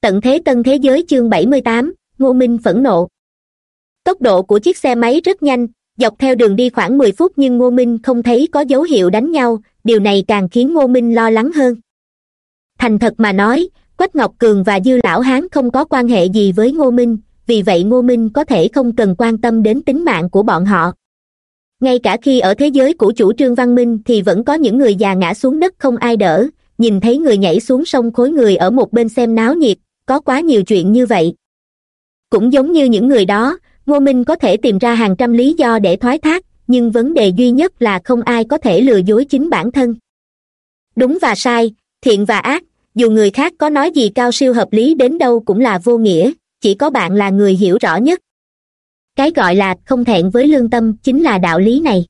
tận thế tân thế giới chương bảy mươi tám, ngô minh phẫn nộ. Tốc độ của chiếc xe máy rất nhanh, dọc theo đường đi khoảng mười phút nhưng ngô minh không thấy có dấu hiệu đánh nhau, điều này càng khiến ngô minh lo lắng hơn. Thành thật mà nói, quách ngọc cường và dư lão hán không có quan hệ gì với ngô minh, vì vậy ngô minh có thể không cần quan tâm đến tính mạng của bọn họ. Ngay cả khi ở thế giới của chủ trương văn minh thì vẫn có những người già ngã xuống đất không ai đỡ, nhìn thấy người nhảy xuống sông khối người ở một bên xem náo nhiệt có quá nhiều chuyện như vậy. Cũng giống như những người đó, ngô minh có thể tìm ra hàng trăm lý do để thoái thác, nhưng vấn đề duy nhất là không ai có thể lừa dối chính bản thân. Đúng và sai, thiện và ác, dù người khác có nói gì cao siêu hợp lý đến đâu cũng là vô nghĩa, chỉ có bạn là người hiểu rõ nhất. Cái gọi là không thẹn với lương tâm chính là đạo lý này.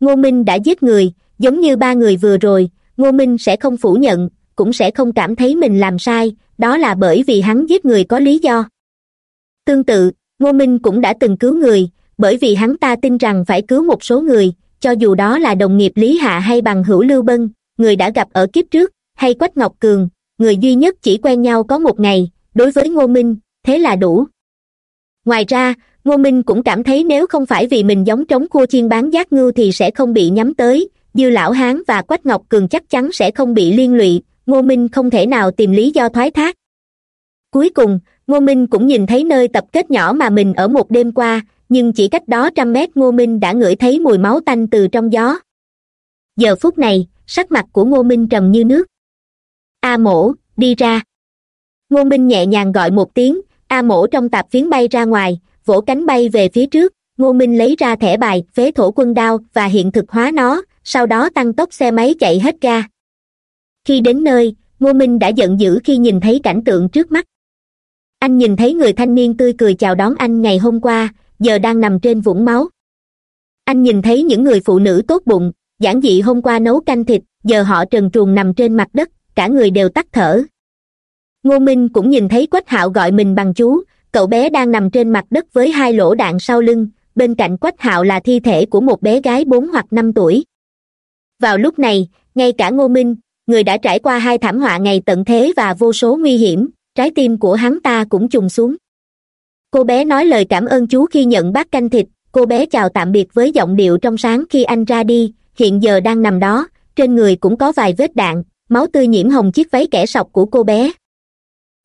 Ngô minh đã giết người, giống như ba người vừa rồi, ngô minh sẽ không phủ nhận cũng sẽ không cảm thấy mình làm sai, đó là bởi vì hắn giết người có lý do. Tương tự, ngô minh cũng đã từng cứu người, bởi vì hắn ta tin rằng phải cứu một số người, cho dù đó là đồng nghiệp lý hạ hay bằng hữu lưu bân, người đã gặp ở kiếp trước, hay quách ngọc cường, người duy nhất chỉ quen nhau có một ngày, đối với ngô minh, thế là đủ. Ngoài ra, ngô minh cũng cảm thấy nếu không phải vì mình giống trống khua chiên bán giác ngưu thì sẽ không bị nhắm tới, dư lão hán và quách ngọc cường chắc chắn sẽ không bị liên lụy ngô minh không thể nào tìm lý do thoái thác. Cuối cùng, ngô minh cũng nhìn thấy nơi tập kết nhỏ mà mình ở một đêm qua, nhưng chỉ cách đó trăm mét ngô minh đã ngửi thấy mùi máu tanh từ trong gió. Giờ phút này, sắc mặt của ngô minh trầm như nước. A mổ, đi ra. Ngô minh nhẹ nhàng gọi một tiếng, a mổ trong tạp phiến bay ra ngoài, vỗ cánh bay về phía trước. Ngô minh lấy ra thẻ bài, phế thổ quân đao và hiện thực hóa nó, sau đó tăng tốc xe máy chạy hết ga khi đến nơi, ngô minh đã giận dữ khi nhìn thấy cảnh tượng trước mắt. Anh nhìn thấy người thanh niên tươi cười chào đón anh ngày hôm qua, giờ đang nằm trên vũng máu. Anh nhìn thấy những người phụ nữ tốt bụng, giản dị hôm qua nấu canh thịt, giờ họ trần truồng nằm trên mặt đất, cả người đều tắt thở. Ngô minh cũng nhìn thấy quách hạo gọi mình bằng chú, cậu bé đang nằm trên mặt đất với hai lỗ đạn sau lưng, bên cạnh quách hạo là thi thể của một bé gái bốn hoặc năm tuổi. Vào lúc này, ngay cả ngô minh người đã trải qua hai thảm họa ngày tận thế và vô số nguy hiểm, trái tim của hắn ta cũng trùng xuống. Cô bé nói lời cảm ơn chú khi nhận bát canh thịt, cô bé chào tạm biệt với giọng điệu trong sáng khi anh ra đi, hiện giờ đang nằm đó, trên người cũng có vài vết đạn, máu tươi nhiễm hồng chiếc váy kẻ sọc của cô bé.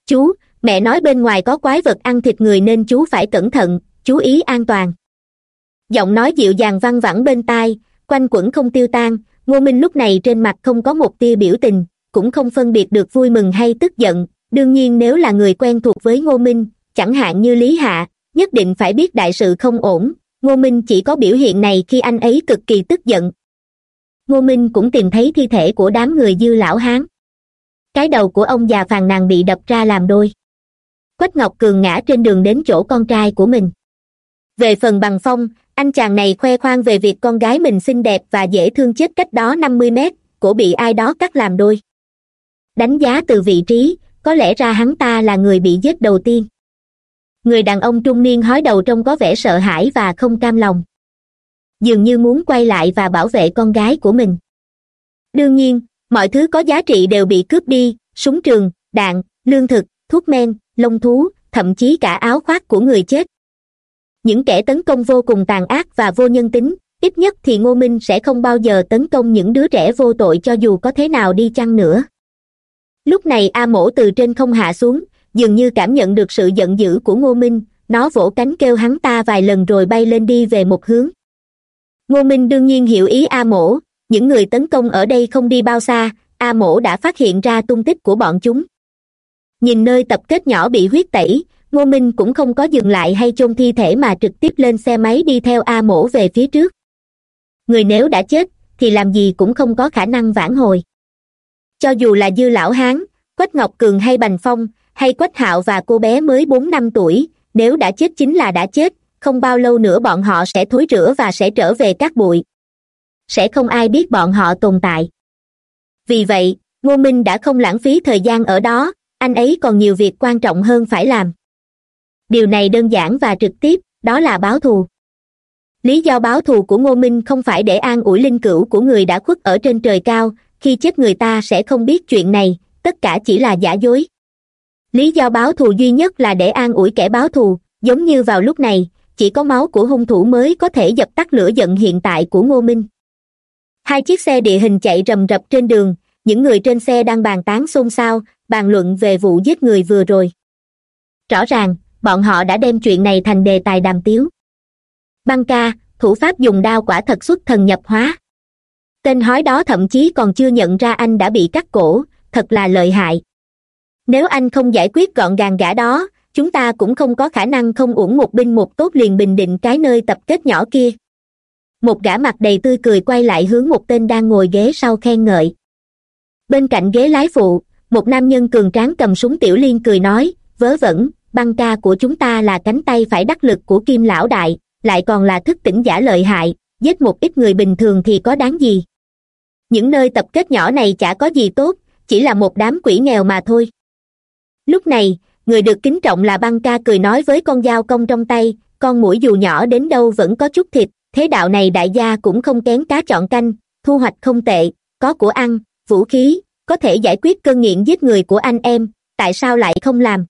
Chú mẹ nói bên ngoài có quái vật ăn thịt người nên chú phải cẩn thận, chú ý an toàn. Giọng nói dịu dàng văng vẳng bên tai, quanh quẩn không tiêu tan ngô minh lúc này trên mặt không có một tia biểu tình, cũng không phân biệt được vui mừng hay tức giận. Đương nhiên nếu là người quen thuộc với ngô minh, chẳng hạn như lý hạ, nhất định phải biết đại sự không ổn. Ngô minh chỉ có biểu hiện này khi anh ấy cực kỳ tức giận. Ngô minh cũng tìm thấy thi thể của đám người dư lão hán. Cái đầu của ông già phàn nàn bị đập ra làm đôi. Quách ngọc cường ngã trên đường đến chỗ con trai của mình. Về phần bằng phong anh chàng này khoe khoang về việc con gái mình xinh đẹp và dễ thương chết cách đó năm mươi mét, cổ bị ai đó cắt làm đôi. Đánh giá từ vị trí, có lẽ ra hắn ta là người bị giết đầu tiên. Người đàn ông trung niên hói đầu trông có vẻ sợ hãi và không cam lòng. Dường như muốn quay lại và bảo vệ con gái của mình. Đương nhiên, mọi thứ có giá trị đều bị cướp đi, súng trường, đạn, lương thực, thuốc men, lông thú, thậm chí cả áo khoác của người chết những kẻ tấn công vô cùng tàn ác và vô nhân tính, ít nhất thì ngô minh sẽ không bao giờ tấn công những đứa trẻ vô tội cho dù có thế nào đi chăng nữa. Lúc này a mổ từ trên không hạ xuống, dường như cảm nhận được sự giận dữ của ngô minh, nó vỗ cánh kêu hắn ta vài lần rồi bay lên đi về một hướng. Ngô minh đương nhiên hiểu ý a mổ, những người tấn công ở đây không đi bao xa, a mổ đã phát hiện ra tung tích của bọn chúng. Nhìn nơi tập kết nhỏ bị huyết tẩy ngô minh cũng không có dừng lại hay chôn thi thể mà trực tiếp lên xe máy đi theo a mổ về phía trước. Người nếu đã chết, thì làm gì cũng không có khả năng vãn hồi. Cho dù là dư lão hán, quách ngọc cường hay bành phong, hay quách hạo và cô bé mới bốn năm tuổi, nếu đã chết chính là đã chết, không bao lâu nữa bọn họ sẽ thối rửa và sẽ trở về các bụi. Sẽ không ai biết bọn họ tồn tại. Vì vậy, ngô minh đã không lãng phí thời gian ở đó, anh ấy còn nhiều việc quan trọng hơn phải làm điều này đơn giản và trực tiếp, đó là báo thù. Lý do báo thù của ngô minh không phải để an ủi linh cữu của người đã khuất ở trên trời cao, khi chết người ta sẽ không biết chuyện này, tất cả chỉ là giả dối. Lý do báo thù duy nhất là để an ủi kẻ báo thù, giống như vào lúc này, chỉ có máu của hung thủ mới có thể dập tắt lửa giận hiện tại của ngô minh. Hai chiếc xe địa hình chạy rầm rập trên đường, những người trên xe đang bàn tán xôn xao, bàn luận về vụ giết người vừa rồi. Rõ ràng bọn họ đã đem chuyện này thành đề tài đàm tiếu. Băng ca, thủ pháp dùng đao quả thật xuất thần nhập hóa. Tên hói đó thậm chí còn chưa nhận ra anh đã bị cắt cổ, thật là lợi hại. Nếu anh không giải quyết gọn gàng gã đó, chúng ta cũng không có khả năng không uổng một binh một tốt liền bình định cái nơi tập kết nhỏ kia. Một gã mặt đầy tươi cười quay lại hướng một tên đang ngồi ghế sau khen ngợi. Bên cạnh ghế lái phụ, một nam nhân cường tráng cầm súng tiểu liên cười nói, vớ vẩn băng ca của chúng ta là cánh tay phải đắc lực của kim lão đại, lại còn là thức tỉnh giả lợi hại, giết một ít người bình thường thì có đáng gì? Những nơi tập kết nhỏ này chả có gì tốt, chỉ là một đám quỷ nghèo mà thôi. Lúc này, người được kính trọng là băng ca cười nói với con dao cong trong tay, con mũi dù nhỏ đến đâu vẫn có chút thịt, thế đạo này đại gia cũng không kén cá chọn canh, thu hoạch không tệ, có của ăn, vũ khí, có thể giải quyết cơn nghiện giết người của anh em, tại sao lại không làm?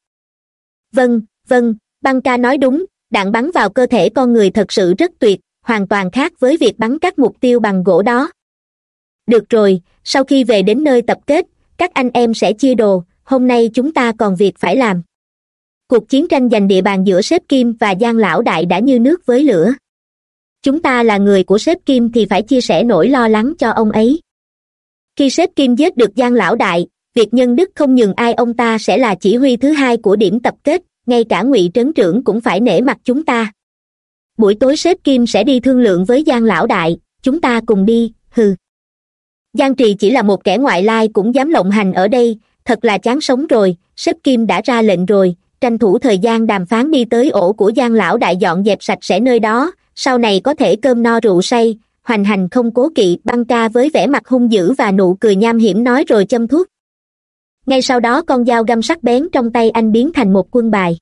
Vâng vâng băng ca nói đúng, đạn bắn vào cơ thể con người thật sự rất tuyệt, hoàn toàn khác với việc bắn các mục tiêu bằng gỗ đó. Được rồi, sau khi về đến nơi tập kết, các anh em sẽ chia đồ, hôm nay chúng ta còn việc phải làm. Cuộc chiến tranh giành địa bàn giữa sếp kim và giang lão đại đã như nước với lửa. Chúng ta là người của sếp kim thì phải chia sẻ nỗi lo lắng cho ông ấy. Khi sếp kim giết được giang lão đại việc nhân đức không nhường ai ông ta sẽ là chỉ huy thứ hai của điểm tập kết, ngay cả ngụy trấn trưởng cũng phải nể mặt chúng ta. Buổi tối sếp kim sẽ đi thương lượng với giang lão đại, chúng ta cùng đi, hừ. Giang trì chỉ là một kẻ ngoại lai cũng dám lộng hành ở đây, thật là chán sống rồi, sếp kim đã ra lệnh rồi, tranh thủ thời gian đàm phán đi tới ổ của giang lão đại dọn dẹp sạch sẽ nơi đó, sau này có thể cơm no rượu say, hoành hành không cố kỵ, băng ca với vẻ mặt hung dữ và nụ cười nham hiểm nói rồi châm thuốc ngay sau đó con dao găm sắc bén trong tay anh biến thành một quân bài.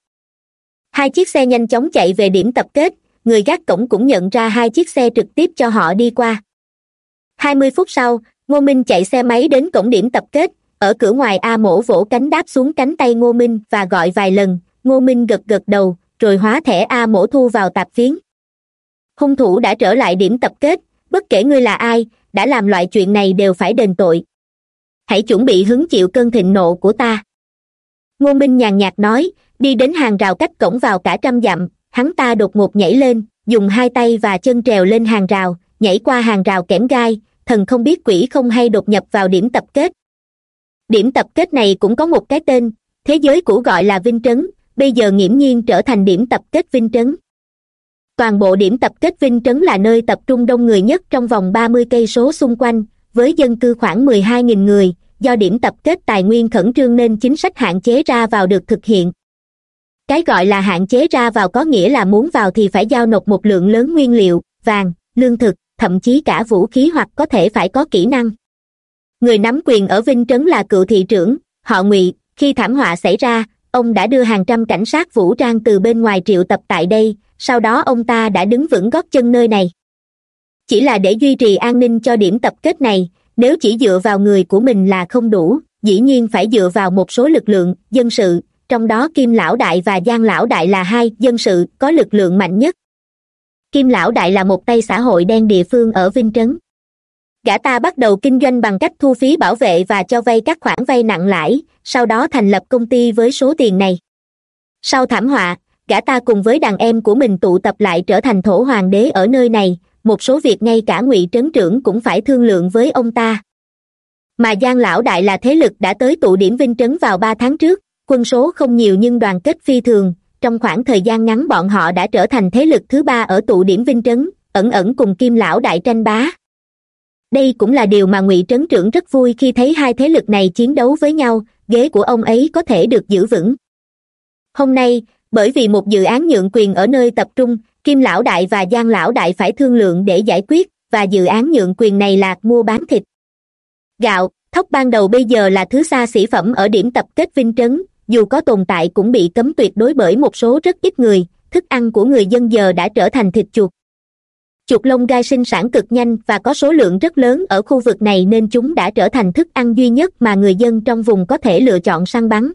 Hai chiếc xe nhanh chóng chạy về điểm tập kết, người gác cổng cũng nhận ra hai chiếc xe trực tiếp cho họ đi qua. Hai mươi phút sau, ngô minh chạy xe máy đến cổng điểm tập kết, ở cửa ngoài a mổ vỗ cánh đáp xuống cánh tay ngô minh và gọi vài lần, ngô minh gật gật đầu, rồi hóa thẻ a mổ thu vào tạp phiến. Hung thủ đã trở lại điểm tập kết, bất kể ngươi là ai, đã làm loại chuyện này đều phải đền tội hãy chuẩn bị hứng chịu cơn thịnh nộ của ta. Ngô minh nhàn nhạt nói, đi đến hàng rào cách cổng vào cả trăm dặm, hắn ta đột ngột nhảy lên, dùng hai tay và chân trèo lên hàng rào, nhảy qua hàng rào kẽm gai, thần không biết quỷ không hay đột nhập vào điểm tập kết. Điểm tập kết này cũng có một cái tên, thế giới cũ gọi là vinh trấn, bây giờ nghiễm nhiên trở thành điểm tập kết vinh trấn. Toàn bộ điểm tập kết vinh trấn là nơi tập trung đông người nhất trong vòng ba mươi cây số xung quanh với dân cư khoảng mười hai nghìn người, do điểm tập kết tài nguyên khẩn trương nên chính sách hạn chế ra vào được thực hiện. Cái gọi là hạn chế ra vào có nghĩa là muốn vào thì phải giao nộp một lượng lớn nguyên liệu, vàng, lương thực, thậm chí cả vũ khí hoặc có thể phải có kỹ năng. Người nắm quyền ở vinh trấn là cựu thị trưởng, họ ngụy, khi thảm họa xảy ra, ông đã đưa hàng trăm cảnh sát vũ trang từ bên ngoài triệu tập tại đây, sau đó ông ta đã đứng vững gót chân nơi này chỉ là để duy trì an ninh cho điểm tập kết này, nếu chỉ dựa vào người của mình là không đủ, dĩ nhiên phải dựa vào một số lực lượng, dân sự, trong đó kim lão đại và giang lão đại là hai dân sự có lực lượng mạnh nhất. Kim lão đại là một tay xã hội đen địa phương ở vinh trấn. Gã ta bắt đầu kinh doanh bằng cách thu phí bảo vệ và cho vay các khoản vay nặng lãi, sau đó thành lập công ty với số tiền này. Sau thảm họa, gã ta cùng với đàn em của mình tụ tập lại trở thành thổ hoàng đế ở nơi này một số việc ngay cả ngụy trấn trưởng cũng phải thương lượng với ông ta. Mà giang lão đại là thế lực đã tới tụ điểm vinh trấn vào ba tháng trước, quân số không nhiều nhưng đoàn kết phi thường. Trong khoảng thời gian ngắn bọn họ đã trở thành thế lực thứ ba ở tụ điểm vinh trấn, ẩn ẩn cùng kim lão đại tranh bá. Đây cũng là điều mà ngụy trấn trưởng rất vui khi thấy hai thế lực này chiến đấu với nhau, ghế của ông ấy có thể được giữ vững. Hôm nay, bởi vì một dự án nhượng quyền ở nơi tập trung kim lão đại và giang lão đại phải thương lượng để giải quyết, và dự án nhượng quyền này là mua bán thịt. Gạo, thóc ban đầu bây giờ là thứ xa xỉ phẩm ở điểm tập kết vinh trấn, dù có tồn tại cũng bị cấm tuyệt đối bởi một số rất ít người, thức ăn của người dân giờ đã trở thành thịt chuột. Chuột lông gai sinh sản cực nhanh và có số lượng rất lớn ở khu vực này nên chúng đã trở thành thức ăn duy nhất mà người dân trong vùng có thể lựa chọn săn bắn.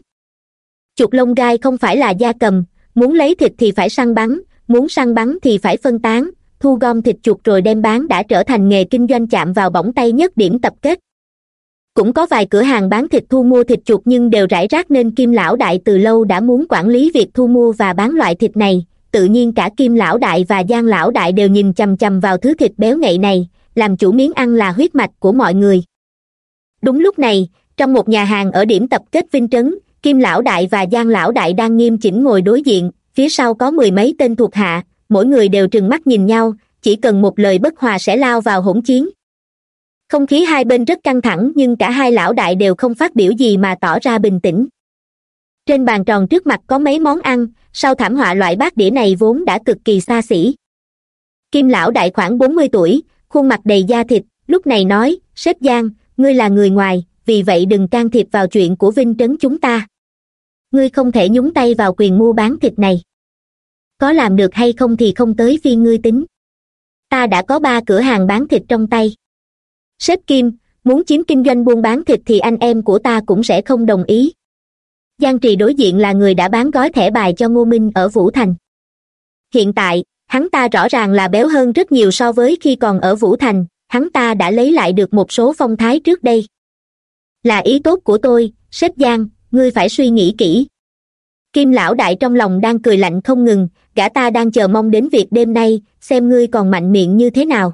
Chuột lông gai không phải là da cầm, muốn lấy thịt thì phải săn bắn muốn săn bắn thì phải phân tán, thu gom thịt chuột rồi đem bán đã trở thành nghề kinh doanh chạm vào bỏng tay nhất điểm tập kết. Cũng có vài cửa hàng bán thịt thu mua thịt chuột nhưng đều rải rác nên kim lão đại từ lâu đã muốn quản lý việc thu mua và bán loại thịt này. Tự nhiên cả kim lão đại và giang lão đại đều nhìn chằm chằm vào thứ thịt béo ngậy này, làm chủ miếng ăn là huyết mạch của mọi người. Đúng lúc này, trong một nhà hàng ở điểm tập kết vinh trấn, kim lão đại và giang lão đại đang nghiêm chỉnh ngồi đối diện phía sau có mười mấy tên thuộc hạ, mỗi người đều trừng mắt nhìn nhau, chỉ cần một lời bất hòa sẽ lao vào hỗn chiến. Không khí hai bên rất căng thẳng, nhưng cả hai lão đại đều không phát biểu gì mà tỏ ra bình tĩnh. Trên bàn tròn trước mặt có mấy món ăn, sau thảm họa loại bát đĩa này vốn đã cực kỳ xa xỉ. Kim lão đại khoảng bốn mươi tuổi, khuôn mặt đầy da thịt, lúc này nói, sếp giang, ngươi là người ngoài, vì vậy đừng can thiệp vào chuyện của vinh trấn chúng ta ngươi không thể nhúng tay vào quyền mua bán thịt này. Có làm được hay không thì không tới phiên ngươi tính. Ta đã có ba cửa hàng bán thịt trong tay. Sếp kim, muốn chiếm kinh doanh buôn bán thịt thì anh em của ta cũng sẽ không đồng ý. Giang trì đối diện là người đã bán gói thẻ bài cho ngô minh ở vũ thành. Hiện tại, hắn ta rõ ràng là béo hơn rất nhiều so với khi còn ở vũ thành, hắn ta đã lấy lại được một số phong thái trước đây. Là ý tốt của tôi, sếp giang ngươi phải suy nghĩ kỹ. Kim lão đại trong lòng đang cười lạnh không ngừng, gã ta đang chờ mong đến việc đêm nay, xem ngươi còn mạnh miệng như thế nào.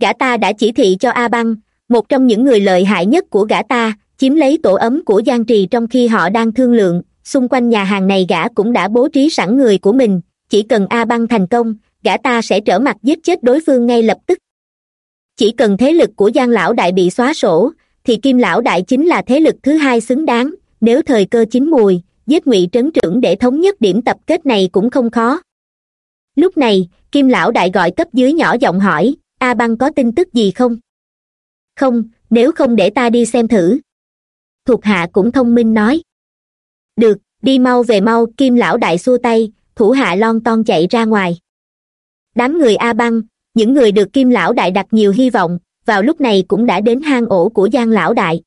Gã ta đã chỉ thị cho a băng một trong những người lợi hại nhất của gã ta, chiếm lấy tổ ấm của giang trì trong khi họ đang thương lượng, xung quanh nhà hàng này gã cũng đã bố trí sẵn người của mình, chỉ cần a băng thành công, gã ta sẽ trở mặt giết chết đối phương ngay lập tức. Chỉ cần thế lực của giang lão đại bị xóa sổ, thì kim lão đại chính là thế lực thứ hai xứng đáng nếu thời cơ chín mùi, giết ngụy trấn trưởng để thống nhất điểm tập kết này cũng không khó. Lúc này, kim lão đại gọi cấp dưới nhỏ giọng hỏi, a băng có tin tức gì không? Không, nếu không để ta đi xem thử. Thuộc hạ cũng thông minh nói. Được, đi mau về mau, kim lão đại xua tay, thủ hạ lon ton chạy ra ngoài. Đám người a băng, những người được kim lão đại đặt nhiều hy vọng, vào lúc này cũng đã đến hang ổ của giang lão đại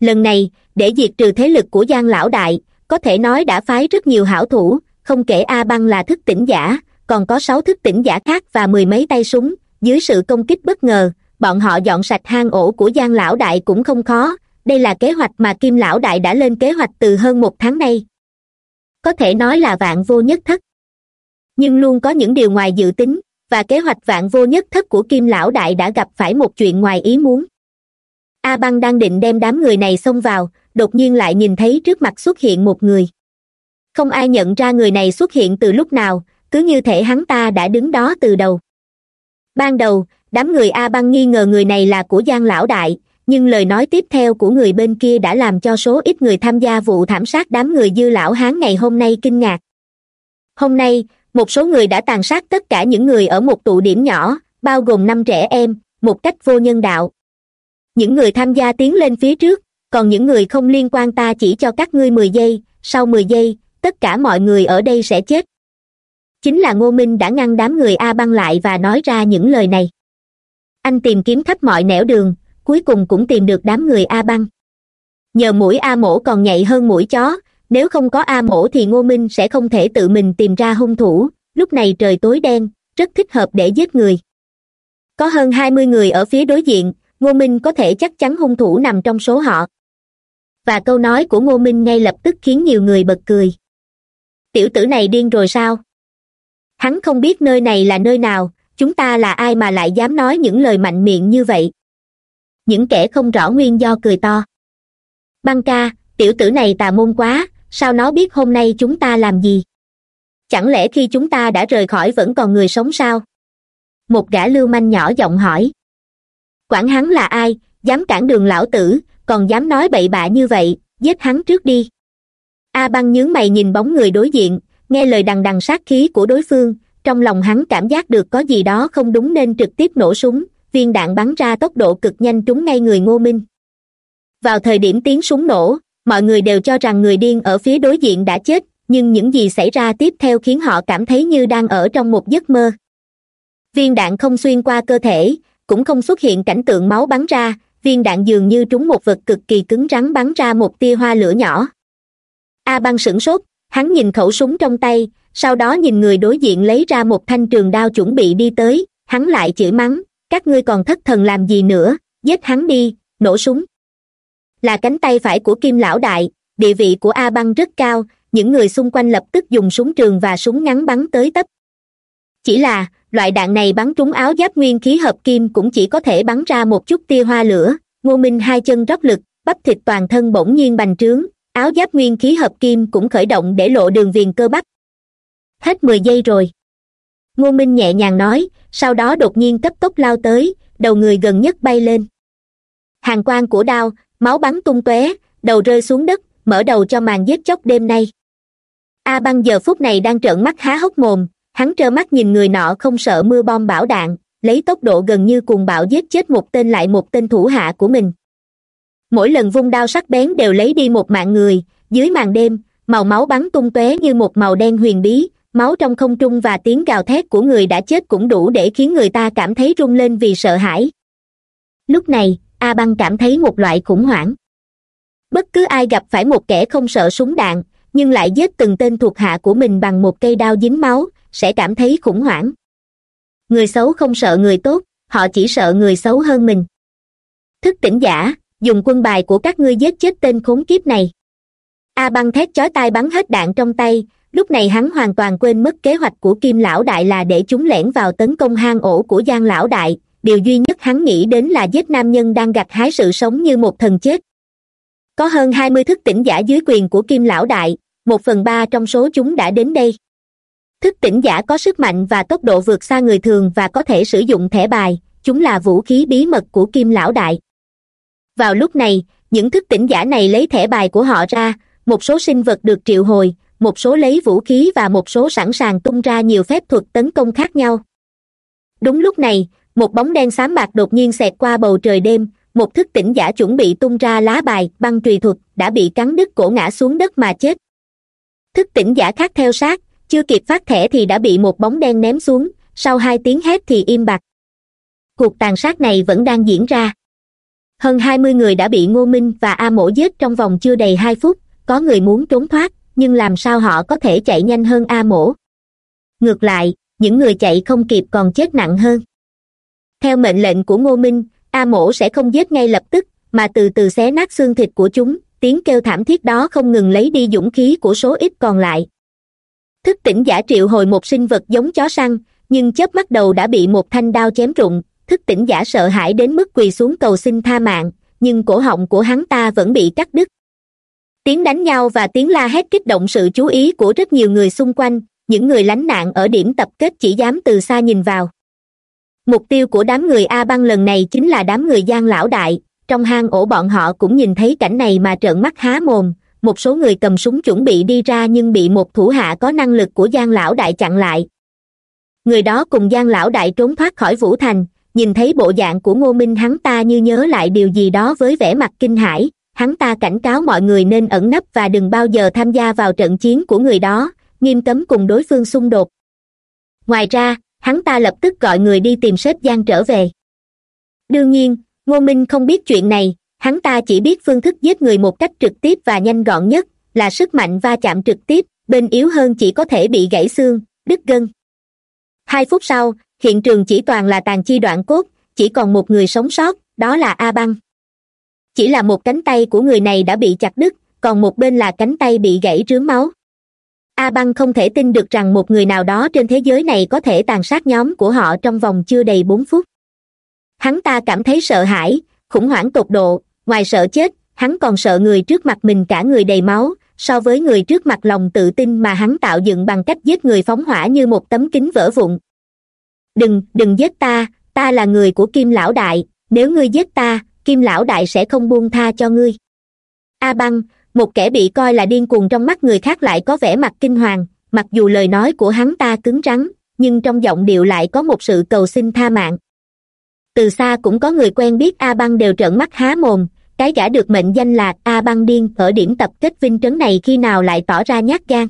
lần này, để diệt trừ thế lực của giang lão đại, có thể nói đã phái rất nhiều hảo thủ, không kể a băng là thức tỉnh giả, còn có sáu thức tỉnh giả khác và mười mấy tay súng. Dưới sự công kích bất ngờ, bọn họ dọn sạch hang ổ của giang lão đại cũng không khó. Đây là kế hoạch mà kim lão đại đã lên kế hoạch từ hơn một tháng nay. Có thể nói là vạn vô nhất thất. Nhưng luôn có những điều ngoài dự tính, và kế hoạch vạn vô nhất thất của kim lão đại đã gặp phải một chuyện ngoài ý muốn a băng đang định đem đám người này xông vào, đột nhiên lại nhìn thấy trước mặt xuất hiện một người. Không ai nhận ra người này xuất hiện từ lúc nào, cứ như thể hắn ta đã đứng đó từ đầu. Ban đầu, đám người a băng nghi ngờ người này là của giang lão đại, nhưng lời nói tiếp theo của người bên kia đã làm cho số ít người tham gia vụ thảm sát đám người dư lão hán ngày hôm nay kinh ngạc. Hôm nay, một số người đã tàn sát tất cả những người ở một tụ điểm nhỏ, bao gồm năm trẻ em, một cách vô nhân đạo những người tham gia tiến lên phía trước, còn những người không liên quan ta chỉ cho các ngươi mười giây, sau mười giây, tất cả mọi người ở đây sẽ chết. Chính là ngô minh đã ngăn đám người a băng lại và nói ra những lời này. Anh tìm kiếm khắp mọi nẻo đường, cuối cùng cũng tìm được đám người a băng. Nhờ mũi a mổ còn nhạy hơn mũi chó, nếu không có a mổ thì ngô minh sẽ không thể tự mình tìm ra hung thủ, lúc này trời tối đen, rất thích hợp để giết người. Có hơn hai mươi người ở phía đối diện ngô minh có thể chắc chắn hung thủ nằm trong số họ. Và câu nói của ngô minh ngay lập tức khiến nhiều người bật cười. Tiểu tử này điên rồi sao? Hắn không biết nơi này là nơi nào, chúng ta là ai mà lại dám nói những lời mạnh miệng như vậy? Những kẻ không rõ nguyên do cười to. Băng ca, tiểu tử này tà môn quá, sao nó biết hôm nay chúng ta làm gì? Chẳng lẽ khi chúng ta đã rời khỏi vẫn còn người sống sao? Một gã lưu manh nhỏ giọng hỏi quản hắn là ai, dám cản đường lão tử, còn dám nói bậy bạ như vậy, giết hắn trước đi. A băng nhướng mày nhìn bóng người đối diện, nghe lời đằng đằng sát khí của đối phương, trong lòng hắn cảm giác được có gì đó không đúng nên trực tiếp nổ súng, viên đạn bắn ra tốc độ cực nhanh trúng ngay người ngô minh. Vào thời điểm tiếng súng nổ, mọi người đều cho rằng người điên ở phía đối diện đã chết, nhưng những gì xảy ra tiếp theo khiến họ cảm thấy như đang ở trong một giấc mơ. Viên đạn không xuyên qua cơ thể cũng không xuất hiện cảnh tượng máu bắn ra, viên đạn dường như trúng một vật cực kỳ cứng rắn bắn ra một tia hoa lửa nhỏ. A băng sửng sốt, hắn nhìn khẩu súng trong tay, sau đó nhìn người đối diện lấy ra một thanh trường đao chuẩn bị đi tới, hắn lại chửi mắng, các ngươi còn thất thần làm gì nữa, giết hắn đi, nổ súng. Là cánh tay phải của kim lão đại, địa vị của a băng rất cao, những người xung quanh lập tức dùng súng trường và súng ngắn bắn tới tấp. Chỉ là loại đạn này bắn trúng áo giáp nguyên khí hợp kim cũng chỉ có thể bắn ra một chút tia hoa lửa. Ngô minh hai chân rót lực, bắp thịt toàn thân bỗng nhiên bành trướng, áo giáp nguyên khí hợp kim cũng khởi động để lộ đường viền cơ bắp. Hết mười giây rồi. Ngô minh nhẹ nhàng nói, sau đó đột nhiên cấp tốc lao tới, đầu người gần nhất bay lên. Hàng quan của đao, máu bắn tung tóe, đầu rơi xuống đất, mở đầu cho màn giết chóc đêm nay. A băng giờ phút này đang trợn mắt há hốc mồm hắn trơ mắt nhìn người nọ không sợ mưa bom bão đạn, lấy tốc độ gần như cuồng bạo giết chết một tên lại một tên thủ hạ của mình. Mỗi lần vung đao sắc bén đều lấy đi một mạng người, dưới màn đêm, màu máu bắn tung tóe như một màu đen huyền bí, máu trong không trung và tiếng gào thét của người đã chết cũng đủ để khiến người ta cảm thấy rung lên vì sợ hãi. Lúc này, a băng cảm thấy một loại khủng hoảng. Bất cứ ai gặp phải một kẻ không sợ súng đạn, nhưng lại giết từng tên thuộc hạ của mình bằng một cây đao dính máu sẽ cảm thấy khủng hoảng. Người xấu không sợ người tốt, họ chỉ sợ người xấu hơn mình. Thức tỉnh giả, dùng quân bài của các ngươi giết chết tên khốn kiếp này. A băng thét chói tai bắn hết đạn trong tay, lúc này hắn hoàn toàn quên mất kế hoạch của kim lão đại là để chúng lẻn vào tấn công hang ổ của giang lão đại. Điều duy nhất hắn nghĩ đến là giết nam nhân đang gặt hái sự sống như một thần chết. Có hơn hai mươi thức tỉnh giả dưới quyền của kim lão đại, một phần ba trong số chúng đã đến đây thức tỉnh giả có sức mạnh và tốc độ vượt xa người thường và có thể sử dụng thẻ bài. Chúng là vũ khí bí mật của kim lão đại. Vào lúc này, những thức tỉnh giả này lấy thẻ bài của họ ra. Một số sinh vật được triệu hồi, một số lấy vũ khí và một số sẵn sàng tung ra nhiều phép thuật tấn công khác nhau. Đúng lúc này, một bóng đen xám bạc đột nhiên xẹt qua bầu trời đêm. Một thức tỉnh giả chuẩn bị tung ra lá bài, băng trùy thuật, đã bị cắn đứt cổ ngã xuống đất mà chết. Thức tỉnh giả khác theo sát chưa kịp phát thẻ thì đã bị một bóng đen ném xuống, sau hai tiếng hét thì im bặt. Cuộc tàn sát này vẫn đang diễn ra. Hơn hai mươi người đã bị ngô minh và a mổ giết trong vòng chưa đầy hai phút, có người muốn trốn thoát, nhưng làm sao họ có thể chạy nhanh hơn a mổ? Ngược lại, những người chạy không kịp còn chết nặng hơn. Theo mệnh lệnh của ngô minh, a mổ sẽ không giết ngay lập tức, mà từ từ xé nát xương thịt của chúng, tiếng kêu thảm thiết đó không ngừng lấy đi dũng khí của số ít còn lại thức tỉnh giả triệu hồi một sinh vật giống chó săn, nhưng chớp mắt đầu đã bị một thanh đao chém rụng thức tỉnh giả sợ hãi đến mức quỳ xuống cầu xin tha mạng, nhưng cổ họng của hắn ta vẫn bị cắt đứt. Tiếng đánh nhau và tiếng la hét kích động sự chú ý của rất nhiều người xung quanh, những người lánh nạn ở điểm tập kết chỉ dám từ xa nhìn vào. Mục tiêu của đám người a băng lần này chính là đám người giang lão đại, trong hang ổ bọn họ cũng nhìn thấy cảnh này mà trợn mắt há mồm một số người cầm súng chuẩn bị đi ra nhưng bị một thủ hạ có năng lực của giang lão đại chặn lại. Người đó cùng giang lão đại trốn thoát khỏi vũ thành, nhìn thấy bộ dạng của ngô minh hắn ta như nhớ lại điều gì đó với vẻ mặt kinh hãi, hắn ta cảnh cáo mọi người nên ẩn nấp và đừng bao giờ tham gia vào trận chiến của người đó, nghiêm cấm cùng đối phương xung đột. Ngoài ra, hắn ta lập tức gọi người đi tìm sếp giang trở về. Đương nhiên, ngô minh không biết chuyện này hắn ta chỉ biết phương thức giết người một cách trực tiếp và nhanh gọn nhất, là sức mạnh va chạm trực tiếp, bên yếu hơn chỉ có thể bị gãy xương, đứt gân. Hai phút sau, hiện trường chỉ toàn là tàn chi đoạn cốt, chỉ còn một người sống sót, đó là a băng. Chỉ là một cánh tay của người này đã bị chặt đứt, còn một bên là cánh tay bị gãy rướm máu. A băng không thể tin được rằng một người nào đó trên thế giới này có thể tàn sát nhóm của họ trong vòng chưa đầy bốn phút. Hắn ta cảm thấy sợ hãi, khủng hoảng tột độ ngoài sợ chết, hắn còn sợ người trước mặt mình cả người đầy máu, so với người trước mặt lòng tự tin mà hắn tạo dựng bằng cách giết người phóng hỏa như một tấm kính vỡ vụn. Đừng đừng giết ta ta là người của kim lão đại, nếu ngươi giết ta, kim lão đại sẽ không buông tha cho ngươi. A băng, một kẻ bị coi là điên cuồng trong mắt người khác lại có vẻ mặt kinh hoàng, mặc dù lời nói của hắn ta cứng rắn, nhưng trong giọng điệu lại có một sự cầu xin tha mạng. Từ xa cũng có người quen biết a băng đều trợn mắt há mồm cái gã được mệnh danh là a băng điên, ở điểm tập kết vinh trấn này khi nào lại tỏ ra nhát gan?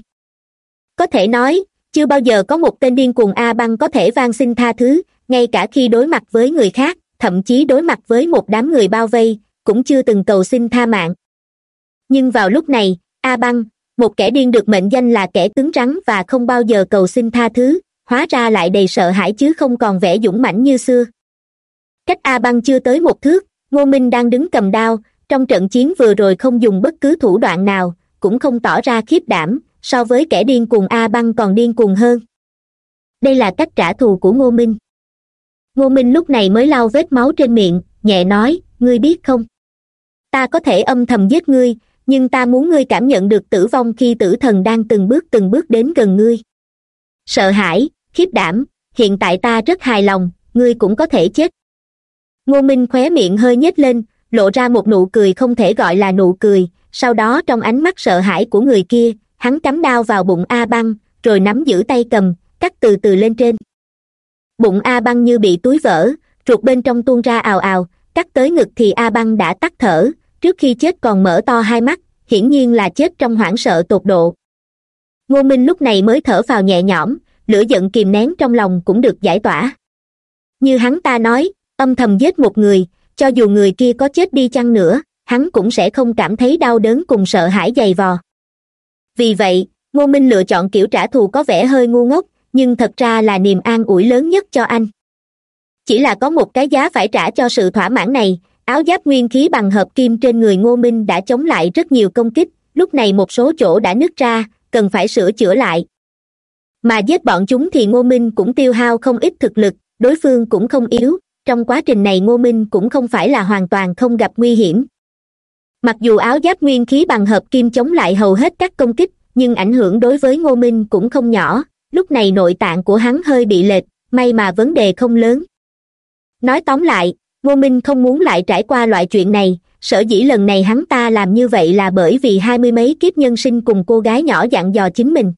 Có thể nói, chưa bao giờ có một tên điên cuồng a băng có thể van xin tha thứ, ngay cả khi đối mặt với người khác, thậm chí đối mặt với một đám người bao vây, cũng chưa từng cầu xin tha mạng. Nhưng vào lúc này, a băng, một kẻ điên được mệnh danh là kẻ cứng rắn và không bao giờ cầu xin tha thứ, hóa ra lại đầy sợ hãi chứ không còn vẻ dũng mãnh như xưa. Cách a băng chưa tới một thước ngô minh đang đứng cầm đao, trong trận chiến vừa rồi không dùng bất cứ thủ đoạn nào, cũng không tỏ ra khiếp đảm, so với kẻ điên cuồng a băng còn điên cuồng hơn. Đây là cách trả thù của ngô minh. Ngô minh lúc này mới lau vết máu trên miệng, nhẹ nói, ngươi biết không? Ta có thể âm thầm giết ngươi, nhưng ta muốn ngươi cảm nhận được tử vong khi tử thần đang từng bước từng bước đến gần ngươi. Sợ hãi, khiếp đảm, hiện tại ta rất hài lòng, ngươi cũng có thể chết ngô minh khóe miệng hơi nhếch lên, lộ ra một nụ cười không thể gọi là nụ cười. Sau đó trong ánh mắt sợ hãi của người kia, hắn cắm đao vào bụng a băng, rồi nắm giữ tay cầm, cắt từ từ lên trên. Bụng a băng như bị túi vỡ, ruột bên trong tuôn ra ào ào, cắt tới ngực thì a băng đã tắt thở. Trước khi chết còn mở to hai mắt, hiển nhiên là chết trong hoảng sợ tột độ. Ngô minh lúc này mới thở vào nhẹ nhõm, lửa giận kìm nén trong lòng cũng được giải tỏa. Như hắn ta nói âm thầm giết một người, cho dù người kia có chết đi chăng nữa, hắn cũng sẽ không cảm thấy đau đớn cùng sợ hãi dày vò. Vì vậy, ngô minh lựa chọn kiểu trả thù có vẻ hơi ngu ngốc, nhưng thật ra là niềm an ủi lớn nhất cho anh. Chỉ là có một cái giá phải trả cho sự thỏa mãn này, áo giáp nguyên khí bằng hợp kim trên người ngô minh đã chống lại rất nhiều công kích, lúc này một số chỗ đã nứt ra, cần phải sửa chữa lại. Mà giết bọn chúng thì ngô minh cũng tiêu hao không ít thực lực, đối phương cũng không yếu trong quá trình này ngô minh cũng không phải là hoàn toàn không gặp nguy hiểm. Mặc dù áo giáp nguyên khí bằng hợp kim chống lại hầu hết các công kích, nhưng ảnh hưởng đối với ngô minh cũng không nhỏ. Lúc này nội tạng của hắn hơi bị lệch, may mà vấn đề không lớn. Nói tóm lại, ngô minh không muốn lại trải qua loại chuyện này, sở dĩ lần này hắn ta làm như vậy là bởi vì hai mươi mấy kiếp nhân sinh cùng cô gái nhỏ dặn dò chính mình.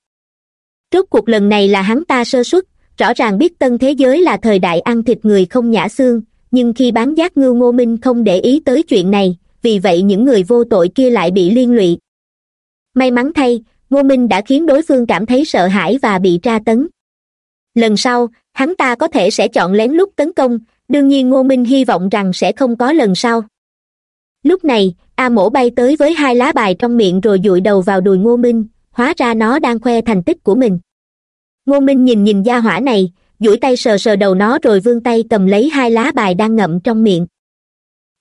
Rốt cuộc lần này là hắn ta sơ xuất rõ ràng biết tân thế giới là thời đại ăn thịt người không nhả xương, nhưng khi bán giác ngưu ngô minh không để ý tới chuyện này, vì vậy những người vô tội kia lại bị liên lụy. May mắn thay, ngô minh đã khiến đối phương cảm thấy sợ hãi và bị tra tấn. Lần sau, hắn ta có thể sẽ chọn lén lút tấn công, đương nhiên ngô minh hy vọng rằng sẽ không có lần sau. Lúc này, a mổ bay tới với hai lá bài trong miệng rồi dụi đầu vào đùi ngô minh, hóa ra nó đang khoe thành tích của mình ngô minh nhìn nhìn gia hỏa này, duỗi tay sờ sờ đầu nó rồi vươn tay cầm lấy hai lá bài đang ngậm trong miệng.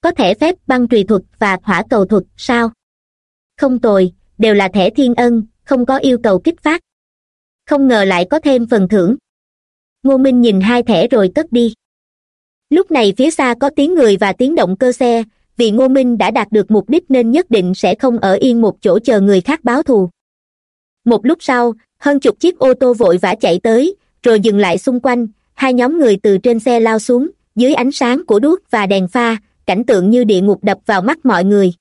Có thể phép băng trùy thuật và hỏa cầu thuật, sao? Không tồi, đều là thẻ thiên ân, không có yêu cầu kích phát. Không ngờ lại có thêm phần thưởng. Ngô minh nhìn hai thẻ rồi cất đi. Lúc này phía xa có tiếng người và tiếng động cơ xe, vì ngô minh đã đạt được mục đích nên nhất định sẽ không ở yên một chỗ chờ người khác báo thù. Một lúc sau hơn chục chiếc ô tô vội vã chạy tới, rồi dừng lại xung quanh. Hai nhóm người từ trên xe lao xuống, dưới ánh sáng của đuốc và đèn pha, cảnh tượng như địa ngục đập vào mắt mọi người.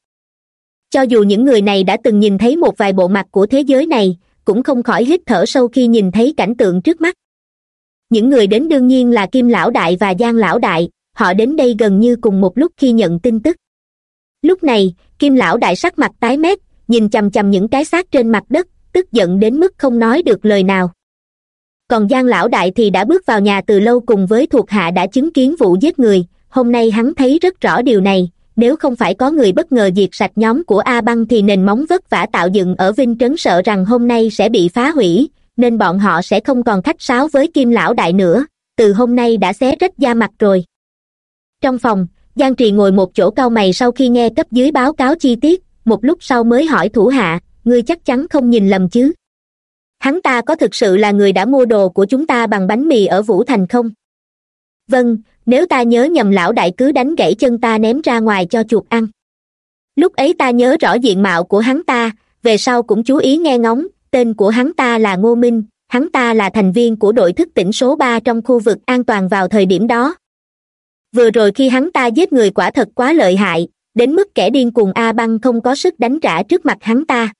Cho dù những người này đã từng nhìn thấy một vài bộ mặt của thế giới này, cũng không khỏi hít thở sâu khi nhìn thấy cảnh tượng trước mắt. Những người đến đương nhiên là kim lão đại và giang lão đại, họ đến đây gần như cùng một lúc khi nhận tin tức. Lúc này, kim lão đại sắc mặt tái mét, nhìn chằm chằm những cái xác trên mặt đất tức giận đến mức không nói được lời nào. Còn giang lão đại thì đã bước vào nhà từ lâu cùng với thuộc hạ đã chứng kiến vụ giết người, hôm nay hắn thấy rất rõ điều này, nếu không phải có người bất ngờ diệt sạch nhóm của a băng thì nền móng vất vả tạo dựng ở vinh trấn sợ rằng hôm nay sẽ bị phá hủy, nên bọn họ sẽ không còn khách sáo với kim lão đại nữa, từ hôm nay đã xé rách da mặt rồi. Trong phòng, giang trì ngồi một chỗ cao mày sau khi nghe cấp dưới báo cáo chi tiết, một lúc sau mới hỏi thủ hạ ngươi chắc chắn không nhìn lầm chứ? Hắn ta có thực sự là người đã mua đồ của chúng ta bằng bánh mì ở vũ thành không? Vâng nếu ta nhớ nhầm lão đại cứ đánh gãy chân ta ném ra ngoài cho chuột ăn. Lúc ấy ta nhớ rõ diện mạo của hắn ta, về sau cũng chú ý nghe ngóng, tên của hắn ta là ngô minh, hắn ta là thành viên của đội thức tỉnh số ba trong khu vực an toàn vào thời điểm đó. Vừa rồi khi hắn ta giết người quả thật quá lợi hại, đến mức kẻ điên cuồng a băng không có sức đánh trả trước mặt hắn ta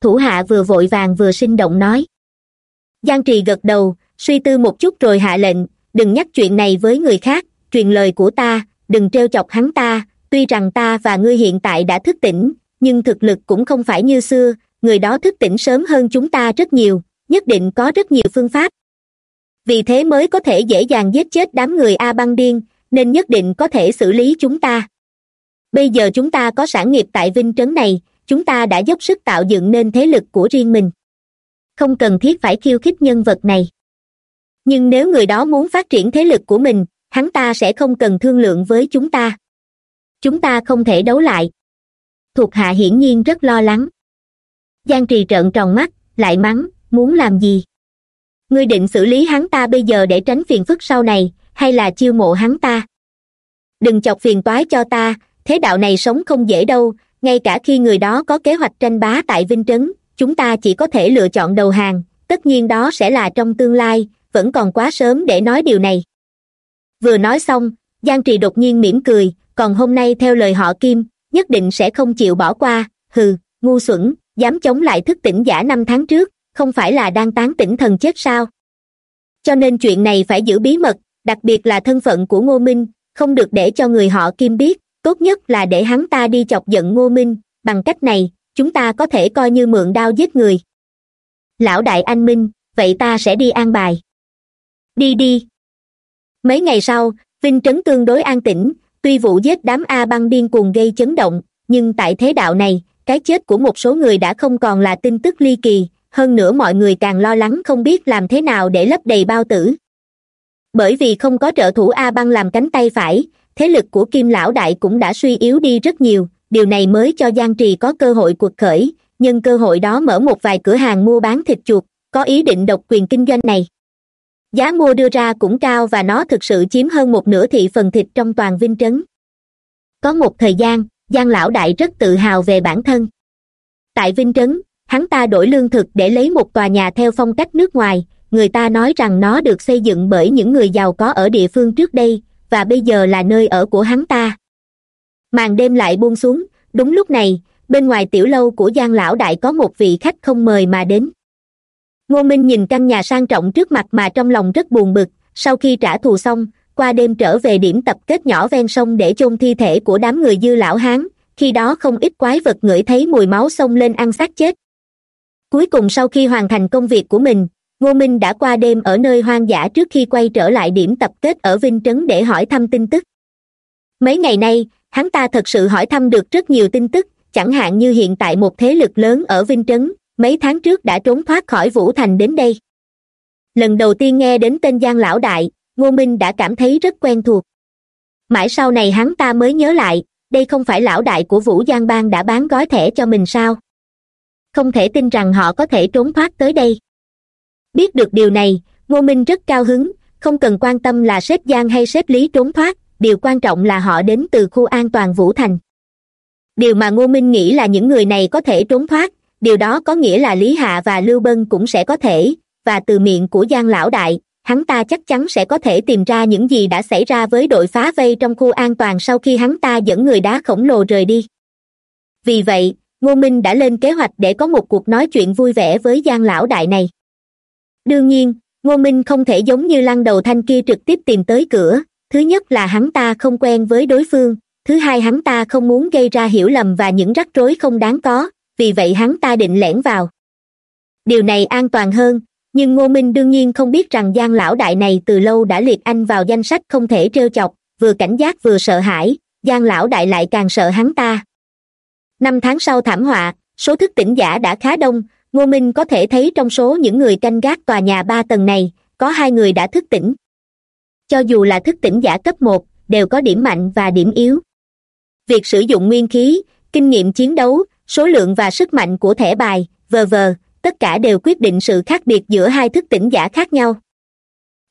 thủ hạ vừa vội vàng vừa sinh động nói. Giang trì gật đầu, suy tư một chút rồi hạ lệnh, đừng nhắc chuyện này với người khác, truyền lời của ta, đừng trêu chọc hắn ta, tuy rằng ta và ngươi hiện tại đã thức tỉnh, nhưng thực lực cũng không phải như xưa, người đó thức tỉnh sớm hơn chúng ta rất nhiều, nhất định có rất nhiều phương pháp. Vì thế mới có thể dễ dàng giết chết đám người a băng điên, nên nhất định có thể xử lý chúng ta. Bây giờ chúng ta có sản nghiệp tại vinh trấn này chúng ta đã dốc sức tạo dựng nên thế lực của riêng mình. Không cần thiết phải khiêu khích nhân vật này. Nhưng nếu người đó muốn phát triển thế lực của mình, hắn ta sẽ không cần thương lượng với chúng ta. Chúng ta không thể đấu lại. Thuộc hạ hiển nhiên rất lo lắng. Giang trì trợn tròn mắt, lại mắng, muốn làm gì? Ngươi định xử lý hắn ta bây giờ để tránh phiền phức sau này, hay là chiêu mộ hắn ta? Đừng chọc phiền toái cho ta, thế đạo này sống không dễ đâu ngay cả khi người đó có kế hoạch tranh bá tại vinh trấn, chúng ta chỉ có thể lựa chọn đầu hàng, tất nhiên đó sẽ là trong tương lai, vẫn còn quá sớm để nói điều này. Vừa nói xong, giang trì đột nhiên mỉm cười, còn hôm nay theo lời họ kim, nhất định sẽ không chịu bỏ qua, hừ, ngu xuẩn, dám chống lại thức tỉnh giả năm tháng trước, không phải là đang tán tỉnh thần chết sao? Cho nên chuyện này phải giữ bí mật, đặc biệt là thân phận của ngô minh, không được để cho người họ kim biết tốt nhất là để hắn ta đi chọc giận ngô minh, bằng cách này, chúng ta có thể coi như mượn đao giết người. Lão đại anh minh, vậy ta sẽ đi an bài. Đi đi. Mấy ngày sau, vinh trấn tương đối an tĩnh, tuy vụ giết đám a băng điên cuồng gây chấn động, nhưng tại thế đạo này, cái chết của một số người đã không còn là tin tức ly kỳ, hơn nữa mọi người càng lo lắng không biết làm thế nào để lấp đầy bao tử. Bởi vì không có trợ thủ a băng làm cánh tay phải thế lực của kim lão đại cũng đã suy yếu đi rất nhiều. Điều này mới cho giang trì có cơ hội cuộc khởi nhân cơ hội đó mở một vài cửa hàng mua bán thịt chuột, có ý định độc quyền kinh doanh này. Giá mua đưa ra cũng cao và nó thực sự chiếm hơn một nửa thị phần thịt trong toàn vinh trấn. Có một thời gian, giang lão đại rất tự hào về bản thân. Tại vinh trấn, hắn ta đổi lương thực để lấy một tòa nhà theo phong cách nước ngoài. Người ta nói rằng nó được xây dựng bởi những người giàu có ở địa phương trước đây và bây giờ là nơi ở của hắn ta. Màn đêm lại buông xuống, đúng lúc này, bên ngoài tiểu lâu của giang lão đại có một vị khách không mời mà đến. Ngô minh nhìn căn nhà sang trọng trước mặt mà trong lòng rất buồn bực, sau khi trả thù xong, qua đêm trở về điểm tập kết nhỏ ven sông để chôn thi thể của đám người dư lão hán, khi đó không ít quái vật ngửi thấy mùi máu xông lên ăn xác chết. Cuối cùng sau khi hoàn thành công việc của mình ngô minh đã qua đêm ở nơi hoang dã trước khi quay trở lại điểm tập kết ở vinh trấn để hỏi thăm tin tức. Mấy ngày nay, hắn ta thật sự hỏi thăm được rất nhiều tin tức, chẳng hạn như hiện tại một thế lực lớn ở vinh trấn, mấy tháng trước đã trốn thoát khỏi vũ thành đến đây. Lần đầu tiên nghe đến tên giang lão đại, ngô minh đã cảm thấy rất quen thuộc. Mãi sau này hắn ta mới nhớ lại, đây không phải lão đại của vũ giang bang đã bán gói thẻ cho mình sao? Không thể tin rằng họ có thể trốn thoát tới đây biết được điều này, ngô minh rất cao hứng, không cần quan tâm là sếp giang hay sếp lý trốn thoát, điều quan trọng là họ đến từ khu an toàn vũ thành. Điều mà ngô minh nghĩ là những người này có thể trốn thoát, điều đó có nghĩa là lý hạ và lưu bân cũng sẽ có thể, và từ miệng của giang lão đại, hắn ta chắc chắn sẽ có thể tìm ra những gì đã xảy ra với đội phá vây trong khu an toàn sau khi hắn ta dẫn người đá khổng lồ rời đi. Vì vậy, ngô minh đã lên kế hoạch để có một cuộc nói chuyện vui vẻ với giang lão đại này đương nhiên, ngô minh không thể giống như lăng đầu thanh kia trực tiếp tìm tới cửa. Thứ nhất là hắn ta không quen với đối phương. Thứ hai hắn ta không muốn gây ra hiểu lầm và những rắc rối không đáng có. Vì vậy hắn ta định lẻn vào. Điều này an toàn hơn, nhưng ngô minh đương nhiên không biết rằng giang lão đại này từ lâu đã liệt anh vào danh sách không thể trêu chọc, vừa cảnh giác vừa sợ hãi giang lão đại lại càng sợ hắn ta. Năm tháng sau thảm họa, số thức tỉnh giả đã khá đông ngô minh có thể thấy trong số những người canh gác tòa nhà ba tầng này, có hai người đã thức tỉnh. Cho dù là thức tỉnh giả cấp một, đều có điểm mạnh và điểm yếu. Việc sử dụng nguyên khí, kinh nghiệm chiến đấu, số lượng và sức mạnh của thẻ bài vờ vờ tất cả đều quyết định sự khác biệt giữa hai thức tỉnh giả khác nhau.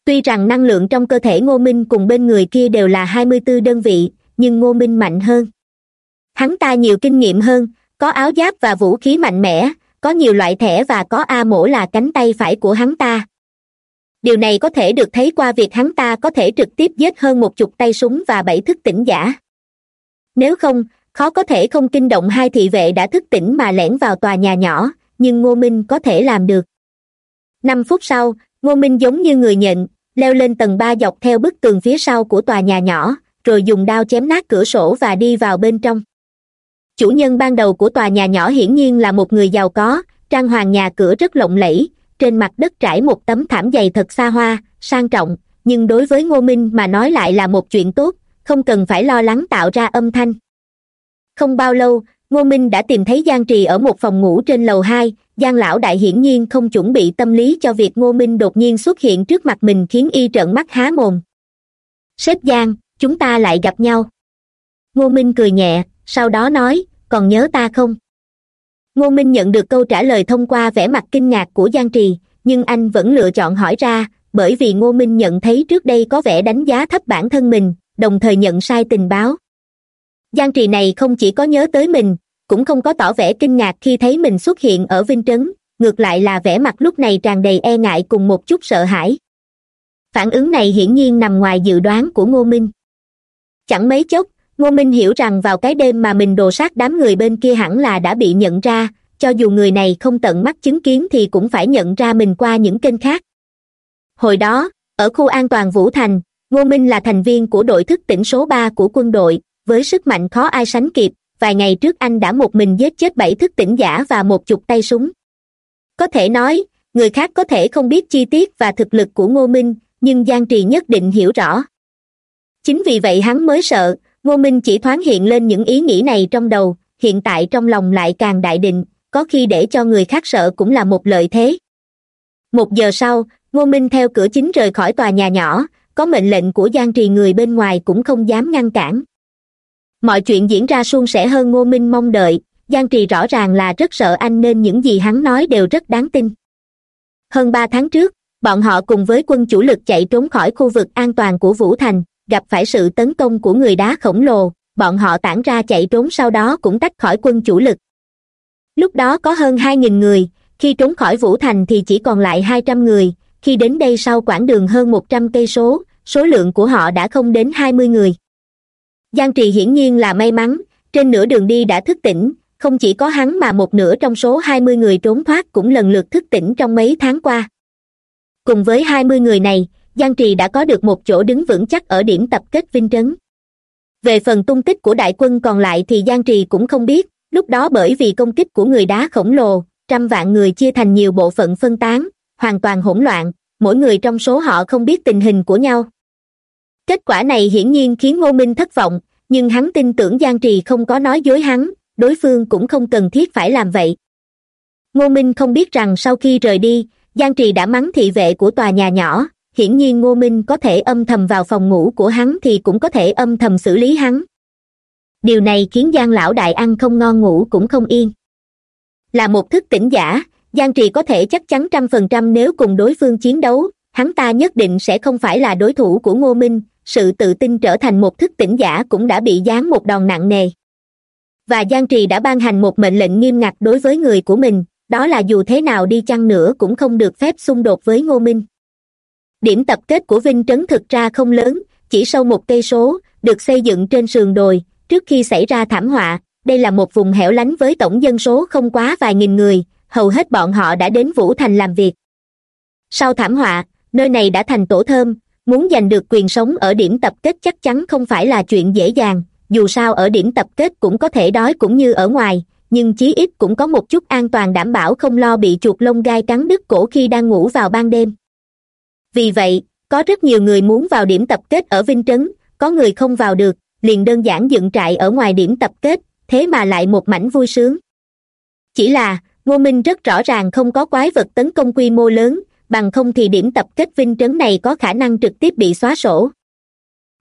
Tuy rằng năng lượng trong cơ thể ngô minh cùng bên người kia đều là hai mươi bốn đơn vị, nhưng ngô minh mạnh hơn. Hắn ta nhiều kinh nghiệm hơn, có áo giáp và vũ khí mạnh mẽ có nhiều loại thẻ và có a mổ là cánh tay phải của hắn ta. Điều này có thể được thấy qua việc hắn ta có thể trực tiếp giết hơn một chục tay súng và bảy thức tỉnh giả. Nếu không, khó có thể không kinh động hai thị vệ đã thức tỉnh mà lẻn vào tòa nhà nhỏ, nhưng ngô minh có thể làm được. Năm phút sau, ngô minh giống như người nhận leo lên tầng ba dọc theo bức tường phía sau của tòa nhà nhỏ, rồi dùng đao chém nát cửa sổ và đi vào bên trong chủ nhân ban đầu của tòa nhà nhỏ hiển nhiên là một người giàu có, trang hoàng nhà cửa rất lộng lẫy, trên mặt đất trải một tấm thảm dày thật xa hoa, sang trọng, nhưng đối với ngô minh mà nói lại là một chuyện tốt, không cần phải lo lắng tạo ra âm thanh. Không bao lâu, ngô minh đã tìm thấy giang trì ở một phòng ngủ trên lầu hai, giang lão đại hiển nhiên không chuẩn bị tâm lý cho việc ngô minh đột nhiên xuất hiện trước mặt mình khiến y trợn mắt há mồm. Sếp giang, chúng ta lại gặp nhau. Ngô minh cười nhẹ sau đó nói, còn nhớ ta không? Ngô minh nhận được câu trả lời thông qua vẻ mặt kinh ngạc của giang trì, nhưng anh vẫn lựa chọn hỏi ra, bởi vì ngô minh nhận thấy trước đây có vẻ đánh giá thấp bản thân mình, đồng thời nhận sai tình báo. Giang trì này không chỉ có nhớ tới mình, cũng không có tỏ vẻ kinh ngạc khi thấy mình xuất hiện ở vinh trấn, ngược lại là vẻ mặt lúc này tràn đầy e ngại cùng một chút sợ hãi. Phản ứng này hiển nhiên nằm ngoài dự đoán của ngô minh. Chẳng mấy chốc ngô minh hiểu rằng vào cái đêm mà mình đồ sát đám người bên kia hẳn là đã bị nhận ra, cho dù người này không tận mắt chứng kiến thì cũng phải nhận ra mình qua những kênh khác. Hồi đó, ở khu an toàn vũ thành, ngô minh là thành viên của đội thức tỉnh số ba của quân đội, với sức mạnh khó ai sánh kịp, vài ngày trước anh đã một mình giết chết bảy thức tỉnh giả và một chục tay súng. Có thể nói, người khác có thể không biết chi tiết và thực lực của ngô minh, nhưng giang trì nhất định hiểu rõ. Chính vì vậy hắn mới sợ ngô minh chỉ thoáng hiện lên những ý nghĩ này trong đầu, hiện tại trong lòng lại càng đại định, có khi để cho người khác sợ cũng là một lợi thế. Một giờ sau, ngô minh theo cửa chính rời khỏi tòa nhà nhỏ, có mệnh lệnh của giang trì người bên ngoài cũng không dám ngăn cản. Mọi chuyện diễn ra suôn sẻ hơn ngô minh mong đợi, giang trì rõ ràng là rất sợ anh nên những gì hắn nói đều rất đáng tin. Hơn ba tháng trước, bọn họ cùng với quân chủ lực chạy trốn khỏi khu vực an toàn của vũ thành gặp phải sự tấn công của người đá khổng lồ, bọn họ tản ra chạy trốn sau đó cũng tách khỏi quân chủ lực. Lúc đó có hơn hai nghìn người, khi trốn khỏi vũ thành thì chỉ còn lại hai trăm người, khi đến đây sau quãng đường hơn một trăm cây số số lượng của họ đã không đến hai mươi người. Giang trì hiển nhiên là may mắn, trên nửa đường đi đã thức tỉnh, không chỉ có hắn mà một nửa trong số hai mươi người trốn thoát cũng lần lượt thức tỉnh trong mấy tháng qua. Cùng với hai mươi người này giang trì đã có được một chỗ đứng vững chắc ở điểm tập kết vinh trấn. Về phần tung tích của đại quân còn lại thì giang trì cũng không biết, lúc đó bởi vì công kích của người đá khổng lồ, trăm vạn người chia thành nhiều bộ phận phân tán, hoàn toàn hỗn loạn, mỗi người trong số họ không biết tình hình của nhau. Kết quả này hiển nhiên khiến ngô minh thất vọng, nhưng hắn tin tưởng giang trì không có nói dối hắn, đối phương cũng không cần thiết phải làm vậy. Ngô minh không biết rằng sau khi rời đi, giang trì đã mắng thị vệ của tòa nhà nhỏ hiển nhiên ngô minh có thể âm thầm vào phòng ngủ của hắn thì cũng có thể âm thầm xử lý hắn. Điều này khiến giang lão đại ăn không ngon ngủ cũng không yên. Là một thức tỉnh giả, giang trì có thể chắc chắn trăm phần trăm nếu cùng đối phương chiến đấu, hắn ta nhất định sẽ không phải là đối thủ của ngô minh, sự tự tin trở thành một thức tỉnh giả cũng đã bị giáng một đòn nặng nề. Và giang trì đã ban hành một mệnh lệnh nghiêm ngặt đối với người của mình, đó là dù thế nào đi chăng nữa cũng không được phép xung đột với ngô minh điểm tập kết của vinh trấn thực ra không lớn, chỉ sâu một cây số, được xây dựng trên sườn đồi, trước khi xảy ra thảm họa. Đây là một vùng hẻo lánh với tổng dân số không quá vài nghìn người, hầu hết bọn họ đã đến vũ thành làm việc. Sau thảm họa, nơi này đã thành tổ thơm, muốn giành được quyền sống ở điểm tập kết chắc chắn không phải là chuyện dễ dàng, dù sao ở điểm tập kết cũng có thể đói cũng như ở ngoài, nhưng chí ít cũng có một chút an toàn đảm bảo không lo bị chuột lông gai cắn đứt cổ khi đang ngủ vào ban đêm vì vậy, có rất nhiều người muốn vào điểm tập kết ở vinh trấn, có người không vào được, liền đơn giản dựng trại ở ngoài điểm tập kết, thế mà lại một mảnh vui sướng. Chỉ là, ngô minh rất rõ ràng không có quái vật tấn công quy mô lớn, bằng không thì điểm tập kết vinh trấn này có khả năng trực tiếp bị xóa sổ.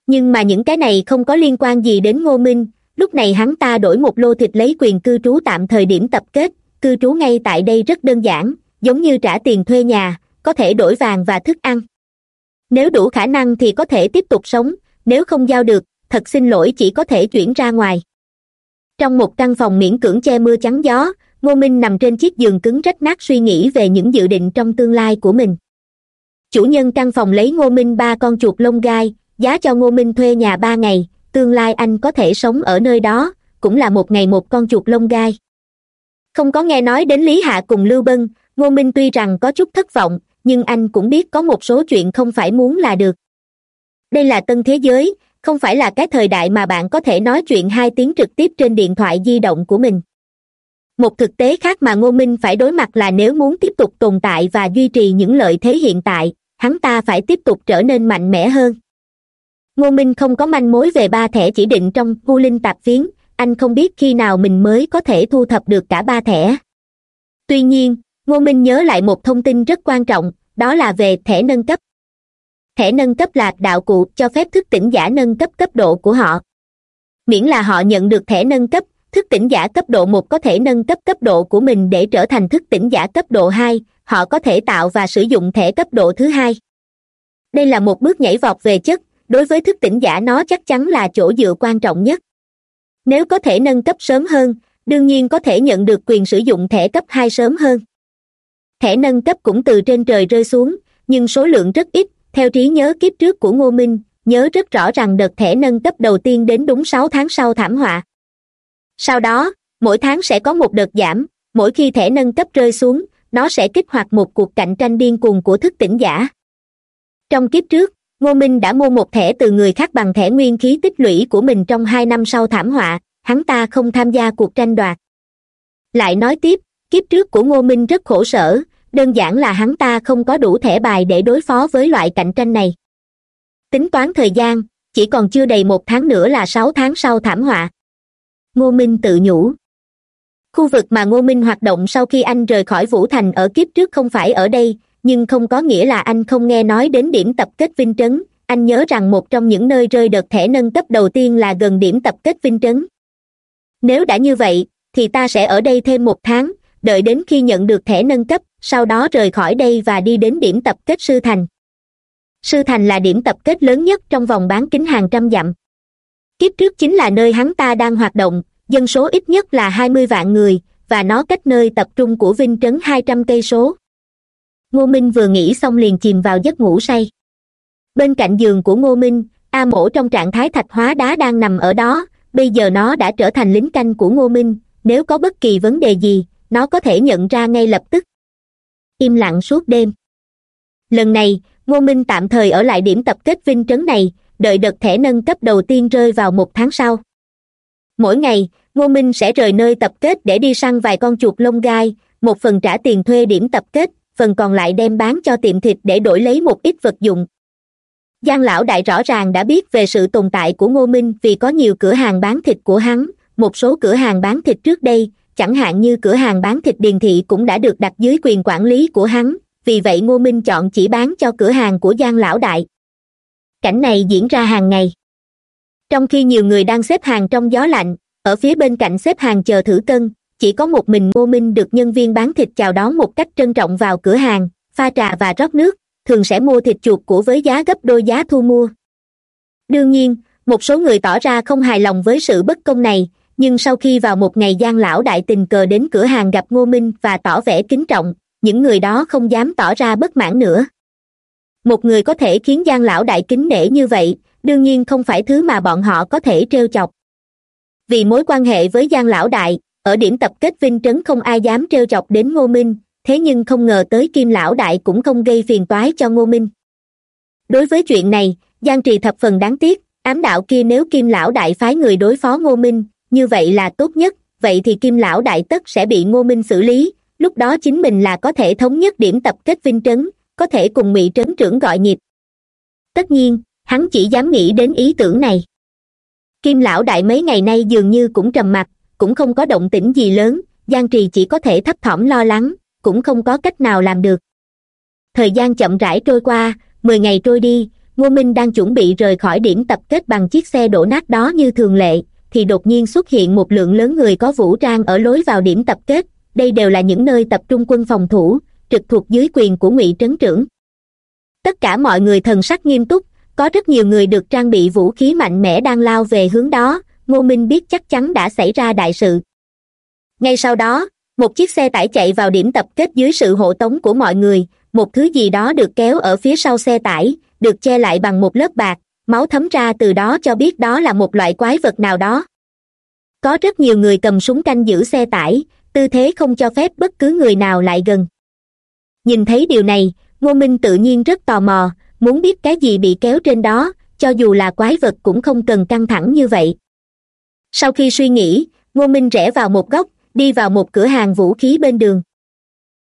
Nhưng mà những cái này không có liên quan gì đến ngô minh, lúc này hắn ta đổi một lô thịt lấy quyền cư trú tạm thời điểm tập kết, cư trú ngay tại đây rất đơn giản, giống như trả tiền thuê nhà có thể đổi vàng và thức ăn. Nếu đủ khả năng thì có thể tiếp tục sống, nếu không giao được, thật xin lỗi chỉ có thể chuyển ra ngoài. Trong một căn phòng miễn cưỡng che mưa chắn gió, ngô minh nằm trên chiếc giường cứng rách nát suy nghĩ về những dự định trong tương lai của mình. Chủ nhân căn phòng lấy ngô minh ba con chuột lông gai, giá cho ngô minh thuê nhà ba ngày, tương lai anh có thể sống ở nơi đó, cũng là một ngày một con chuột lông gai. Không có nghe nói đến lý hạ cùng lưu bân, ngô minh tuy rằng có chút thất vọng nhưng anh cũng biết có một số chuyện không phải muốn là được. Đây là tân thế giới, không phải là cái thời đại mà bạn có thể nói chuyện hai tiếng trực tiếp trên điện thoại di động của mình. Một thực tế khác mà ngô minh phải đối mặt là nếu muốn tiếp tục tồn tại và duy trì những lợi thế hiện tại, hắn ta phải tiếp tục trở nên mạnh mẽ hơn. Ngô minh không có manh mối về ba thẻ chỉ định trong vu linh tạp phiến, anh không biết khi nào mình mới có thể thu thập được cả ba thẻ. Tuy nhiên ngô minh nhớ lại một thông tin rất quan trọng, đó là về thẻ nâng cấp. Thẻ nâng cấp là đạo cụ cho phép thức tỉnh giả nâng cấp cấp độ của họ. Miễn là họ nhận được thẻ nâng cấp, thức tỉnh giả cấp độ một có thể nâng cấp cấp độ của mình để trở thành thức tỉnh giả cấp độ hai, họ có thể tạo và sử dụng thẻ cấp độ thứ hai. Đây là một bước nhảy vọt về chất, đối với thức tỉnh giả nó chắc chắn là chỗ dựa quan trọng nhất. Nếu có thể nâng cấp sớm hơn, đương nhiên có thể nhận được quyền sử dụng thẻ cấp hai sớm hơn thẻ nâng cấp cũng từ trên trời rơi xuống, nhưng số lượng rất ít. Theo trí nhớ kiếp trước của ngô minh, nhớ rất rõ rằng đợt thẻ nâng cấp đầu tiên đến đúng sáu tháng sau thảm họa. Sau đó, mỗi tháng sẽ có một đợt giảm. Mỗi khi thẻ nâng cấp rơi xuống, nó sẽ kích hoạt một cuộc cạnh tranh điên cuồng của thức tỉnh giả. Trong kiếp trước, ngô minh đã mua một thẻ từ người khác bằng thẻ nguyên khí tích lũy của mình trong hai năm sau thảm họa. Hắn ta không tham gia cuộc tranh đoạt. Lại nói tiếp, kiếp trước của ngô minh rất khổ sở đơn giản là hắn ta không có đủ thẻ bài để đối phó với loại cạnh tranh này. Tính toán thời gian, chỉ còn chưa đầy một tháng nữa là sáu tháng sau thảm họa. Ngô minh tự nhủ. Khu vực mà ngô minh hoạt động sau khi anh rời khỏi vũ thành ở kiếp trước không phải ở đây, nhưng không có nghĩa là anh không nghe nói đến điểm tập kết vinh trấn. Anh nhớ rằng một trong những nơi rơi đợt thẻ nâng cấp đầu tiên là gần điểm tập kết vinh trấn. Nếu đã như vậy, thì ta sẽ ở đây thêm một tháng đợi đến khi nhận được thẻ nâng cấp, sau đó rời khỏi đây và đi đến điểm tập kết sư thành. Sư thành là điểm tập kết lớn nhất trong vòng bán kính hàng trăm dặm. Kiếp trước chính là nơi hắn ta đang hoạt động, dân số ít nhất là hai mươi vạn người, và nó cách nơi tập trung của vinh trấn hai trăm cây số. Ngô minh vừa nghĩ xong liền chìm vào giấc ngủ say. Bên cạnh giường của ngô minh, a mổ trong trạng thái thạch hóa đá đang nằm ở đó, bây giờ nó đã trở thành lính canh của ngô minh, nếu có bất kỳ vấn đề gì nó có thể nhận ra ngay lập tức. Im lặng suốt đêm. Lần này, ngô minh tạm thời ở lại điểm tập kết vinh trấn này, đợi đợt thẻ nâng cấp đầu tiên rơi vào một tháng sau. Mỗi ngày, ngô minh sẽ rời nơi tập kết để đi săn vài con chuột lông gai, một phần trả tiền thuê điểm tập kết, phần còn lại đem bán cho tiệm thịt để đổi lấy một ít vật dụng. Giang lão đại rõ ràng đã biết về sự tồn tại của ngô minh vì có nhiều cửa hàng bán thịt của hắn, một số cửa hàng bán thịt trước đây chẳng hạn như cửa hàng bán thịt điền thị cũng đã được đặt dưới quyền quản lý của hắn, vì vậy ngô minh chọn chỉ bán cho cửa hàng của giang lão đại. Cảnh này diễn ra hàng ngày. Trong khi nhiều người đang xếp hàng trong gió lạnh, ở phía bên cạnh xếp hàng chờ thử cân, chỉ có một mình ngô minh được nhân viên bán thịt chào đón một cách trân trọng vào cửa hàng, pha trà và rót nước, thường sẽ mua thịt chuột của với giá gấp đôi giá thu mua. Đương nhiên, một số người tỏ ra không hài lòng với sự bất công này nhưng sau khi vào một ngày giang lão đại tình cờ đến cửa hàng gặp ngô minh và tỏ vẻ kính trọng, những người đó không dám tỏ ra bất mãn nữa. Một người có thể khiến giang lão đại kính nể như vậy, đương nhiên không phải thứ mà bọn họ có thể trêu chọc. Vì mối quan hệ với giang lão đại, ở điểm tập kết vinh trấn không ai dám trêu chọc đến ngô minh, thế nhưng không ngờ tới kim lão đại cũng không gây phiền toái cho ngô minh. Đối với chuyện này, giang trì thập phần đáng tiếc, ám đạo kia nếu kim lão đại phái người đối phó ngô minh như vậy là tốt nhất, vậy thì kim lão đại tất sẽ bị ngô minh xử lý, lúc đó chính mình là có thể thống nhất điểm tập kết vinh trấn, có thể cùng ngụy trấn trưởng gọi nhịp tất nhiên, hắn chỉ dám nghĩ đến ý tưởng này. Kim lão đại mấy ngày nay dường như cũng trầm mặc, cũng không có động tĩnh gì lớn, giang trì chỉ có thể thấp thỏm lo lắng, cũng không có cách nào làm được. Thời gian chậm rãi trôi qua, mười ngày trôi đi, ngô minh đang chuẩn bị rời khỏi điểm tập kết bằng chiếc xe đổ nát đó như thường lệ thì đột nhiên xuất hiện một lượng lớn người có vũ trang ở lối vào điểm tập kết. Đây đều là những nơi tập trung quân phòng thủ, trực thuộc dưới quyền của ngụy trấn trưởng. Tất cả mọi người thần sắc nghiêm túc, có rất nhiều người được trang bị vũ khí mạnh mẽ đang lao về hướng đó. Ngô minh biết chắc chắn đã xảy ra đại sự. Ngay sau đó, một chiếc xe tải chạy vào điểm tập kết dưới sự hộ tống của mọi người. Một thứ gì đó được kéo ở phía sau xe tải, được che lại bằng một lớp bạc máu thấm ra từ đó cho biết đó là một loại quái vật nào đó. Có rất nhiều người cầm súng canh giữ xe tải, tư thế không cho phép bất cứ người nào lại gần. Nhìn thấy điều này, ngô minh tự nhiên rất tò mò, muốn biết cái gì bị kéo trên đó, cho dù là quái vật cũng không cần căng thẳng như vậy. Sau khi suy nghĩ, ngô minh rẽ vào một góc, đi vào một cửa hàng vũ khí bên đường.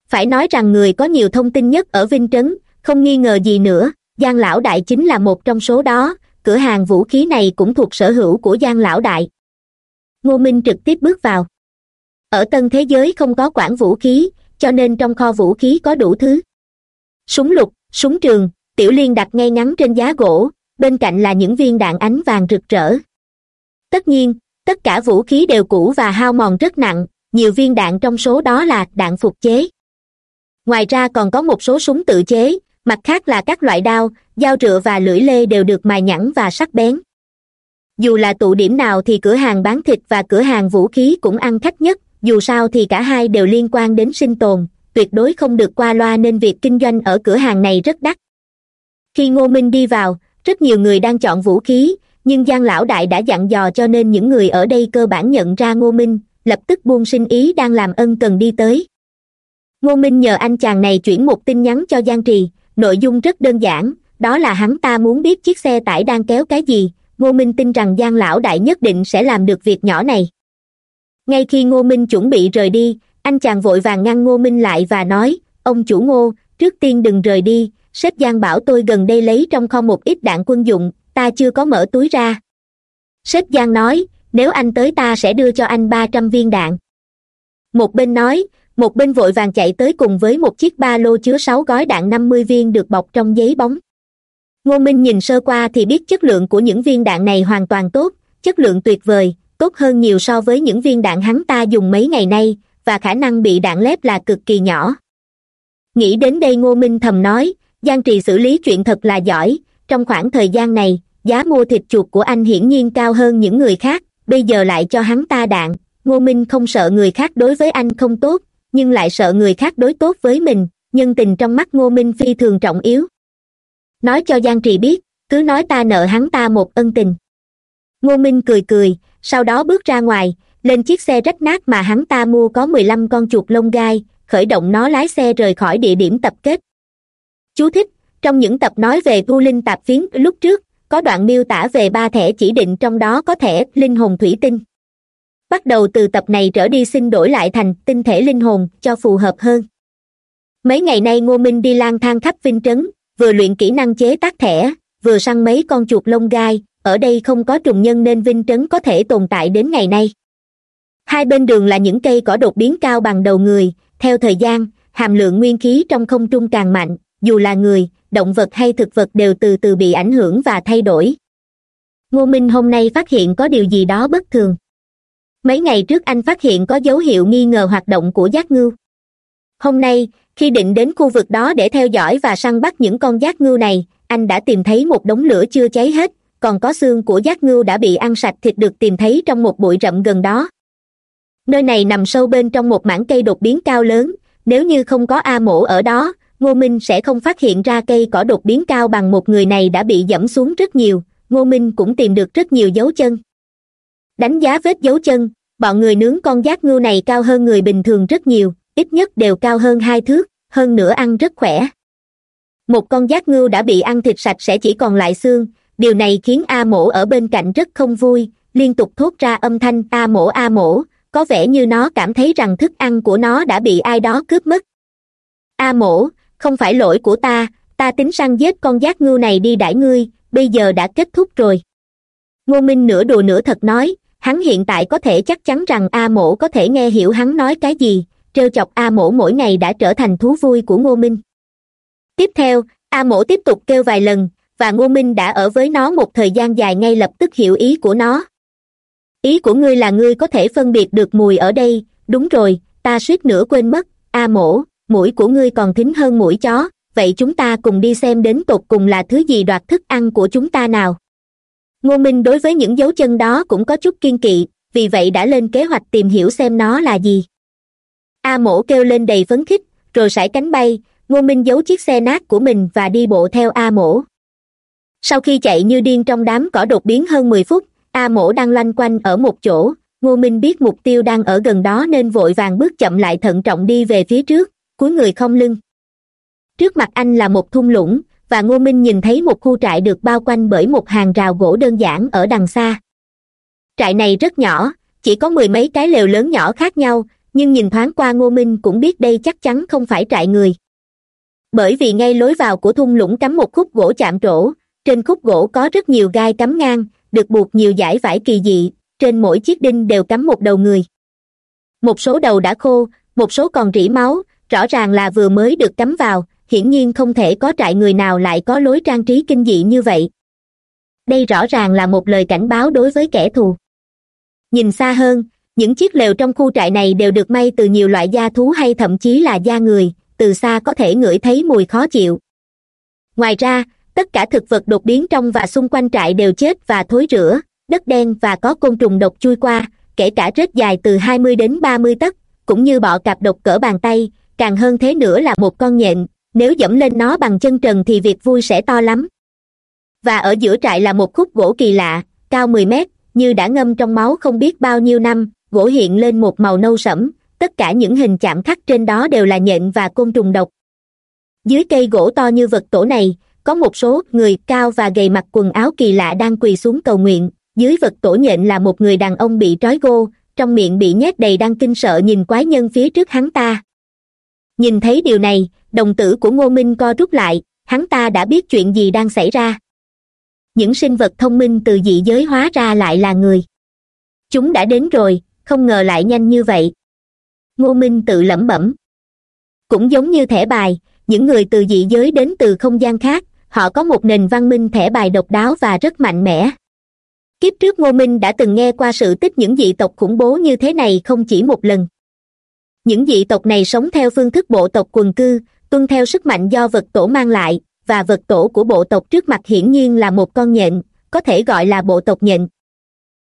Phải nói rằng người có nhiều thông tin nhất ở vinh trấn, không nghi ngờ gì nữa giang lão đại chính là một trong số đó, cửa hàng vũ khí này cũng thuộc sở hữu của giang lão đại. Ngô minh trực tiếp bước vào. Ở tân thế giới không có quản vũ khí, cho nên trong kho vũ khí có đủ thứ. Súng lục, súng trường, tiểu liên đặt ngay ngắn trên giá gỗ, bên cạnh là những viên đạn ánh vàng rực rỡ. Tất nhiên, tất cả vũ khí đều cũ và hao mòn rất nặng, nhiều viên đạn trong số đó là đạn phục chế. Ngoài ra còn có một số súng tự chế mặt khác là các loại đao, dao rựa và lưỡi lê đều được mài nhẵn và sắc bén. Dù là tụ điểm nào thì cửa hàng bán thịt và cửa hàng vũ khí cũng ăn khách nhất, dù sao thì cả hai đều liên quan đến sinh tồn, tuyệt đối không được qua loa nên việc kinh doanh ở cửa hàng này rất đắt. Khi ngô minh đi vào, rất nhiều người đang chọn vũ khí, nhưng giang lão đại đã dặn dò cho nên những người ở đây cơ bản nhận ra ngô minh, lập tức buông sinh ý đang làm ân cần đi tới. Ngô minh nhờ anh chàng này chuyển một tin nhắn cho giang trì nội dung rất đơn giản, đó là hắn ta muốn biết chiếc xe tải đang kéo cái gì. Ngô minh tin rằng giang lão đại nhất định sẽ làm được việc nhỏ này. Ngay khi ngô minh chuẩn bị rời đi, anh chàng vội vàng ngăn ngô minh lại và nói, ông chủ ngô, trước tiên đừng rời đi. Sếp giang bảo tôi gần đây lấy trong kho một ít đạn quân dụng, ta chưa có mở túi ra. Sếp giang nói, nếu anh tới ta sẽ đưa cho anh ba trăm viên đạn. Một bên nói một bên vội vàng chạy tới cùng với một chiếc ba lô chứa sáu gói đạn năm mươi viên được bọc trong giấy bóng. Ngô minh nhìn sơ qua thì biết chất lượng của những viên đạn này hoàn toàn tốt, chất lượng tuyệt vời, tốt hơn nhiều so với những viên đạn hắn ta dùng mấy ngày nay, và khả năng bị đạn lép là cực kỳ nhỏ. Nghĩ đến đây ngô minh thầm nói, giang trì xử lý chuyện thật là giỏi, trong khoảng thời gian này, giá mua thịt chuột của anh hiển nhiên cao hơn những người khác, bây giờ lại cho hắn ta đạn. Ngô minh không sợ người khác đối với anh không tốt nhưng lại sợ người khác đối tốt với mình, nhân tình trong mắt ngô minh phi thường trọng yếu. Nói cho giang trì biết, cứ nói ta nợ hắn ta một ân tình. Ngô minh cười cười, sau đó bước ra ngoài, lên chiếc xe rách nát mà hắn ta mua có mười lăm con chuột lông gai, khởi động nó lái xe rời khỏi địa điểm tập kết. Chú thích, trong những tập nói về thu linh tạp phiến, lúc trước, có đoạn miêu tả về ba thẻ chỉ định trong đó có thẻ linh hồn thủy tinh bắt đầu từ tập này trở đi xin đổi lại thành tinh thể linh hồn cho phù hợp hơn. Mấy ngày nay ngô minh đi lang thang khắp vinh trấn, vừa luyện kỹ năng chế tác thẻ, vừa săn mấy con chuột lông gai, ở đây không có trùng nhân nên vinh trấn có thể tồn tại đến ngày nay. Hai bên đường là những cây cỏ đột biến cao bằng đầu người, theo thời gian, hàm lượng nguyên khí trong không trung càng mạnh, dù là người, động vật hay thực vật đều từ từ bị ảnh hưởng và thay đổi. Ngô minh hôm nay phát hiện có điều gì đó bất thường mấy ngày trước anh phát hiện có dấu hiệu nghi ngờ hoạt động của giác ngưu hôm nay, khi định đến khu vực đó để theo dõi và săn bắt những con giác ngưu này, anh đã tìm thấy một đống lửa chưa cháy hết, còn có xương của giác ngưu đã bị ăn sạch thịt được tìm thấy trong một bụi rậm gần đó. Nơi này nằm sâu bên trong một mảng cây đột biến cao lớn, nếu như không có a mổ ở đó, ngô minh sẽ không phát hiện ra cây cỏ đột biến cao bằng một người này đã bị dẫm xuống rất nhiều, ngô minh cũng tìm được rất nhiều dấu chân. Đánh giá vết dấu chân bọn người nướng con giác ngưu này cao hơn người bình thường rất nhiều, ít nhất đều cao hơn hai thước, hơn nữa ăn rất khỏe. Một con giác ngưu đã bị ăn thịt sạch sẽ chỉ còn lại xương, điều này khiến a mổ ở bên cạnh rất không vui, liên tục thốt ra âm thanh, a mổ a mổ, có vẻ như nó cảm thấy rằng thức ăn của nó đã bị ai đó cướp mất. A mổ, không phải lỗi của ta ta tính săn giết con giác ngưu này đi đãi ngươi, bây giờ đã kết thúc rồi. Ngô minh nửa đùa nửa thật nói hắn hiện tại có thể chắc chắn rằng a mổ có thể nghe hiểu hắn nói cái gì, trêu chọc a mổ mỗi ngày đã trở thành thú vui của ngô minh. Tiếp theo, a mổ tiếp tục kêu vài lần, và ngô minh đã ở với nó một thời gian dài ngay lập tức hiểu ý của nó. Ý của ngươi là ngươi có thể phân biệt được mùi ở đây, đúng rồi, ta suýt nữa quên mất, a mổ, mũi của ngươi còn thính hơn mũi chó, vậy chúng ta cùng đi xem đến tột cùng là thứ gì đoạt thức ăn của chúng ta nào ngô minh đối với những dấu chân đó cũng có chút kiên kỵ, vì vậy đã lên kế hoạch tìm hiểu xem nó là gì. A mổ kêu lên đầy phấn khích, rồi sải cánh bay, ngô minh giấu chiếc xe nát của mình và đi bộ theo a mổ. Sau khi chạy như điên trong đám cỏ đột biến hơn mười phút, a mổ đang loanh quanh ở một chỗ, ngô minh biết mục tiêu đang ở gần đó nên vội vàng bước chậm lại thận trọng đi về phía trước cuối người không lưng. Trước mặt anh là một thung lũng và ngô minh nhìn thấy một khu trại được bao quanh bởi một hàng rào gỗ đơn giản ở đằng xa. Trại này rất nhỏ, chỉ có mười mấy cái lều lớn nhỏ khác nhau, nhưng nhìn thoáng qua ngô minh cũng biết đây chắc chắn không phải trại người. Bởi vì ngay lối vào của thung lũng cắm một khúc gỗ chạm trổ, trên khúc gỗ có rất nhiều gai cắm ngang, được buộc nhiều dải vải kỳ dị, trên mỗi chiếc đinh đều cắm một đầu người. Một số đầu đã khô, một số còn rỉ máu, rõ ràng là vừa mới được cắm vào hiển nhiên không thể có trại người nào lại có lối trang trí kinh dị như vậy. Đây rõ ràng là một lời cảnh báo đối với kẻ thù. Nhìn xa hơn, những chiếc lều trong khu trại này đều được may từ nhiều loại da thú hay thậm chí là da người, từ xa có thể ngửi thấy mùi khó chịu. Ngoài ra, tất cả thực vật đột biến trong và xung quanh trại đều chết và thối rữa đất đen và có côn trùng độc chui qua, kể cả rết dài từ hai mươi đến ba mươi tấc, cũng như bọ cạp độc cỡ bàn tay, càng hơn thế nữa là một con nhện nếu dẫm lên nó bằng chân trần thì việc vui sẽ to lắm. Và ở giữa trại là một khúc gỗ kỳ lạ, cao mười mét, như đã ngâm trong máu không biết bao nhiêu năm, gỗ hiện lên một màu nâu sẫm, tất cả những hình chạm khắc trên đó đều là nhện và côn trùng độc. Dưới cây gỗ to như vật tổ này, có một số người cao và gầy mặc quần áo kỳ lạ đang quỳ xuống cầu nguyện. Dưới vật tổ nhện là một người đàn ông bị trói gô, trong miệng bị nhét đầy đang kinh sợ nhìn quái nhân phía trước hắn ta nhìn thấy điều này, đồng tử của ngô minh co rút lại, hắn ta đã biết chuyện gì đang xảy ra. Những sinh vật thông minh từ dị giới hóa ra lại là người. Chúng đã đến rồi, không ngờ lại nhanh như vậy. Ngô minh tự lẩm bẩm. Cũng giống như thẻ bài, những người từ dị giới đến từ không gian khác, họ có một nền văn minh thẻ bài độc đáo và rất mạnh mẽ. Kiếp trước ngô minh đã từng nghe qua sự tích những dị tộc khủng bố như thế này không chỉ một lần những dị tộc này sống theo phương thức bộ tộc quần cư, tuân theo sức mạnh do vật tổ mang lại, và vật tổ của bộ tộc trước mặt hiển nhiên là một con nhện, có thể gọi là bộ tộc nhện.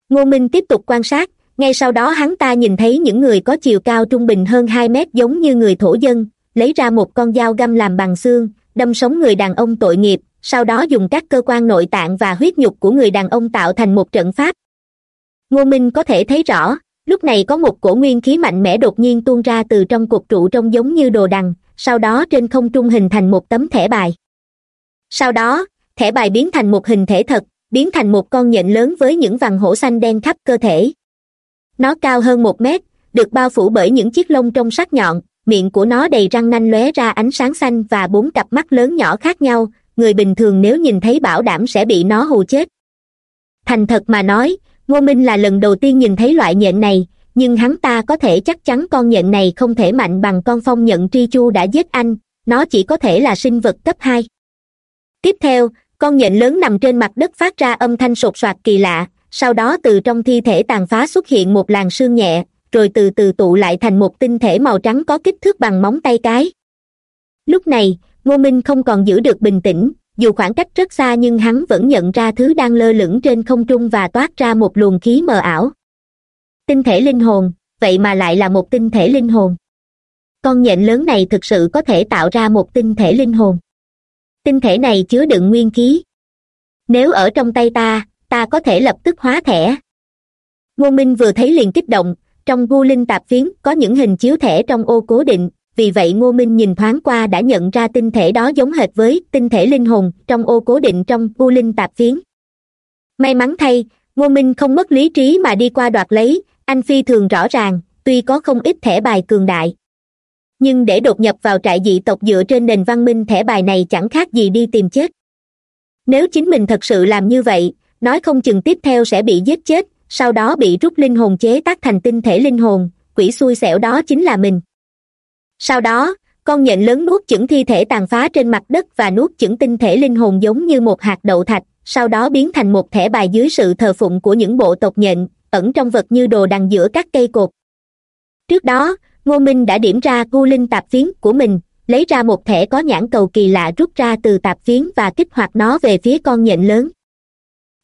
Ngô minh tiếp tục quan sát, ngay sau đó hắn ta nhìn thấy những người có chiều cao trung bình hơn hai mét giống như người thổ dân, lấy ra một con dao găm làm bằng xương, đâm sống người đàn ông tội nghiệp, sau đó dùng các cơ quan nội tạng và huyết nhục của người đàn ông tạo thành một trận pháp. Ngô minh có thể thấy rõ lúc này có một cổ nguyên khí mạnh mẽ đột nhiên tuôn ra từ trong cục trụ trông giống như đồ đằng, sau đó trên không trung hình thành một tấm thẻ bài. Sau đó, thẻ bài biến thành một hình thể thật, biến thành một con nhện lớn với những vằn hổ xanh đen khắp cơ thể. Nó cao hơn một mét, được bao phủ bởi những chiếc lông trong sắc nhọn, miệng của nó đầy răng nanh lóe ra ánh sáng xanh và bốn cặp mắt lớn nhỏ khác nhau, người bình thường nếu nhìn thấy bảo đảm sẽ bị nó hù chết. Thành thật mà nói ngô minh là lần đầu tiên nhìn thấy loại nhện này, nhưng hắn ta có thể chắc chắn con nhện này không thể mạnh bằng con phong nhận tri chu đã giết anh, nó chỉ có thể là sinh vật cấp hai. Tiếp theo, con nhện lớn nằm trên mặt đất phát ra âm thanh sột soạt kỳ lạ, sau đó từ trong thi thể tàn phá xuất hiện một làn sương nhẹ, rồi từ từ tụ lại thành một tinh thể màu trắng có kích thước bằng móng tay cái. Lúc này, ngô minh không còn giữ được bình tĩnh dù khoảng cách rất xa nhưng hắn vẫn nhận ra thứ đang lơ lửng trên không trung và toát ra một luồng khí mờ ảo. Tinh thể linh hồn, vậy mà lại là một tinh thể linh hồn. Con nhện lớn này thực sự có thể tạo ra một tinh thể linh hồn. Tinh thể này chứa đựng nguyên khí. Nếu ở trong tay ta ta có thể lập tức hóa thẻ. Ngô minh vừa thấy liền kích động, trong gu linh tạp phiến có những hình chiếu thẻ trong ô cố định vì vậy ngô minh nhìn thoáng qua đã nhận ra tinh thể đó giống hệt với tinh thể linh hồn trong ô cố định trong u linh tạp phiến. May mắn thay, ngô minh không mất lý trí mà đi qua đoạt lấy, anh phi thường rõ ràng, tuy có không ít thẻ bài cường đại. Nhưng để đột nhập vào trại dị tộc dựa trên nền văn minh thẻ bài này chẳng khác gì đi tìm chết. Nếu chính mình thật sự làm như vậy, nói không chừng tiếp theo sẽ bị giết chết, sau đó bị rút linh hồn chế tác thành tinh thể linh hồn, quỷ xui xẻo đó chính là mình sau đó, con nhện lớn nuốt chửng thi thể tàn phá trên mặt đất và nuốt chửng tinh thể linh hồn giống như một hạt đậu thạch, sau đó biến thành một thẻ bài dưới sự thờ phụng của những bộ tộc nhện, ẩn trong vật như đồ đằng giữa các cây cột. Trước đó, ngô minh đã điểm ra gu linh tạp phiến của mình, lấy ra một thẻ có nhãn cầu kỳ lạ rút ra từ tạp phiến và kích hoạt nó về phía con nhện lớn.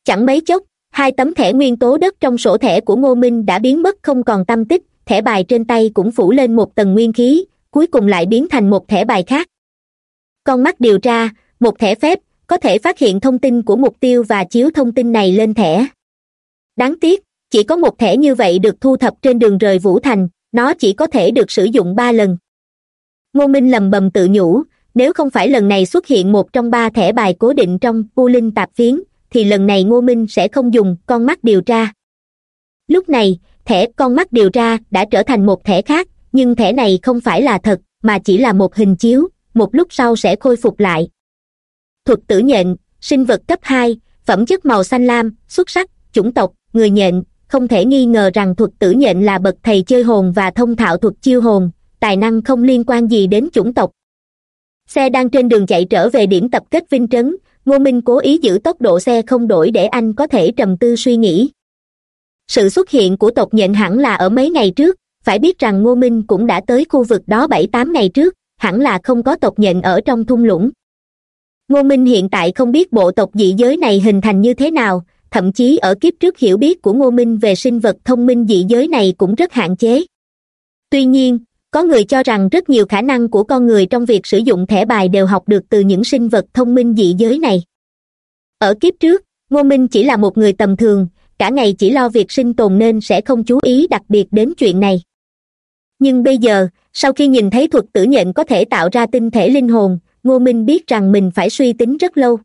Chẳng mấy chốc, hai tấm thẻ nguyên tố đất trong sổ thẻ của ngô minh đã biến mất không còn tâm tích, thẻ bài trên tay cũng phủ lên một tầng nguyên khí cuối cùng lại biến thành một thẻ bài khác. Con mắt điều tra, một thẻ phép, có thể phát hiện thông tin của mục tiêu và chiếu thông tin này lên thẻ. Đáng tiếc, chỉ có một thẻ như vậy được thu thập trên đường rời vũ thành, nó chỉ có thể được sử dụng ba lần. Ngô minh lầm bầm tự nhủ, nếu không phải lần này xuất hiện một trong ba thẻ bài cố định trong u linh tạp phiến, thì lần này ngô minh sẽ không dùng con mắt điều tra. Lúc này, thẻ con mắt điều tra đã trở thành một thẻ khác nhưng thẻ này không phải là thật, mà chỉ là một hình chiếu, một lúc sau sẽ khôi phục lại. Thuật tử nhện, sinh vật cấp hai, phẩm chất màu xanh lam, xuất sắc, chủng tộc, người nhện. Không thể nghi ngờ rằng thuật tử nhện là bậc thầy chơi hồn và thông thạo thuật chiêu hồn, tài năng không liên quan gì đến chủng tộc. Xe đang trên đường chạy trở về điểm tập kết vinh trấn, ngô minh cố ý giữ tốc độ xe không đổi để anh có thể trầm tư suy nghĩ. Sự xuất hiện của tộc nhện hẳn là ở mấy ngày trước phải biết rằng ngô minh cũng đã tới khu vực đó bảy tám ngày trước, hẳn là không có tộc nhận ở trong thung lũng. Ngô minh hiện tại không biết bộ tộc dị giới này hình thành như thế nào, thậm chí ở kiếp trước hiểu biết của ngô minh về sinh vật thông minh dị giới này cũng rất hạn chế. Tuy nhiên, có người cho rằng rất nhiều khả năng của con người trong việc sử dụng thẻ bài đều học được từ những sinh vật thông minh dị giới này. Ở kiếp trước, ngô minh chỉ là một người tầm thường, cả ngày chỉ lo việc sinh tồn nên sẽ không chú ý đặc biệt đến chuyện này nhưng bây giờ, sau khi nhìn thấy thuật tử nhện có thể tạo ra tinh thể linh hồn, ngô minh biết rằng mình phải suy tính rất lâu.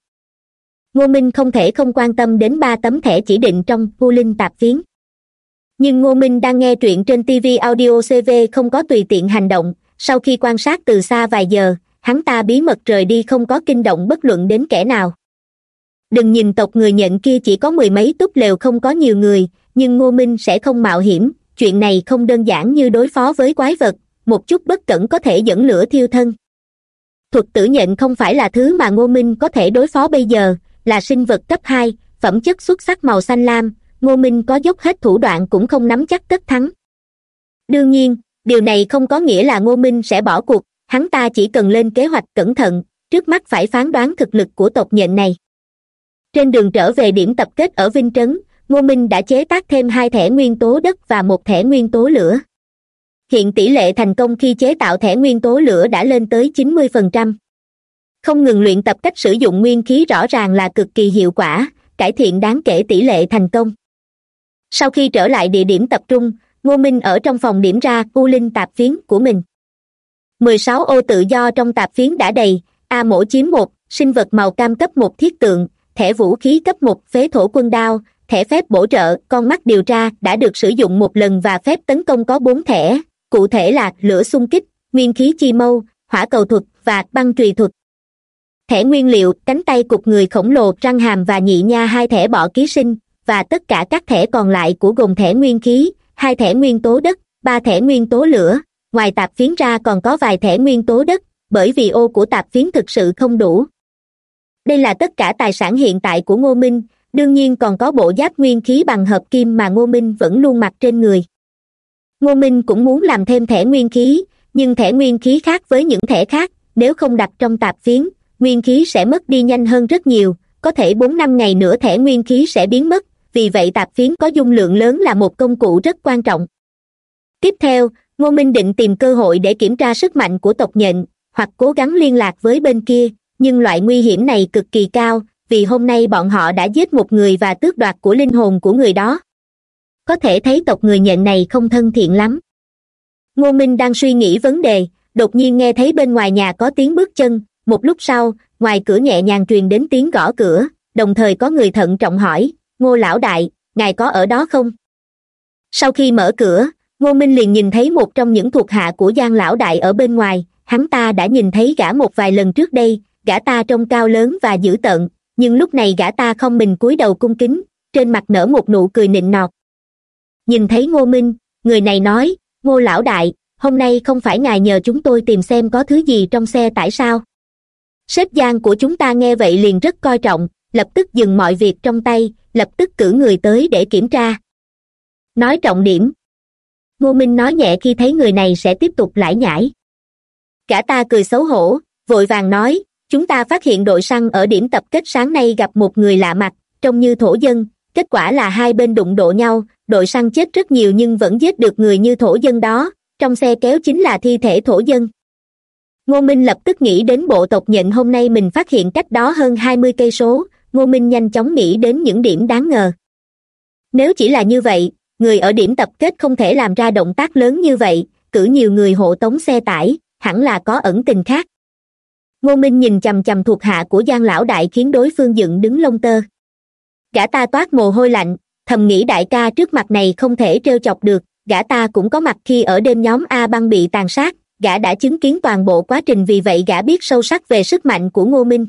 Ngô minh không thể không quan tâm đến ba tấm thẻ chỉ định trong vô linh tạp phiến. Nhưng ngô minh đang nghe truyện trên tv audio cv không có tùy tiện hành động. Sau khi quan sát từ xa vài giờ, hắn ta bí mật rời đi không có kinh động bất luận đến kẻ nào. Đừng nhìn tộc người nhận kia chỉ có mười mấy túp lều không có nhiều người, nhưng ngô minh sẽ không mạo hiểm chuyện này không đơn giản như đối phó với quái vật, một chút bất cẩn có thể dẫn lửa thiêu thân. Thuật tử nhện không phải là thứ mà ngô minh có thể đối phó bây giờ, là sinh vật cấp hai, phẩm chất xuất sắc màu xanh lam, ngô minh có dốc hết thủ đoạn cũng không nắm chắc tất thắng. Đương nhiên, điều này không có nghĩa là ngô minh sẽ bỏ cuộc, hắn ta chỉ cần lên kế hoạch cẩn thận, trước mắt phải phán đoán thực lực của tộc nhện này. Trên đường trở về điểm tập kết ở vinh trấn ngô minh đã chế tác thêm hai thẻ nguyên tố đất và một thẻ nguyên tố lửa. Hiện tỷ lệ thành công khi chế tạo thẻ nguyên tố lửa đã lên tới chín mươi phần trăm. Không ngừng luyện tập cách sử dụng nguyên khí rõ ràng là cực kỳ hiệu quả, cải thiện đáng kể tỷ lệ thành công. Sau khi trở lại địa điểm tập trung, ngô minh ở trong phòng điểm ra u linh tạp phiến của mình. mười sáu ô tự do trong tạp phiến đã đầy, a mổ chiếm một, sinh vật màu cam cấp một thiết tượng, thẻ vũ khí cấp một, phế thổ quân đao thẻ phép bổ trợ, con mắt điều tra, đã được sử dụng một lần và phép tấn công có bốn thẻ. Cụ thể là lửa xung kích, nguyên khí chi mâu, hỏa cầu thuật và băng trùy thuật. Thẻ nguyên liệu, cánh tay cục người khổng lồ, răng hàm và nhị nha, hai thẻ bọ ký sinh, và tất cả các thẻ còn lại của gồm thẻ nguyên khí, hai thẻ nguyên tố đất, ba thẻ nguyên tố lửa. Ngoài tạp phiến ra còn có vài thẻ nguyên tố đất, bởi vì ô của tạp phiến thực sự không đủ. Đây là tất cả tài sản hiện tại của ngô minh đương nhiên còn có bộ giáp nguyên khí bằng hợp kim mà ngô minh vẫn luôn mặc trên người. Ngô minh cũng muốn làm thêm thẻ nguyên khí, nhưng thẻ nguyên khí khác với những thẻ khác, nếu không đặt trong tạp phiến, nguyên khí sẽ mất đi nhanh hơn rất nhiều, có thể bốn năm ngày nữa thẻ nguyên khí sẽ biến mất, vì vậy tạp phiến có dung lượng lớn là một công cụ rất quan trọng. Tiếp theo, ngô minh định tìm cơ hội để kiểm tra sức mạnh của tộc nhện, hoặc cố gắng liên lạc với bên kia, nhưng loại nguy hiểm này cực kỳ cao vì hôm nay bọn họ đã giết một người và tước đoạt của linh hồn của người đó. Có thể thấy tộc người nhện này không thân thiện lắm. Ngô minh đang suy nghĩ vấn đề, đột nhiên nghe thấy bên ngoài nhà có tiếng bước chân. Một lúc sau, ngoài cửa nhẹ nhàng truyền đến tiếng gõ cửa, đồng thời có người thận trọng hỏi, ngô lão đại, ngài có ở đó không? Sau khi mở cửa, ngô minh liền nhìn thấy một trong những thuộc hạ của giang lão đại ở bên ngoài. Hắn ta đã nhìn thấy gã một vài lần trước đây, gã ta trông cao lớn và dữ tợn nhưng lúc này gã ta không mình cúi đầu cung kính, trên mặt nở một nụ cười nịnh nọt. Nhìn thấy ngô minh, người này nói, ngô lão đại, hôm nay không phải ngài nhờ chúng tôi tìm xem có thứ gì trong xe tại sao? Sếp giang của chúng ta nghe vậy liền rất coi trọng, lập tức dừng mọi việc trong tay, lập tức cử người tới để kiểm tra. Nói trọng điểm. Ngô minh nói nhẹ khi thấy người này sẽ tiếp tục lải nhải. Cả ta cười xấu hổ, vội vàng nói chúng ta phát hiện đội săn ở điểm tập kết sáng nay gặp một người lạ mặt, trông như thổ dân, kết quả là hai bên đụng độ nhau, đội săn chết rất nhiều nhưng vẫn giết được người như thổ dân đó, trong xe kéo chính là thi thể thổ dân. Ngô minh lập tức nghĩ đến bộ tộc nhện hôm nay mình phát hiện cách đó hơn hai mươi cây số, ngô minh nhanh chóng nghĩ đến những điểm đáng ngờ. Nếu chỉ là như vậy, người ở điểm tập kết không thể làm ra động tác lớn như vậy, cử nhiều người hộ tống xe tải, hẳn là có ẩn tình khác ngô minh nhìn chằm chằm thuộc hạ của giang lão đại khiến đối phương dựng đứng lông tơ. Gã ta toát mồ hôi lạnh, thầm nghĩ đại ca trước mặt này không thể trêu chọc được, gã ta cũng có mặt khi ở đêm nhóm a băng bị tàn sát, gã đã chứng kiến toàn bộ quá trình vì vậy gã biết sâu sắc về sức mạnh của ngô minh.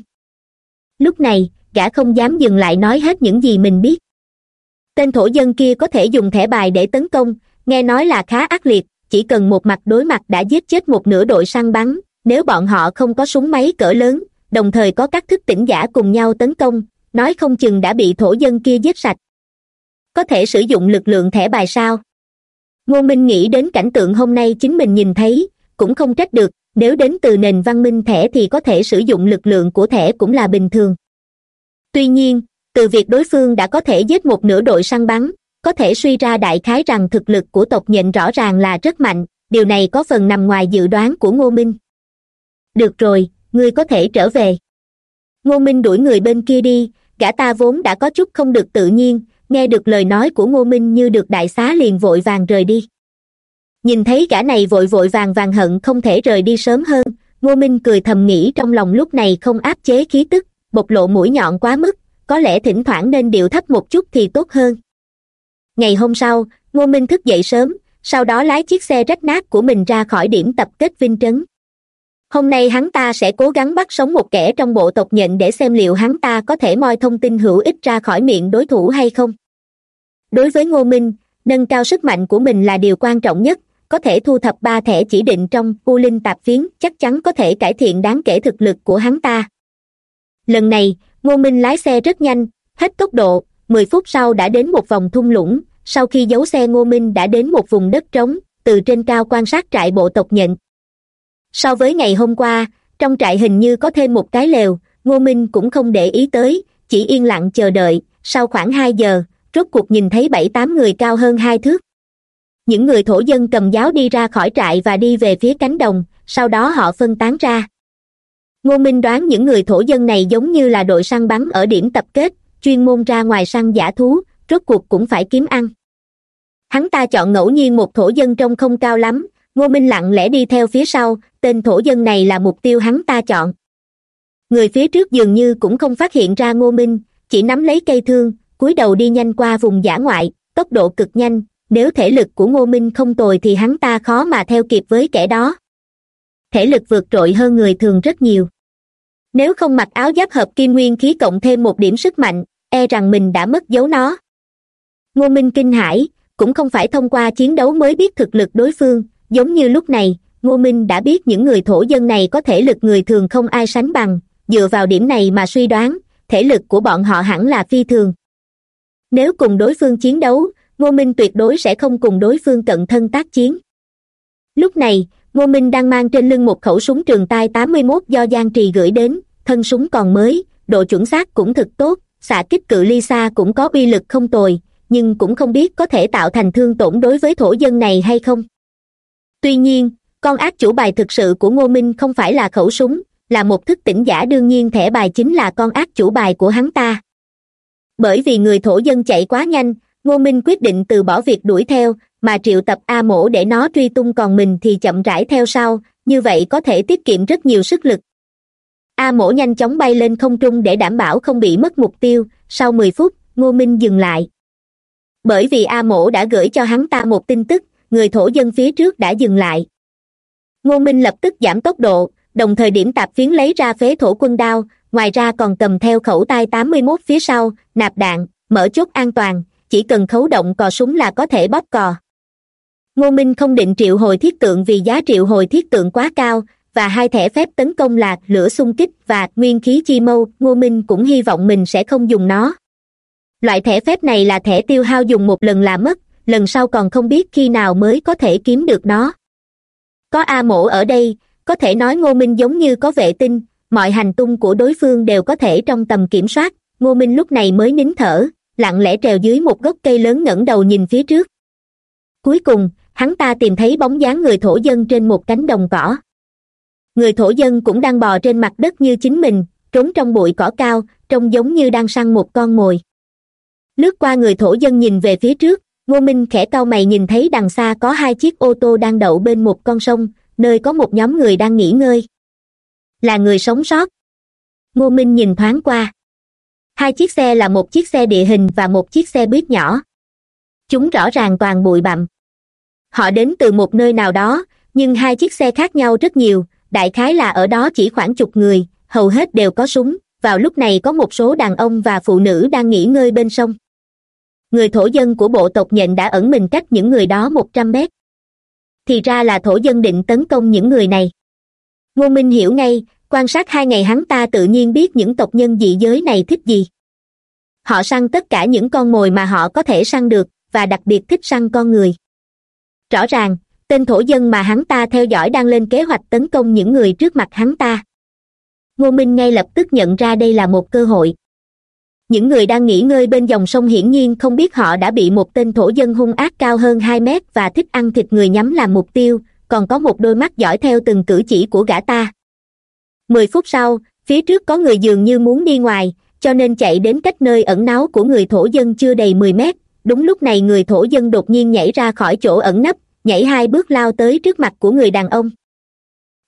Lúc này, gã không dám dừng lại nói hết những gì mình biết. Tên thổ dân kia có thể dùng thẻ bài để tấn công, nghe nói là khá ác liệt, chỉ cần một mặt đối mặt đã giết chết một nửa đội săn bắn nếu bọn họ không có súng máy cỡ lớn, đồng thời có các thức tỉnh giả cùng nhau tấn công, nói không chừng đã bị thổ dân kia giết sạch. Có thể sử dụng lực lượng thẻ bài sao? Ngô minh nghĩ đến cảnh tượng hôm nay chính mình nhìn thấy, cũng không trách được, nếu đến từ nền văn minh thẻ thì có thể sử dụng lực lượng của thẻ cũng là bình thường. Tuy nhiên, từ việc đối phương đã có thể giết một nửa đội săn bắn, có thể suy ra đại khái rằng thực lực của tộc nhện rõ ràng là rất mạnh, điều này có phần nằm ngoài dự đoán của ngô minh được rồi, ngươi có thể trở về. Ngô minh đuổi người bên kia đi, gã ta vốn đã có chút không được tự nhiên, nghe được lời nói của ngô minh như được đại xá liền vội vàng rời đi. Nhìn thấy gã này vội vội vàng vàng hận không thể rời đi sớm hơn, ngô minh cười thầm nghĩ trong lòng lúc này không áp chế khí tức, bộc lộ mũi nhọn quá mức, có lẽ thỉnh thoảng nên điệu thấp một chút thì tốt hơn. Ngày hôm sau, ngô minh thức dậy sớm, sau đó lái chiếc xe rách nát của mình ra khỏi điểm tập kết vinh trấn hôm nay hắn ta sẽ cố gắng bắt sống một kẻ trong bộ tộc nhện để xem liệu hắn ta có thể moi thông tin hữu ích ra khỏi miệng đối thủ hay không. Đối với ngô minh, nâng cao sức mạnh của mình là điều quan trọng nhất, có thể thu thập ba thẻ chỉ định trong u linh tạp phiến, chắc chắn có thể cải thiện đáng kể thực lực của hắn ta. Lần này, ngô minh lái xe rất nhanh, hết tốc độ, mười phút sau đã đến một vòng thung lũng, sau khi giấu xe ngô minh đã đến một vùng đất trống, từ trên cao quan sát trại bộ tộc nhện so với ngày hôm qua, trong trại hình như có thêm một cái lều, ngô minh cũng không để ý tới, chỉ yên lặng chờ đợi. Sau khoảng hai giờ, rốt cuộc nhìn thấy bảy tám người cao hơn hai thước. Những người thổ dân cầm giáo đi ra khỏi trại và đi về phía cánh đồng, sau đó họ phân tán ra. Ngô minh đoán những người thổ dân này giống như là đội săn bắn ở điểm tập kết, chuyên môn ra ngoài săn giả thú, rốt cuộc cũng phải kiếm ăn. Hắn ta chọn ngẫu nhiên một thổ dân trông không cao lắm ngô minh lặng lẽ đi theo phía sau, tên thổ dân này là mục tiêu hắn ta chọn. Người phía trước dường như cũng không phát hiện ra ngô minh, chỉ nắm lấy cây thương, cúi đầu đi nhanh qua vùng giả ngoại, tốc độ cực nhanh, nếu thể lực của ngô minh không tồi thì hắn ta khó mà theo kịp với kẻ đó. Thể lực vượt trội hơn người thường rất nhiều. Nếu không mặc áo giáp hợp kim nguyên khí cộng thêm một điểm sức mạnh e rằng mình đã mất dấu nó. Ngô minh kinh hãi, cũng không phải thông qua chiến đấu mới biết thực lực đối phương giống như lúc này, ngô minh đã biết những người thổ dân này có thể lực người thường không ai sánh bằng. Dựa vào điểm này mà suy đoán, thể lực của bọn họ hẳn là phi thường. Nếu cùng đối phương chiến đấu, ngô minh tuyệt đối sẽ không cùng đối phương cận thân tác chiến. Lúc này, ngô minh đang mang trên lưng một khẩu súng trường tai tám mươi mốt do giang trì gửi đến, thân súng còn mới, độ chuẩn xác cũng thực tốt, xạ kích cự ly xa cũng có uy lực không tồi, nhưng cũng không biết có thể tạo thành thương tổn đối với thổ dân này hay không tuy nhiên, con ác chủ bài thực sự của ngô minh không phải là khẩu súng, là một thức tỉnh giả đương nhiên thẻ bài chính là con ác chủ bài của hắn ta. Bởi vì người thổ dân chạy quá nhanh, ngô minh quyết định từ bỏ việc đuổi theo, mà triệu tập a mổ để nó truy tung còn mình thì chậm rãi theo sau, như vậy có thể tiết kiệm rất nhiều sức lực. A mổ nhanh chóng bay lên không trung để đảm bảo không bị mất mục tiêu, sau mười phút, ngô minh dừng lại. Bởi vì a mổ đã gửi cho hắn ta một tin tức người thổ dân phía trước đã dừng lại. Ngô minh lập tức giảm tốc độ, đồng thời điểm tạp phiến lấy ra phế thổ quân đao, ngoài ra còn cầm theo khẩu tay tám mươi mốt phía sau, nạp đạn, mở chốt an toàn, chỉ cần khấu động cò súng là có thể bóp cò. Ngô minh không định triệu hồi thiết tượng vì giá triệu hồi thiết tượng quá cao, và hai thẻ phép tấn công là lửa xung kích và nguyên khí chi mâu, ngô minh cũng hy vọng mình sẽ không dùng nó. Loại thẻ phép này là thẻ tiêu hao dùng một lần là mất lần sau còn không biết khi nào mới có thể kiếm được nó. Có a mổ ở đây, có thể nói ngô minh giống như có vệ tinh, mọi hành tung của đối phương đều có thể trong tầm kiểm soát. Ngô minh lúc này mới nín thở, lặng lẽ trèo dưới một gốc cây lớn ngẩng đầu nhìn phía trước. Cuối cùng, hắn ta tìm thấy bóng dáng người thổ dân trên một cánh đồng cỏ. Người thổ dân cũng đang bò trên mặt đất như chính mình, trốn trong bụi cỏ cao, trông giống như đang săn một con mồi. Lướt qua người thổ dân nhìn về phía trước ngô minh khẽ cau mày nhìn thấy đằng xa có hai chiếc ô tô đang đậu bên một con sông, nơi có một nhóm người đang nghỉ ngơi. Là người sống sót. Ngô minh nhìn thoáng qua. Hai chiếc xe là một chiếc xe địa hình và một chiếc xe buýt nhỏ. Chúng rõ ràng toàn bụi bặm. Họ đến từ một nơi nào đó, nhưng hai chiếc xe khác nhau rất nhiều, đại khái là ở đó chỉ khoảng chục người, hầu hết đều có súng. Vào lúc này có một số đàn ông và phụ nữ đang nghỉ ngơi bên sông người thổ dân của bộ tộc nhện đã ẩn mình cách những người đó một trăm mét. Thì ra là thổ dân định tấn công những người này. Ngô minh hiểu ngay, quan sát hai ngày hắn ta tự nhiên biết những tộc nhân dị giới này thích gì. Họ săn tất cả những con mồi mà họ có thể săn được, và đặc biệt thích săn con người. Rõ ràng, tên thổ dân mà hắn ta theo dõi đang lên kế hoạch tấn công những người trước mặt hắn ta. Ngô minh ngay lập tức nhận ra đây là một cơ hội những người đang nghỉ ngơi bên dòng sông hiển nhiên không biết họ đã bị một tên thổ dân hung ác cao hơn hai mét và thích ăn thịt người nhắm làm mục tiêu, còn có một đôi mắt dõi theo từng cử chỉ của gã ta. Mười phút sau, phía trước có người dường như muốn đi ngoài, cho nên chạy đến cách nơi ẩn náu của người thổ dân chưa đầy mười mét. Đúng lúc này người thổ dân đột nhiên nhảy ra khỏi chỗ ẩn nấp, nhảy hai bước lao tới trước mặt của người đàn ông.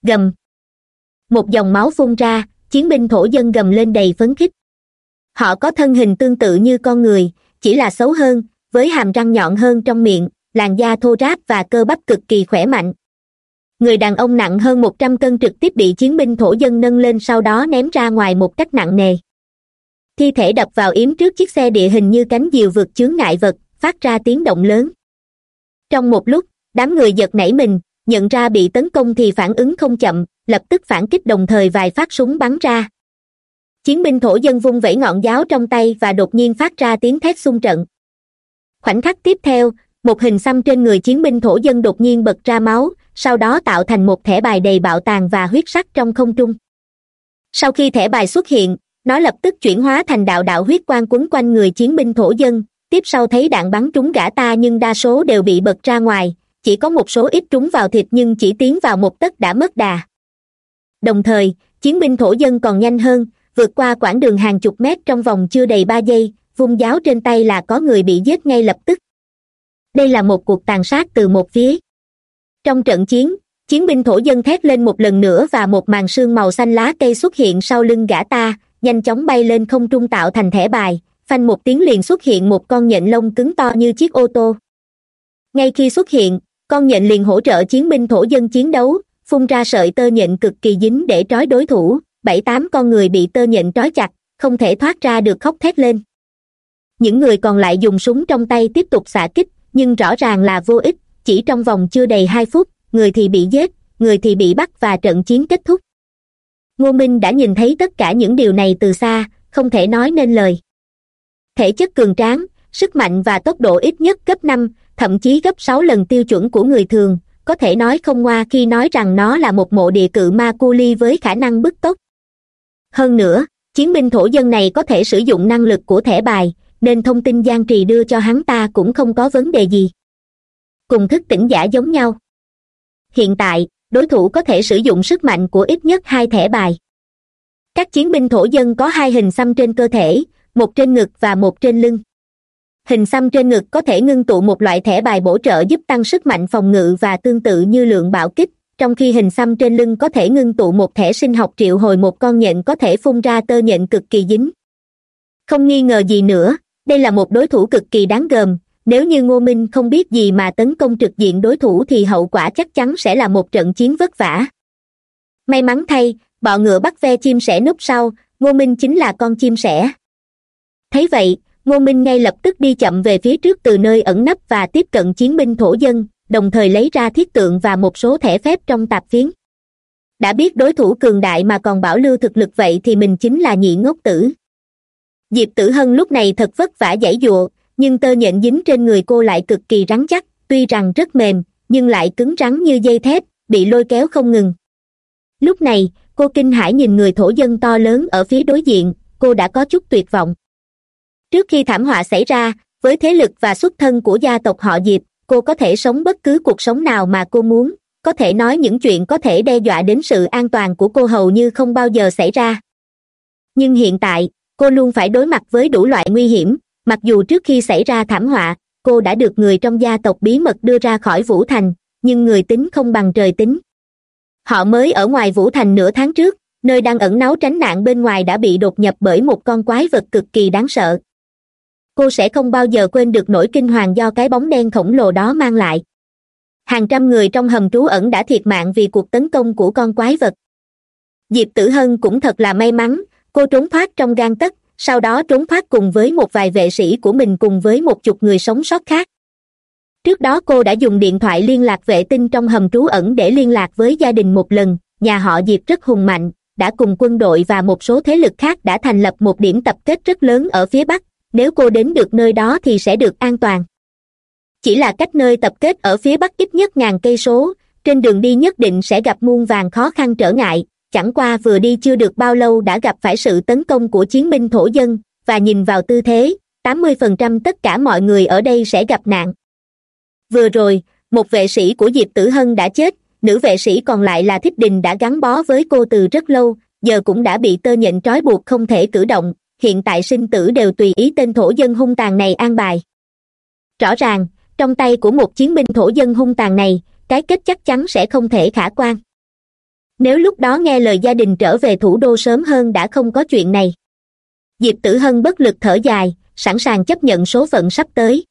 Gầm! Một dòng máu phun ra, chiến binh thổ dân gầm lên đầy phấn khích họ có thân hình tương tự như con người, chỉ là xấu hơn, với hàm răng nhọn hơn trong miệng, làn da thô ráp và cơ bắp cực kỳ khỏe mạnh. Người đàn ông nặng hơn một trăm cân trực tiếp bị chiến binh thổ dân nâng lên sau đó ném ra ngoài một cách nặng nề. Thi thể đập vào yếm trước chiếc xe địa hình như cánh diều vượt chướng ngại vật, phát ra tiếng động lớn. Trong một lúc, đám người giật nảy mình, nhận ra bị tấn công thì phản ứng không chậm, lập tức phản kích đồng thời vài phát súng bắn ra chiến binh thổ dân vung vẩy ngọn giáo trong tay và đột nhiên phát ra tiếng thét xung trận. Khoảnh khắc tiếp theo, một hình xăm trên người chiến binh thổ dân đột nhiên bật ra máu, sau đó tạo thành một thẻ bài đầy bạo tàn và huyết sắc trong không trung. Sau khi thẻ bài xuất hiện, nó lập tức chuyển hóa thành đạo đạo huyết quang quấn quanh người chiến binh thổ dân, tiếp sau thấy đạn bắn trúng gã ta nhưng đa số đều bị bật ra ngoài, chỉ có một số ít trúng vào thịt nhưng chỉ tiến vào một tấc đã mất đà. Đồng thời, chiến binh thổ dân còn nhanh hơn vượt qua quãng đường hàng chục mét trong vòng chưa đầy ba giây, vung giáo trên tay là có người bị giết ngay lập tức. Đây là một cuộc tàn sát từ một phía. Trong trận chiến chiến binh thổ dân thét lên một lần nữa và một màn sương màu xanh lá cây xuất hiện sau lưng gã ta, nhanh chóng bay lên không trung tạo thành thẻ bài, phanh một tiếng liền xuất hiện một con nhện lông cứng to như chiếc ô tô. Ngay khi xuất hiện, con nhện liền hỗ trợ chiến binh thổ dân chiến đấu, phun ra sợi tơ nhện cực kỳ dính để trói đối thủ bảy tám con người bị tơ nhện trói chặt, không thể thoát ra được khóc thét lên. Những người còn lại dùng súng trong tay tiếp tục xạ kích, nhưng rõ ràng là vô ích, chỉ trong vòng chưa đầy hai phút, người thì bị giết, người thì bị bắt và trận chiến kết thúc. Ngô minh đã nhìn thấy tất cả những điều này từ xa, không thể nói nên lời. Thể chất cường tráng, sức mạnh và tốc độ ít nhất gấp năm, thậm chí gấp sáu lần tiêu chuẩn của người thường, có thể nói không ngoa khi nói rằng nó là một mộ địa cự ma cu ly với khả năng bức tốc hơn nữa, chiến binh thổ dân này có thể sử dụng năng lực của thẻ bài, nên thông tin giang trì đưa cho hắn ta cũng không có vấn đề gì. Cùng thức tỉnh giả giống nhau. Hiện tại, đối thủ có thể sử dụng sức mạnh của ít nhất hai thẻ bài. Các chiến binh thổ dân có hai hình xăm trên cơ thể, một trên ngực và một trên lưng. Hình xăm trên ngực có thể ngưng tụ một loại thẻ bài bổ trợ giúp tăng sức mạnh phòng ngự và tương tự như lượng bạo kích trong khi hình xăm trên lưng có thể ngưng tụ một thẻ sinh học triệu hồi một con nhện có thể phun ra tơ nhện cực kỳ dính. Không nghi ngờ gì nữa, đây là một đối thủ cực kỳ đáng gờm, nếu như ngô minh không biết gì mà tấn công trực diện đối thủ thì hậu quả chắc chắn sẽ là một trận chiến vất vả. May mắn thay, bọ ngựa bắt ve chim sẻ núp sau, ngô minh chính là con chim sẻ. Thấy vậy, ngô minh ngay lập tức đi chậm về phía trước từ nơi ẩn nấp và tiếp cận chiến binh thổ dân đồng thời lấy ra thiết tượng và một số thẻ phép trong tạp phiến. Đã biết đối thủ cường đại mà còn bảo lưu thực lực vậy thì mình chính là nhị ngốc tử. Diệp tử hân lúc này thật vất vả giải giụa nhưng tơ nhện dính trên người cô lại cực kỳ rắn chắc, tuy rằng rất mềm, nhưng lại cứng rắn như dây thép, bị lôi kéo không ngừng. Lúc này, cô kinh hãi nhìn người thổ dân to lớn ở phía đối diện, cô đã có chút tuyệt vọng. Trước khi thảm họa xảy ra, với thế lực và xuất thân của gia tộc họ diệp cô có thể sống bất cứ cuộc sống nào mà cô muốn. Có thể nói những chuyện có thể đe dọa đến sự an toàn của cô hầu như không bao giờ xảy ra. Nhưng hiện tại, cô luôn phải đối mặt với đủ loại nguy hiểm. Mặc dù trước khi xảy ra thảm họa, cô đã được người trong gia tộc bí mật đưa ra khỏi vũ thành, nhưng người tính không bằng trời tính. Họ mới ở ngoài vũ thành nửa tháng trước, nơi đang ẩn náu tránh nạn bên ngoài đã bị đột nhập bởi một con quái vật cực kỳ đáng sợ cô sẽ không bao giờ quên được nỗi kinh hoàng do cái bóng đen khổng lồ đó mang lại. Hàng trăm người trong hầm trú ẩn đã thiệt mạng vì cuộc tấn công của con quái vật. Diệp tử hân cũng thật là may mắn, cô trốn thoát trong gan tấc, sau đó trốn thoát cùng với một vài vệ sĩ của mình cùng với một chục người sống sót khác. Trước đó cô đã dùng điện thoại liên lạc vệ tinh trong hầm trú ẩn để liên lạc với gia đình một lần, nhà họ diệp rất hùng mạnh, đã cùng quân đội và một số thế lực khác đã thành lập một điểm tập kết rất lớn ở phía bắc nếu cô đến được nơi đó thì sẽ được an toàn. Chỉ là cách nơi tập kết ở phía bắc ít nhất ngàn cây số, trên đường đi nhất định sẽ gặp muôn vàng khó khăn trở ngại. Chẳng qua vừa đi chưa được bao lâu đã gặp phải sự tấn công của chiến binh thổ dân, và nhìn vào tư thế, tám mươi phần trăm tất cả mọi người ở đây sẽ gặp nạn. Vừa rồi, một vệ sĩ của diệp tử hân đã chết, nữ vệ sĩ còn lại là thích đình đã gắn bó với cô từ rất lâu, giờ cũng đã bị tơ nhện trói buộc không thể cử động hiện tại sinh tử đều tùy ý tên thổ dân hung tàn này an bài. Rõ ràng, trong tay của một chiến binh thổ dân hung tàn này, cái kết chắc chắn sẽ không thể khả quan. Nếu lúc đó nghe lời gia đình trở về thủ đô sớm hơn đã không có chuyện này. Diệp tử hân bất lực thở dài, sẵn sàng chấp nhận số phận sắp tới.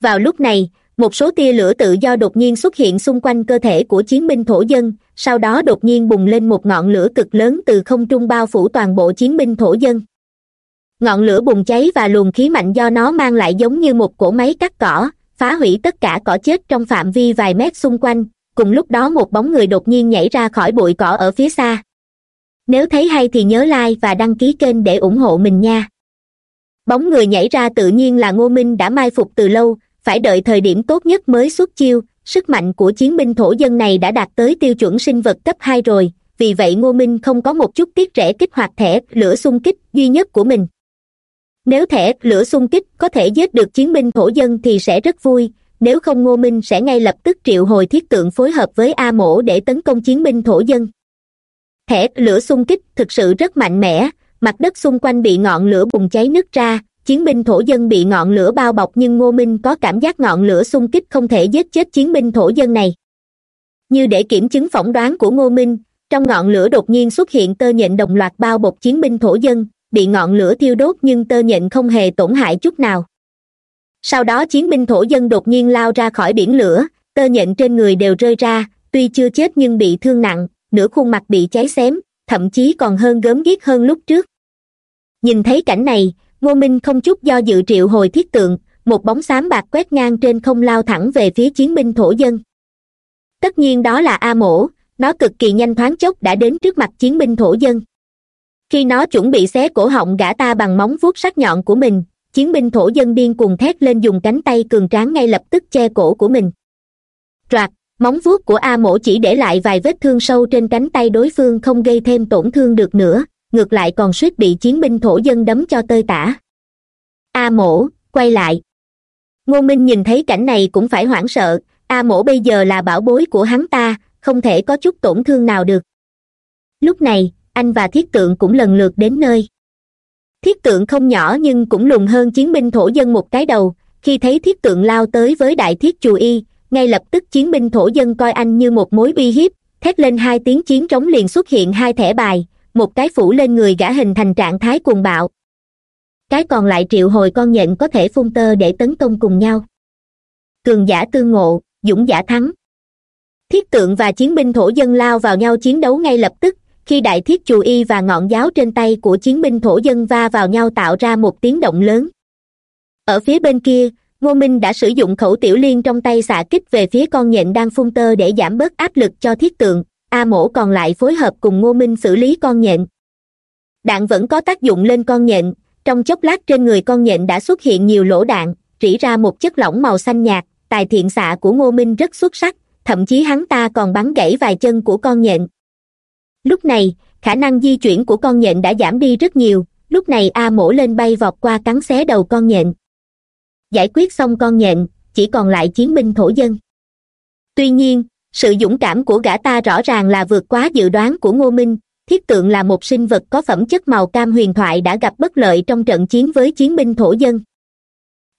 Vào lúc này, một số tia lửa tự do đột nhiên xuất hiện xung quanh cơ thể của chiến binh thổ dân, sau đó đột nhiên bùng lên một ngọn lửa cực lớn từ không trung bao phủ toàn bộ chiến binh thổ dân ngọn lửa bùng cháy và luồng khí mạnh do nó mang lại giống như một cỗ máy cắt cỏ, phá hủy tất cả cỏ chết trong phạm vi vài mét xung quanh. Cùng lúc đó một bóng người đột nhiên nhảy ra khỏi bụi cỏ ở phía xa. Nếu thấy hay thì nhớ like và đăng ký kênh để ủng hộ mình nha. Bóng người nhảy ra tự nhiên là ngô minh đã mai phục từ lâu, phải đợi thời điểm tốt nhất mới xuất chiêu. Sức mạnh của chiến binh thổ dân này đã đạt tới tiêu chuẩn sinh vật cấp hai rồi, vì vậy ngô minh không có một chút tiết rẽ kích hoạt thẻ lửa xung kích duy nhất của mình nếu thẻ lửa xung kích có thể giết được chiến binh thổ dân thì sẽ rất vui, nếu không ngô minh sẽ ngay lập tức triệu hồi thiết tượng phối hợp với a mổ để tấn công chiến binh thổ dân. Thẻ lửa xung kích thực sự rất mạnh mẽ, mặt đất xung quanh bị ngọn lửa bùng cháy nứt ra, chiến binh thổ dân bị ngọn lửa bao bọc nhưng ngô minh có cảm giác ngọn lửa xung kích không thể giết chết chiến binh thổ dân này. Như để kiểm chứng phỏng đoán của ngô minh, trong ngọn lửa đột nhiên xuất hiện tơ nhện đồng loạt bao bọc chiến binh thổ dân bị ngọn lửa thiêu đốt nhưng tơ nhện không hề tổn hại chút nào. Sau đó chiến binh thổ dân đột nhiên lao ra khỏi biển lửa, tơ nhện trên người đều rơi ra, tuy chưa chết nhưng bị thương nặng, nửa khuôn mặt bị cháy xém, thậm chí còn hơn gớm ghiếc hơn lúc trước. Nhìn thấy cảnh này, ngô minh không chút do dự triệu hồi thiết tượng, một bóng xám bạc quét ngang trên không lao thẳng về phía chiến binh thổ dân. Tất nhiên đó là a mổ, nó cực kỳ nhanh thoáng chốc đã đến trước mặt chiến binh thổ dân khi nó chuẩn bị xé cổ họng gã ta bằng móng vuốt sắc nhọn của mình chiến binh thổ dân điên cuồng thét lên dùng cánh tay cường tráng ngay lập tức che cổ của mình. Rạc, móng vuốt của a mổ chỉ để lại vài vết thương sâu trên cánh tay đối phương không gây thêm tổn thương được nữa ngược lại còn suýt bị chiến binh thổ dân đấm cho tơi tả. A mổ quay lại. Ngô minh nhìn thấy cảnh này cũng phải hoảng sợ a mổ bây giờ là bảo bối của hắn ta không thể có chút tổn thương nào được. Lúc này anh và thiết tượng cũng lần lượt đến nơi. Thiết tượng không nhỏ nhưng cũng lùn hơn chiến binh thổ dân một cái đầu. Khi thấy thiết tượng lao tới với đại thiết chù y, ngay lập tức chiến binh thổ dân coi anh như một mối uy hiếp, thét lên hai tiếng chiến trống liền xuất hiện hai thẻ bài, một cái phủ lên người gã hình thành trạng thái cuồng bạo. Cái còn lại triệu hồi con nhện có thể phun tơ để tấn công cùng nhau. Cường giả tương ngộ, dũng giả thắng. Thiết tượng và chiến binh thổ dân lao vào nhau chiến đấu ngay lập tức khi đại thiết chù y và ngọn giáo trên tay của chiến binh thổ dân va vào nhau tạo ra một tiếng động lớn. Ở phía bên kia, ngô minh đã sử dụng khẩu tiểu liên trong tay xạ kích về phía con nhện đang phun tơ để giảm bớt áp lực cho thiết tượng. A mổ còn lại phối hợp cùng ngô minh xử lý con nhện. Đạn vẫn có tác dụng lên con nhện. Trong chốc lát trên người con nhện đã xuất hiện nhiều lỗ đạn, rỉ ra một chất lỏng màu xanh nhạt. Tài thiện xạ của ngô minh rất xuất sắc, thậm chí hắn ta còn bắn gãy vài chân của con nhện lúc này, khả năng di chuyển của con nhện đã giảm đi rất nhiều. Lúc này a mổ lên bay vọt qua cắn xé đầu con nhện. Giải quyết xong con nhện, chỉ còn lại chiến binh thổ dân. Tuy nhiên, sự dũng cảm của gã ta rõ ràng là vượt quá dự đoán của ngô minh. Thiết tượng là một sinh vật có phẩm chất màu cam huyền thoại đã gặp bất lợi trong trận chiến với chiến binh thổ dân.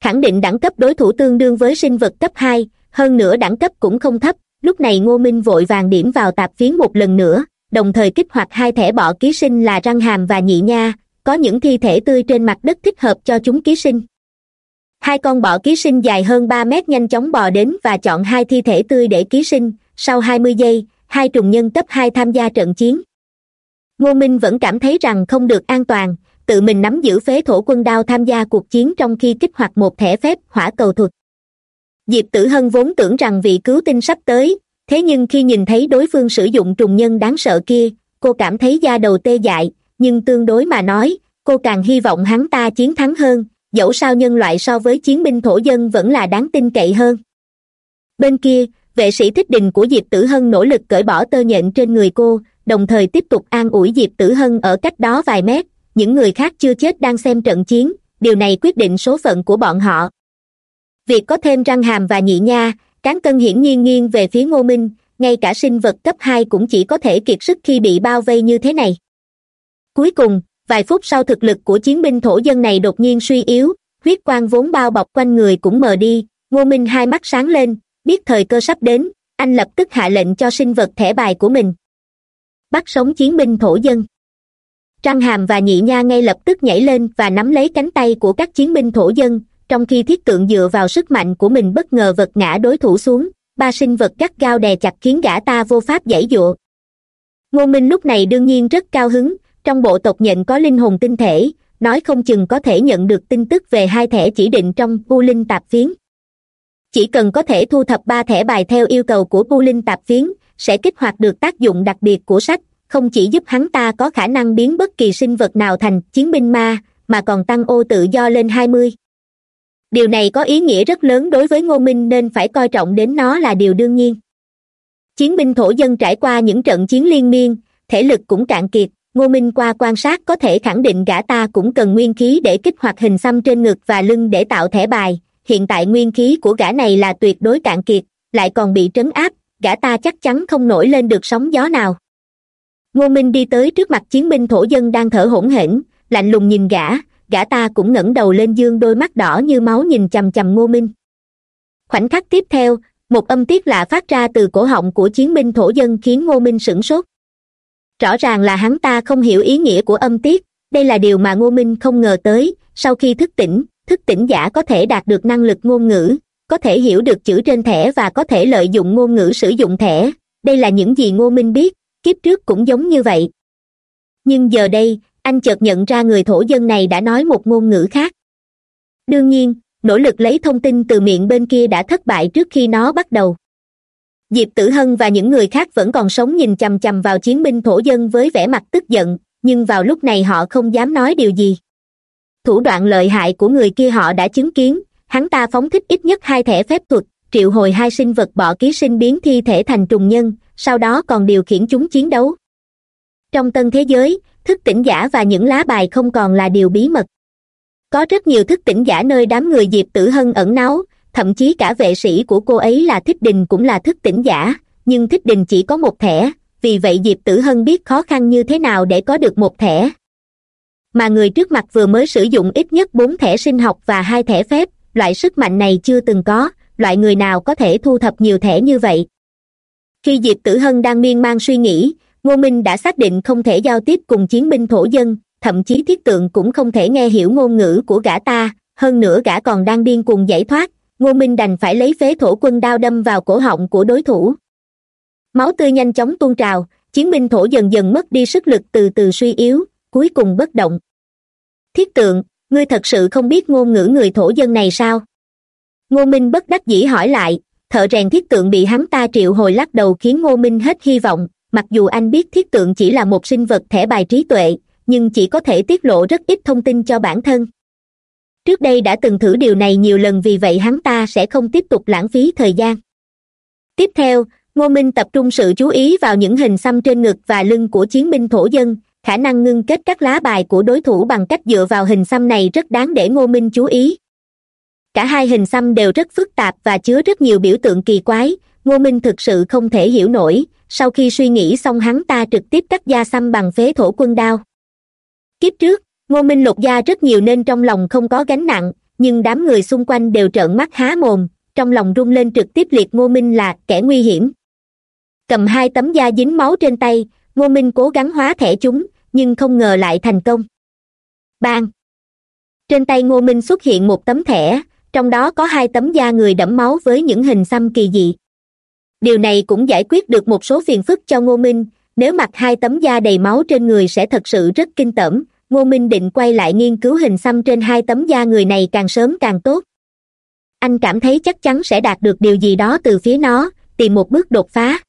Khẳng định đẳng cấp đối thủ tương đương với sinh vật cấp hai, hơn nữa đẳng cấp cũng không thấp. Lúc này ngô minh vội vàng điểm vào tạp phiến một lần nữa đồng thời kích hoạt hai thẻ bọ ký sinh là răng hàm và nhị nha, có những thi thể tươi trên mặt đất thích hợp cho chúng ký sinh. Hai con bọ ký sinh dài hơn ba mét nhanh chóng bò đến và chọn hai thi thể tươi để ký sinh, sau hai mươi giây, hai trùng nhân cấp hai tham gia trận chiến. Ngô minh vẫn cảm thấy rằng không được an toàn, tự mình nắm giữ phế thổ quân đao tham gia cuộc chiến trong khi kích hoạt một thẻ phép hỏa cầu thuật. Diệp tử hân vốn tưởng rằng vị cứu tinh sắp tới thế nhưng khi nhìn thấy đối phương sử dụng trùng nhân đáng sợ kia, cô cảm thấy da đầu tê dại, nhưng tương đối mà nói, cô càng hy vọng hắn ta chiến thắng hơn, dẫu sao nhân loại so với chiến binh thổ dân vẫn là đáng tin cậy hơn. Bên kia, vệ sĩ thích đình của diệp tử hân nỗ lực cởi bỏ tơ nhện trên người cô, đồng thời tiếp tục an ủi diệp tử hân ở cách đó vài mét, những người khác chưa chết đang xem trận chiến, điều này quyết định số phận của bọn họ. Việc có thêm răng hàm và nhị nha cán cân hiển nhiên nghiêng về phía ngô minh, ngay cả sinh vật cấp hai cũng chỉ có thể kiệt sức khi bị bao vây như thế này. Cuối cùng, vài phút sau thực lực của chiến binh thổ dân này đột nhiên suy yếu, huyết quang vốn bao bọc quanh người cũng mờ đi, ngô minh hai mắt sáng lên, biết thời cơ sắp đến, anh lập tức hạ lệnh cho sinh vật thẻ bài của mình. Bắt sống chiến binh thổ dân. Trăng hàm và nhị nha ngay lập tức nhảy lên và nắm lấy cánh tay của các chiến binh thổ dân trong khi thiết tượng dựa vào sức mạnh của mình bất ngờ vật ngã đối thủ xuống, ba sinh vật gắt gao đè chặt khiến gã ta vô pháp giải dụa. Ngô minh lúc này đương nhiên rất cao hứng, trong bộ tộc nhận có linh hồn tinh thể, nói không chừng có thể nhận được tin tức về hai thẻ chỉ định trong u linh tạp phiến. Chỉ cần có thể thu thập ba thẻ bài theo yêu cầu của u linh tạp phiến, sẽ kích hoạt được tác dụng đặc biệt của sách, không chỉ giúp hắn ta có khả năng biến bất kỳ sinh vật nào thành chiến binh ma, mà còn tăng ô tự do lên hai mươi điều này có ý nghĩa rất lớn đối với ngô minh nên phải coi trọng đến nó là điều đương nhiên. Chiến binh thổ dân trải qua những trận chiến liên miên, thể lực cũng cạn kiệt, ngô minh qua quan sát có thể khẳng định gã ta cũng cần nguyên khí để kích hoạt hình xăm trên ngực và lưng để tạo thẻ bài. Hiện tại nguyên khí của gã này là tuyệt đối cạn kiệt, lại còn bị trấn áp, gã ta chắc chắn không nổi lên được sóng gió nào. Ngô minh đi tới trước mặt chiến binh thổ dân đang thở hổn hển, lạnh lùng nhìn gã gã ta cũng ngẩng đầu lên dương đôi mắt đỏ như máu nhìn chằm chằm ngô minh. Khoảnh khắc tiếp theo, một âm tiết lạ phát ra từ cổ họng của chiến binh thổ dân khiến ngô minh sửng sốt. Rõ ràng là hắn ta không hiểu ý nghĩa của âm tiết, đây là điều mà ngô minh không ngờ tới, sau khi thức tỉnh thức tỉnh giả có thể đạt được năng lực ngôn ngữ, có thể hiểu được chữ trên thẻ và có thể lợi dụng ngôn ngữ sử dụng thẻ, đây là những gì ngô minh biết, kiếp trước cũng giống như vậy. Nhưng giờ đây anh chợt nhận ra người thổ dân này đã nói một ngôn ngữ khác. Đương nhiên, nỗ lực lấy thông tin từ miệng bên kia đã thất bại trước khi nó bắt đầu. Diệp tử hân và những người khác vẫn còn sống nhìn chằm chằm vào chiến binh thổ dân với vẻ mặt tức giận, nhưng vào lúc này họ không dám nói điều gì. Thủ đoạn lợi hại của người kia họ đã chứng kiến, hắn ta phóng thích ít nhất hai thẻ phép thuật, triệu hồi hai sinh vật bọ ký sinh biến thi thể thành trùng nhân, sau đó còn điều khiển chúng chiến đấu. Trong tân thế giới thức tỉnh giả và những lá bài không còn là điều bí mật. Có rất nhiều thức tỉnh giả nơi đám người diệp tử hân ẩn náu, thậm chí cả vệ sĩ của cô ấy là thích đình cũng là thức tỉnh giả, nhưng thích đình chỉ có một thẻ, vì vậy diệp tử hân biết khó khăn như thế nào để có được một thẻ. Mà người trước mặt vừa mới sử dụng ít nhất bốn thẻ sinh học và hai thẻ phép, loại sức mạnh này chưa từng có, loại người nào có thể thu thập nhiều thẻ như vậy? Khi diệp tử hân đang miên man suy nghĩ ngô minh đã xác định không thể giao tiếp cùng chiến binh thổ dân, thậm chí thiết tượng cũng không thể nghe hiểu ngôn ngữ của gã ta, hơn nữa gã còn đang điên cuồng giải thoát, ngô minh đành phải lấy phế thổ quân đao đâm vào cổ họng của đối thủ. Máu tươi nhanh chóng tuôn trào, chiến binh thổ dần dần mất đi sức lực từ từ suy yếu, cuối cùng bất động. Thiết tượng, ngươi thật sự không biết ngôn ngữ người thổ dân này sao? Ngô minh bất đắc dĩ hỏi lại, thợ rèn thiết tượng bị hắn ta triệu hồi lắc đầu khiến ngô minh hết hy vọng mặc dù anh biết thiết tượng chỉ là một sinh vật thẻ bài trí tuệ, nhưng chỉ có thể tiết lộ rất ít thông tin cho bản thân. Trước đây đã từng thử điều này nhiều lần vì vậy hắn ta sẽ không tiếp tục lãng phí thời gian. Tiếp theo, ngô minh tập trung sự chú ý vào những hình xăm trên ngực và lưng của chiến binh thổ dân, khả năng ngưng kết các lá bài của đối thủ bằng cách dựa vào hình xăm này rất đáng để ngô minh chú ý. Cả hai hình xăm đều rất phức tạp và chứa rất nhiều biểu tượng kỳ quái, ngô minh thực sự không thể hiểu nổi sau khi suy nghĩ xong hắn ta trực tiếp cắt da xăm bằng phế thổ quân đao. Kiếp trước, ngô minh lột da rất nhiều nên trong lòng không có gánh nặng, nhưng đám người xung quanh đều trợn mắt há mồm, trong lòng rung lên trực tiếp liệt ngô minh là kẻ nguy hiểm. Cầm hai tấm da dính máu trên tay, ngô minh cố gắng hóa thẻ chúng, nhưng không ngờ lại thành công. Bang! Trên tay ngô minh xuất hiện một tấm thẻ, trong đó có hai tấm da người đẫm máu với những hình xăm kỳ dị điều này cũng giải quyết được một số phiền phức cho ngô minh. Nếu mặc hai tấm da đầy máu trên người sẽ thật sự rất kinh tởm. Ngô minh định quay lại nghiên cứu hình xăm trên hai tấm da người này càng sớm càng tốt. Anh cảm thấy chắc chắn sẽ đạt được điều gì đó từ phía nó, tìm một bước đột phá.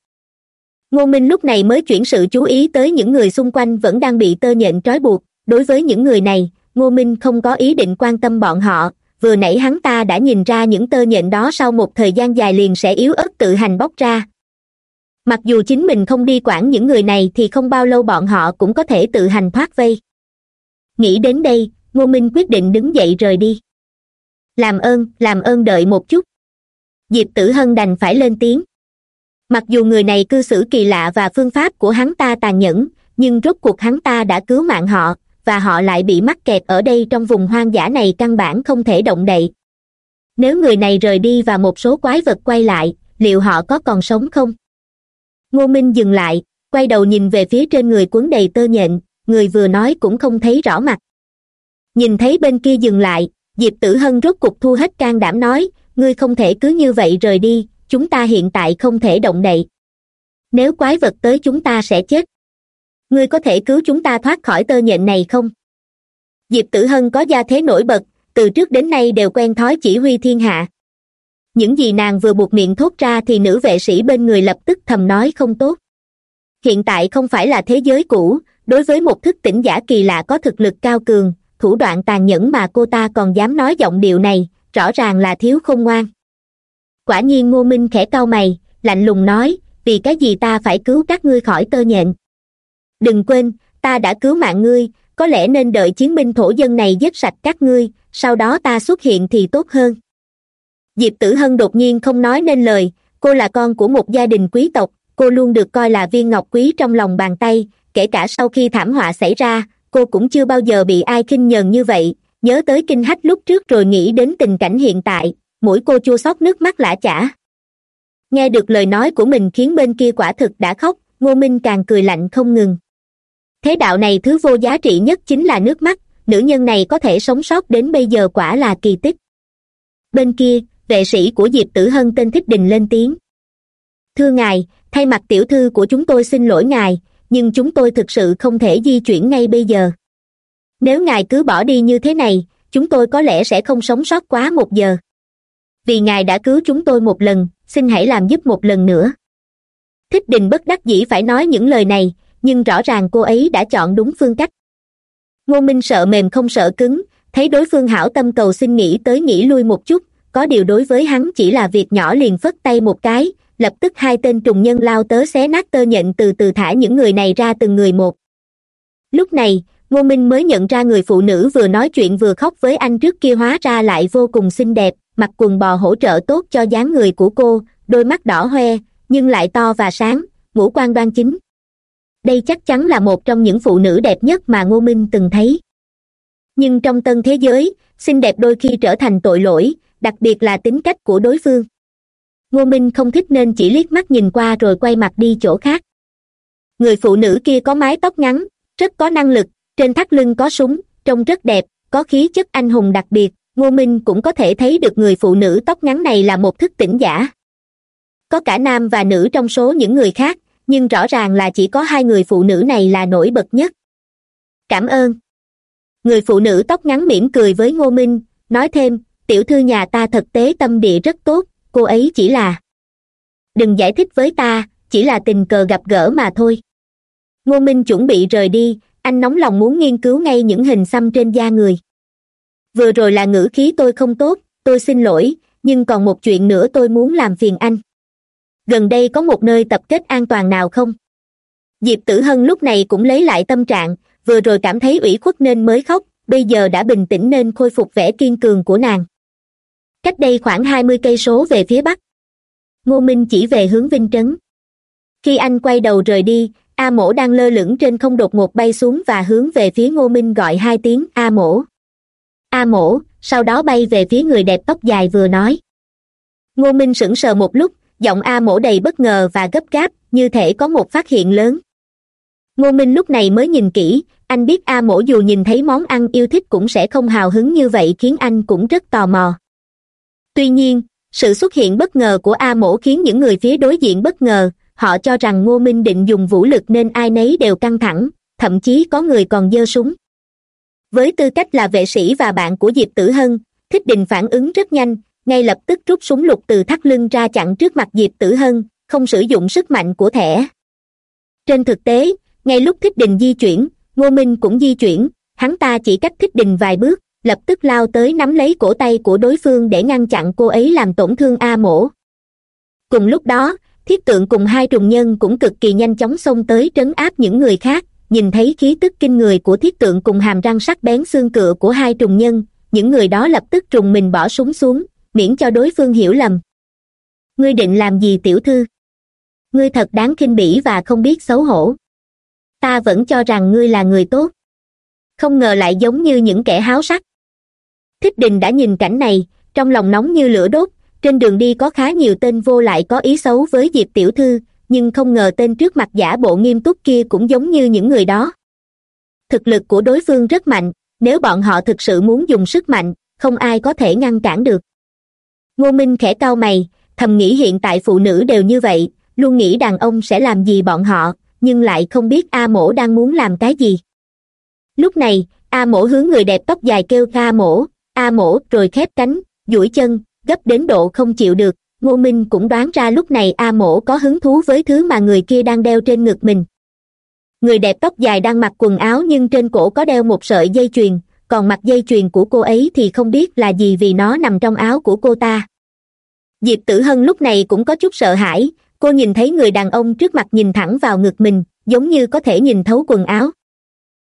Ngô minh lúc này mới chuyển sự chú ý tới những người xung quanh vẫn đang bị tơ nhện trói buộc. Đối với những người này, ngô minh không có ý định quan tâm bọn họ vừa nãy hắn ta đã nhìn ra những tơ nhện đó sau một thời gian dài liền sẽ yếu ớt tự hành bóc ra. Mặc dù chính mình không đi quản những người này thì không bao lâu bọn họ cũng có thể tự hành thoát vây. Nghĩ đến đây, ngô minh quyết định đứng dậy rời đi. Làm ơn làm ơn đợi một chút. Diệp tử hân đành phải lên tiếng. Mặc dù người này cư xử kỳ lạ và phương pháp của hắn ta tàn nhẫn, nhưng rốt cuộc hắn ta đã cứu mạng họ và họ lại bị mắc kẹt ở đây trong vùng hoang dã này căn bản không thể động đậy. Nếu người này rời đi và một số quái vật quay lại, liệu họ có còn sống không? Ngô minh dừng lại, quay đầu nhìn về phía trên người cuốn đầy tơ nhện, người vừa nói cũng không thấy rõ mặt. Nhìn thấy bên kia dừng lại, diệp tử hân rốt cục thu hết can đảm nói, ngươi không thể cứ như vậy rời đi, chúng ta hiện tại không thể động đậy. Nếu quái vật tới chúng ta sẽ chết ngươi có thể cứu chúng ta thoát khỏi tơ nhện này không? Diệp tử hân có gia thế nổi bật, từ trước đến nay đều quen thói chỉ huy thiên hạ. Những gì nàng vừa buộc miệng thốt ra thì nữ vệ sĩ bên người lập tức thầm nói không tốt. Hiện tại không phải là thế giới cũ, đối với một thức tỉnh giả kỳ lạ có thực lực cao cường, thủ đoạn tàn nhẫn mà cô ta còn dám nói giọng điệu này, rõ ràng là thiếu không ngoan. Quả nhiên ngô minh khẽ cau mày, lạnh lùng nói, vì cái gì ta phải cứu các ngươi khỏi tơ nhện? Đừng quên, ta đã cứu mạng ngươi, có lẽ nên đợi chiến binh thổ dân này giết sạch các ngươi, sau đó ta xuất hiện thì tốt hơn. Diệp tử hân đột nhiên không nói nên lời, cô là con của một gia đình quý tộc, cô luôn được coi là viên ngọc quý trong lòng bàn tay, kể cả sau khi thảm họa xảy ra, cô cũng chưa bao giờ bị ai khinh nhờn như vậy. Nhớ tới kinh hách lúc trước rồi nghĩ đến tình cảnh hiện tại mũi cô chua xót nước mắt lã chả. Nghe được lời nói của mình khiến bên kia quả thực đã khóc, ngô minh càng cười lạnh không ngừng thế đạo này thứ vô giá trị nhất chính là nước mắt, nữ nhân này có thể sống sót đến bây giờ quả là kỳ tích. Bên kia, vệ sĩ của diệp tử hân tên thích đình lên tiếng. Thưa ngài, thay mặt tiểu thư của chúng tôi xin lỗi ngài, nhưng chúng tôi thực sự không thể di chuyển ngay bây giờ. Nếu ngài cứ bỏ đi như thế này, chúng tôi có lẽ sẽ không sống sót quá một giờ. Vì ngài đã cứu chúng tôi một lần, xin hãy làm giúp một lần nữa. Thích đình bất đắc dĩ phải nói những lời này nhưng rõ ràng cô ấy đã chọn đúng phương cách. Ngô minh sợ mềm không sợ cứng, thấy đối phương hảo tâm cầu xin nghĩ tới nghĩ lui một chút, có điều đối với hắn chỉ là việc nhỏ liền phất tay một cái, lập tức hai tên trùng nhân lao tớ xé nát tơ nhện từ từ thả những người này ra từng người một. Lúc này, ngô minh mới nhận ra người phụ nữ vừa nói chuyện vừa khóc với anh trước kia hóa ra lại vô cùng xinh đẹp, mặc quần bò hỗ trợ tốt cho dáng người của cô, đôi mắt đỏ hoe, nhưng lại to và sáng, ngũ quan đoan chính đây chắc chắn là một trong những phụ nữ đẹp nhất mà ngô minh từng thấy. Nhưng trong tân thế giới, xinh đẹp đôi khi trở thành tội lỗi, đặc biệt là tính cách của đối phương. Ngô minh không thích nên chỉ liếc mắt nhìn qua rồi quay mặt đi chỗ khác. Người phụ nữ kia có mái tóc ngắn, rất có năng lực, trên thắt lưng có súng, trông rất đẹp, có khí chất anh hùng đặc biệt, ngô minh cũng có thể thấy được người phụ nữ tóc ngắn này là một thức tỉnh giả. Có cả nam và nữ trong số những người khác nhưng rõ ràng là chỉ có hai người phụ nữ này là nổi bật nhất. Cảm ơn. Người phụ nữ tóc ngắn mỉm cười với ngô minh, nói thêm, tiểu thư nhà ta thực tế tâm địa rất tốt, cô ấy chỉ là đừng giải thích với ta, chỉ là tình cờ gặp gỡ mà thôi. Ngô minh chuẩn bị rời đi, anh nóng lòng muốn nghiên cứu ngay những hình xăm trên da người. Vừa rồi là ngữ khí tôi không tốt, tôi xin lỗi, nhưng còn một chuyện nữa tôi muốn làm phiền anh gần đây có một nơi tập kết an toàn nào không? Diệp tử hân lúc này cũng lấy lại tâm trạng, vừa rồi cảm thấy ủy khuất nên mới khóc, bây giờ đã bình tĩnh nên khôi phục vẻ kiên cường của nàng. Cách đây khoảng hai mươi cây số về phía bắc. Ngô minh chỉ về hướng vinh trấn. Khi anh quay đầu rời đi, a mổ đang lơ lửng trên không đột ngột bay xuống và hướng về phía ngô minh gọi hai tiếng, a mổ. A mổ, sau đó bay về phía người đẹp tóc dài vừa nói. Ngô minh sững sờ một lúc giọng a mổ đầy bất ngờ và gấp gáp, như thể có một phát hiện lớn. Ngô minh lúc này mới nhìn kỹ, anh biết a mổ dù nhìn thấy món ăn yêu thích cũng sẽ không hào hứng như vậy khiến anh cũng rất tò mò. Tuy nhiên, sự xuất hiện bất ngờ của a mổ khiến những người phía đối diện bất ngờ, họ cho rằng ngô minh định dùng vũ lực nên ai nấy đều căng thẳng, thậm chí có người còn giơ súng. Với tư cách là vệ sĩ và bạn của diệp tử hân, thích đình phản ứng rất nhanh ngay lập tức rút súng lục từ thắt lưng ra chặn trước mặt diệp tử hân, không sử dụng sức mạnh của thẻ. Trên thực tế, ngay lúc thích đình di chuyển, ngô minh cũng di chuyển, hắn ta chỉ cách thích đình vài bước, lập tức lao tới nắm lấy cổ tay của đối phương để ngăn chặn cô ấy làm tổn thương a mổ. Cùng lúc đó, thiết tượng cùng hai trùng nhân cũng cực kỳ nhanh chóng xông tới trấn áp những người khác, nhìn thấy khí tức kinh người của thiết tượng cùng hàm răng sắc bén xương cựa của hai trùng nhân, những người đó lập tức trùng mình bỏ súng xuống miễn cho đối phương hiểu lầm. Ngươi định làm gì tiểu thư? Ngươi thật đáng khinh bỉ và không biết xấu hổ. Ta vẫn cho rằng ngươi là người tốt. Không ngờ lại giống như những kẻ háo sắc. Thích đình đã nhìn cảnh này, trong lòng nóng như lửa đốt, trên đường đi có khá nhiều tên vô lại có ý xấu với diệp tiểu thư, nhưng không ngờ tên trước mặt giả bộ nghiêm túc kia cũng giống như những người đó. Thực lực của đối phương rất mạnh, nếu bọn họ thực sự muốn dùng sức mạnh, không ai có thể ngăn cản được ngô minh khẽ cau mày, thầm nghĩ hiện tại phụ nữ đều như vậy, luôn nghĩ đàn ông sẽ làm gì bọn họ, nhưng lại không biết a mổ đang muốn làm cái gì. Lúc này, a mổ hướng người đẹp tóc dài kêu a mổ a mổ, rồi khép cánh, duỗi chân, gấp đến độ không chịu được. Ngô minh cũng đoán ra lúc này a mổ có hứng thú với thứ mà người kia đang đeo trên ngực mình. Người đẹp tóc dài đang mặc quần áo nhưng trên cổ có đeo một sợi dây chuyền còn mặt dây chuyền của cô ấy thì không biết là gì vì nó nằm trong áo của cô ta. Diệp tử hân lúc này cũng có chút sợ hãi, cô nhìn thấy người đàn ông trước mặt nhìn thẳng vào ngực mình, giống như có thể nhìn thấu quần áo.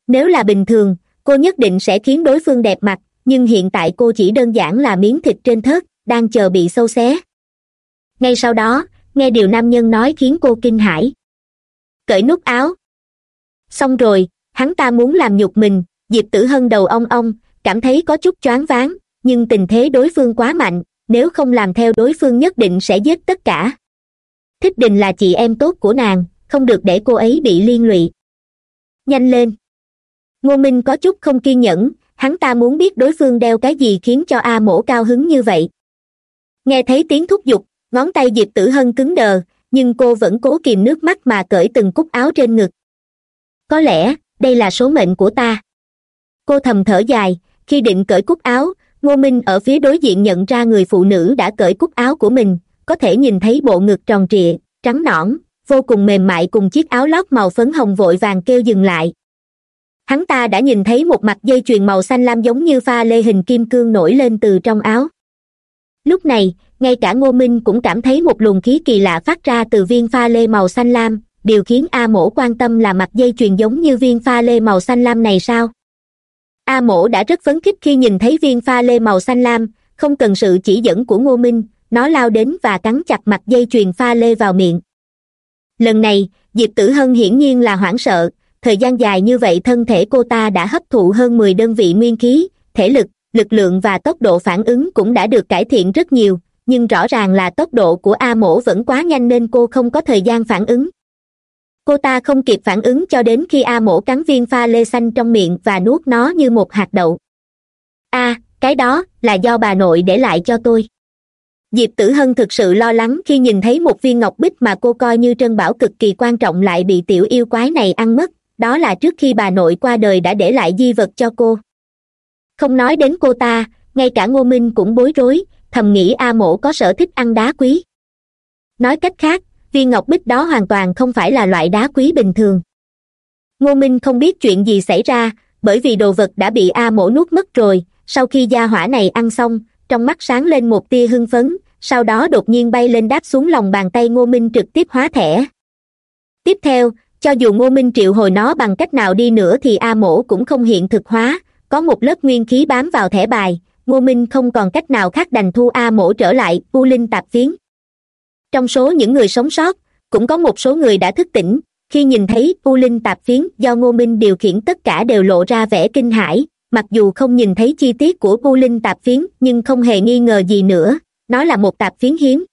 Nếu là bình thường, cô nhất định sẽ khiến đối phương đẹp mặt, nhưng hiện tại cô chỉ đơn giản là miếng thịt trên thớt, đang chờ bị sâu xé. Ngay sau đó, nghe điều nam nhân nói khiến cô kinh hãi. Cởi nút áo. Xong rồi, hắn ta muốn làm nhục mình diệp tử hân đầu ong ong, cảm thấy có chút choáng váng, nhưng tình thế đối phương quá mạnh, nếu không làm theo đối phương nhất định sẽ giết tất cả. Thích đình là chị em tốt của nàng, không được để cô ấy bị liên lụy. Nhanh lên. Ngô minh có chút không kiên nhẫn, hắn ta muốn biết đối phương đeo cái gì khiến cho a mổ cao hứng như vậy. Nghe thấy tiếng thúc giục, ngón tay diệp tử hân cứng đờ, nhưng cô vẫn cố kìm nước mắt mà cởi từng cúc áo trên ngực. Có lẽ, đây là số mệnh của ta cô thầm thở dài, khi định cởi cúc áo, ngô minh ở phía đối diện nhận ra người phụ nữ đã cởi cúc áo của mình, có thể nhìn thấy bộ ngực tròn trịa, trắng nõn, vô cùng mềm mại cùng chiếc áo lót màu phấn hồng vội vàng kêu dừng lại. Hắn ta đã nhìn thấy một mặt dây chuyền màu xanh lam giống như pha lê hình kim cương nổi lên từ trong áo. Lúc này, ngay cả ngô minh cũng cảm thấy một luồng khí kỳ lạ phát ra từ viên pha lê màu xanh lam, điều khiến a mổ quan tâm là mặt dây chuyền giống như viên pha lê màu xanh lam này sao? A mổ đã rất phấn khích khi nhìn thấy viên pha lê màu xanh lam, không cần sự chỉ dẫn của ngô minh, nó lao đến và cắn chặt mặt dây chuyền pha lê vào miệng. Lần này, diệp tử hân hiển nhiên là hoảng sợ, thời gian dài như vậy thân thể cô ta đã hấp thụ hơn mười đơn vị nguyên khí, thể lực lực lượng và tốc độ phản ứng cũng đã được cải thiện rất nhiều, nhưng rõ ràng là tốc độ của a mổ vẫn quá nhanh nên cô không có thời gian phản ứng cô ta không kịp phản ứng cho đến khi a mổ cắn viên pha lê xanh trong miệng và nuốt nó như một hạt đậu. A cái đó là do bà nội để lại cho tôi. Diệp tử hân thực sự lo lắng khi nhìn thấy một viên ngọc bích mà cô coi như trân bảo cực kỳ quan trọng lại bị tiểu yêu quái này ăn mất. Đó là trước khi bà nội qua đời đã để lại di vật cho cô. Không nói đến cô ta, ngay cả ngô minh cũng bối rối, thầm nghĩ a mổ có sở thích ăn đá quý. Nói cách khác viên ngọc bích đó hoàn toàn không phải là loại đá quý bình thường. Ngô minh không biết chuyện gì xảy ra, bởi vì đồ vật đã bị a mổ nuốt mất rồi. Sau khi gia hỏa này ăn xong, trong mắt sáng lên một tia hưng phấn, sau đó đột nhiên bay lên đáp xuống lòng bàn tay ngô minh trực tiếp hóa thẻ. Tiếp theo, cho dù ngô minh triệu hồi nó bằng cách nào đi nữa thì a mổ cũng không hiện thực hóa, có một lớp nguyên khí bám vào thẻ bài. Ngô minh không còn cách nào khác đành thu a mổ trở lại, u linh tạp phiến trong số những người sống sót, cũng có một số người đã thức tỉnh. Khi nhìn thấy u linh tạp phiến do ngô minh điều khiển tất cả đều lộ ra vẻ kinh hãi. Mặc dù không nhìn thấy chi tiết của u linh tạp phiến, nhưng không hề nghi ngờ gì nữa. Nó là một tạp phiến hiếm.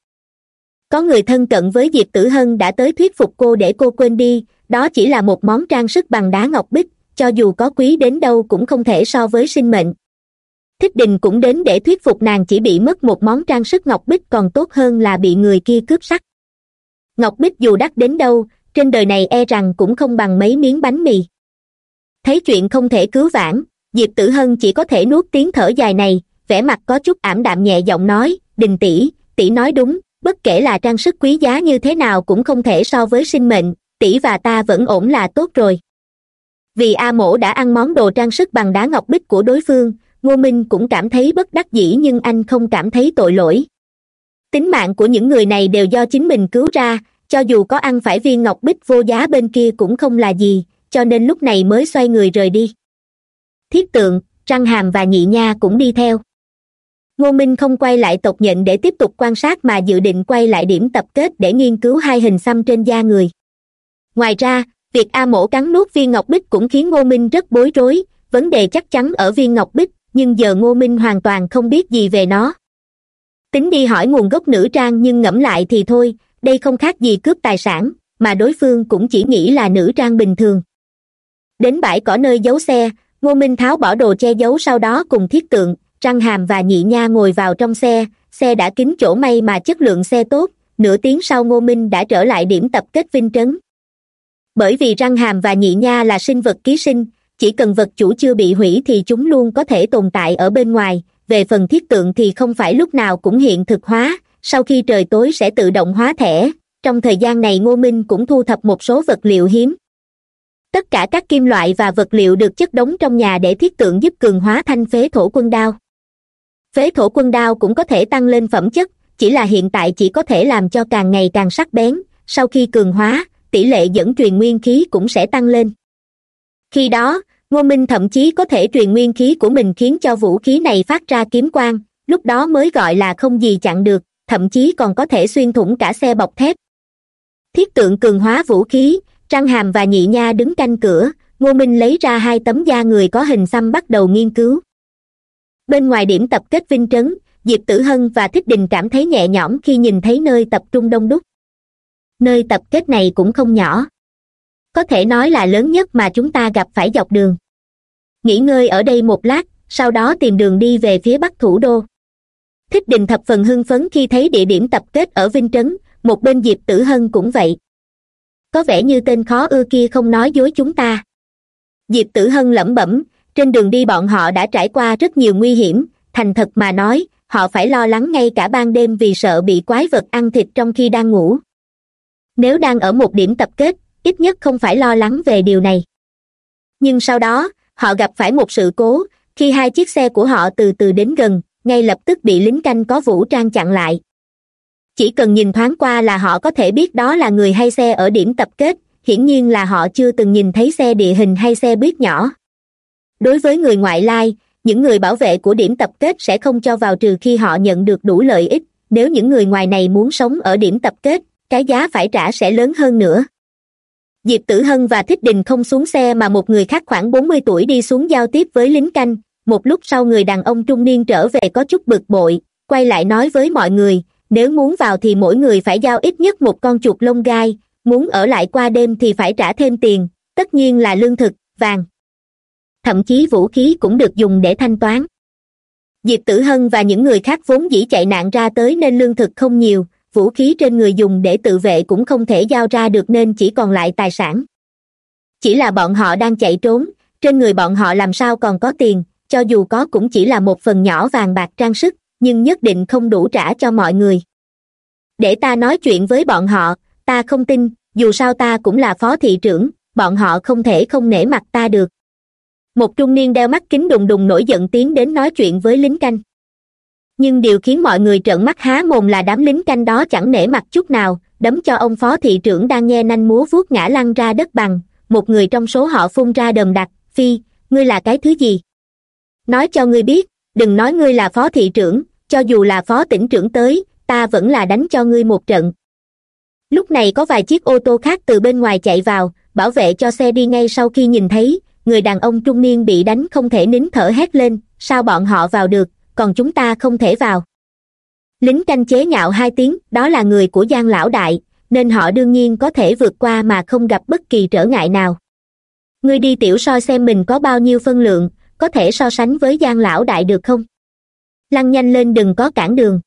Có người thân cận với diệp tử hân đã tới thuyết phục cô để cô quên đi. Đó chỉ là một món trang sức bằng đá ngọc bích, cho dù có quý đến đâu cũng không thể so với sinh mệnh thích đình cũng đến để thuyết phục nàng chỉ bị mất một món trang sức ngọc bích còn tốt hơn là bị người kia cướp sắt. Ngọc bích dù đắt đến đâu, trên đời này e rằng cũng không bằng mấy miếng bánh mì. Thấy chuyện không thể cứu vãn, diệp tử hân chỉ có thể nuốt tiếng thở dài này, vẻ mặt có chút ảm đạm nhẹ giọng nói, đình tỷ tỷ nói đúng, bất kể là trang sức quý giá như thế nào cũng không thể so với sinh mệnh, tỷ và ta vẫn ổn là tốt rồi. Vì a mổ đã ăn món đồ trang sức bằng đá ngọc bích của đối phương ngô minh cũng cảm thấy bất đắc dĩ nhưng anh không cảm thấy tội lỗi. Tính mạng của những người này đều do chính mình cứu ra, cho dù có ăn phải viên ngọc bích vô giá bên kia cũng không là gì, cho nên lúc này mới xoay người rời đi. Thiết tượng răng hàm và nhị nha cũng đi theo. Ngô minh không quay lại tộc nhận để tiếp tục quan sát mà dự định quay lại điểm tập kết để nghiên cứu hai hình xăm trên da người. Ngoài ra, việc a mổ cắn nuốt viên ngọc bích cũng khiến ngô minh rất bối rối, vấn đề chắc chắn ở viên ngọc bích nhưng giờ ngô minh hoàn toàn không biết gì về nó. Tính đi hỏi nguồn gốc nữ trang nhưng ngẫm lại thì thôi, đây không khác gì cướp tài sản, mà đối phương cũng chỉ nghĩ là nữ trang bình thường. Đến bãi cỏ nơi giấu xe, ngô minh tháo bỏ đồ che giấu sau đó cùng thiết tượng, răng hàm và nhị nha ngồi vào trong xe xe đã kín chỗ may mà chất lượng xe tốt, nửa tiếng sau ngô minh đã trở lại điểm tập kết vinh trấn. Bởi vì răng hàm và nhị nha là sinh vật ký sinh chỉ cần vật chủ chưa bị hủy thì chúng luôn có thể tồn tại ở bên ngoài. Về phần thiết tượng thì không phải lúc nào cũng hiện thực hóa, sau khi trời tối sẽ tự động hóa thẻ. Trong thời gian này ngô minh cũng thu thập một số vật liệu hiếm. Tất cả các kim loại và vật liệu được chất đống trong nhà để thiết tượng giúp cường hóa thanh phế thổ quân đao. Phế thổ quân đao cũng có thể tăng lên phẩm chất, chỉ là hiện tại chỉ có thể làm cho càng ngày càng sắc bén. Sau khi cường hóa, tỷ lệ dẫn truyền nguyên khí cũng sẽ tăng lên. Khi đó ngô minh thậm chí có thể truyền nguyên khí của mình khiến cho vũ khí này phát ra kiếm quang, lúc đó mới gọi là không gì chặn được, thậm chí còn có thể xuyên thủng cả xe bọc thép. Thiết tượng cường hóa vũ khí trăng hàm và nhị nha đứng canh cửa, ngô minh lấy ra hai tấm da người có hình xăm bắt đầu nghiên cứu. Bên ngoài điểm tập kết vinh trấn, diệp tử hân và thích đình cảm thấy nhẹ nhõm khi nhìn thấy nơi tập trung đông đúc. Nơi tập kết này cũng không nhỏ có thể nói là lớn nhất mà chúng ta gặp phải dọc đường. Nghỉ ngơi ở đây một lát, sau đó tìm đường đi về phía bắc thủ đô. Thích đình thập phần hưng phấn khi thấy địa điểm tập kết ở vinh trấn, một bên diệp tử hân cũng vậy. Có vẻ như tên khó ưa kia không nói dối chúng ta. Diệp tử hân lẩm bẩm, trên đường đi bọn họ đã trải qua rất nhiều nguy hiểm, thành thật mà nói, họ phải lo lắng ngay cả ban đêm vì sợ bị quái vật ăn thịt trong khi đang ngủ. Nếu đang ở một điểm tập kết ít nhất không phải lo lắng về điều này. Nhưng sau đó, họ gặp phải một sự cố, khi hai chiếc xe của họ từ từ đến gần, ngay lập tức bị lính canh có vũ trang chặn lại. Chỉ cần nhìn thoáng qua là họ có thể biết đó là người hay xe ở điểm tập kết, hiển nhiên là họ chưa từng nhìn thấy xe địa hình hay xe buýt nhỏ. Đối với người ngoại lai, những người bảo vệ của điểm tập kết sẽ không cho vào trừ khi họ nhận được đủ lợi ích, nếu những người ngoài này muốn sống ở điểm tập kết, cái giá phải trả sẽ lớn hơn nữa diệp tử hân và thích đình không xuống xe mà một người khác khoảng bốn mươi tuổi đi xuống giao tiếp với lính canh. Một lúc sau người đàn ông trung niên trở về có chút bực bội, quay lại nói với mọi người, nếu muốn vào thì mỗi người phải giao ít nhất một con chuột lông gai, muốn ở lại qua đêm thì phải trả thêm tiền, tất nhiên là lương thực, vàng. Thậm chí vũ khí cũng được dùng để thanh toán. Diệp tử hân và những người khác vốn dĩ chạy nạn ra tới nên lương thực không nhiều vũ khí trên người dùng để tự vệ cũng không thể giao ra được nên chỉ còn lại tài sản. Chỉ là bọn họ đang chạy trốn, trên người bọn họ làm sao còn có tiền, cho dù có cũng chỉ là một phần nhỏ vàng bạc trang sức, nhưng nhất định không đủ trả cho mọi người. Để ta nói chuyện với bọn họ, ta không tin, dù sao ta cũng là phó thị trưởng, bọn họ không thể không nể mặt ta được. Một trung niên đeo mắt kính đùng đùng nổi giận tiến đến nói chuyện với lính canh nhưng điều khiến mọi người trợn mắt há mồm là đám lính canh đó chẳng nể mặt chút nào, đấm cho ông phó thị trưởng đang nghe nanh múa vuốt ngã lăn ra đất bằng. Một người trong số họ phun ra đờm đặc, phi, ngươi là cái thứ gì? Nói cho ngươi biết, đừng nói ngươi là phó thị trưởng, cho dù là phó tỉnh trưởng tới, ta vẫn là đánh cho ngươi một trận. Lúc này có vài chiếc ô tô khác từ bên ngoài chạy vào, bảo vệ cho xe đi ngay sau khi nhìn thấy, người đàn ông trung niên bị đánh không thể nín thở hét lên, sao bọn họ vào được? Còn chúng ta không thể vào. Lính canh chế nhạo hai tiếng, đó là người của giang lão đại, nên họ đương nhiên có thể vượt qua mà không gặp bất kỳ trở ngại nào. Ngươi đi tiểu soi xem mình có bao nhiêu phân lượng, có thể so sánh với giang lão đại được không? Lăn nhanh lên đừng có cản đường.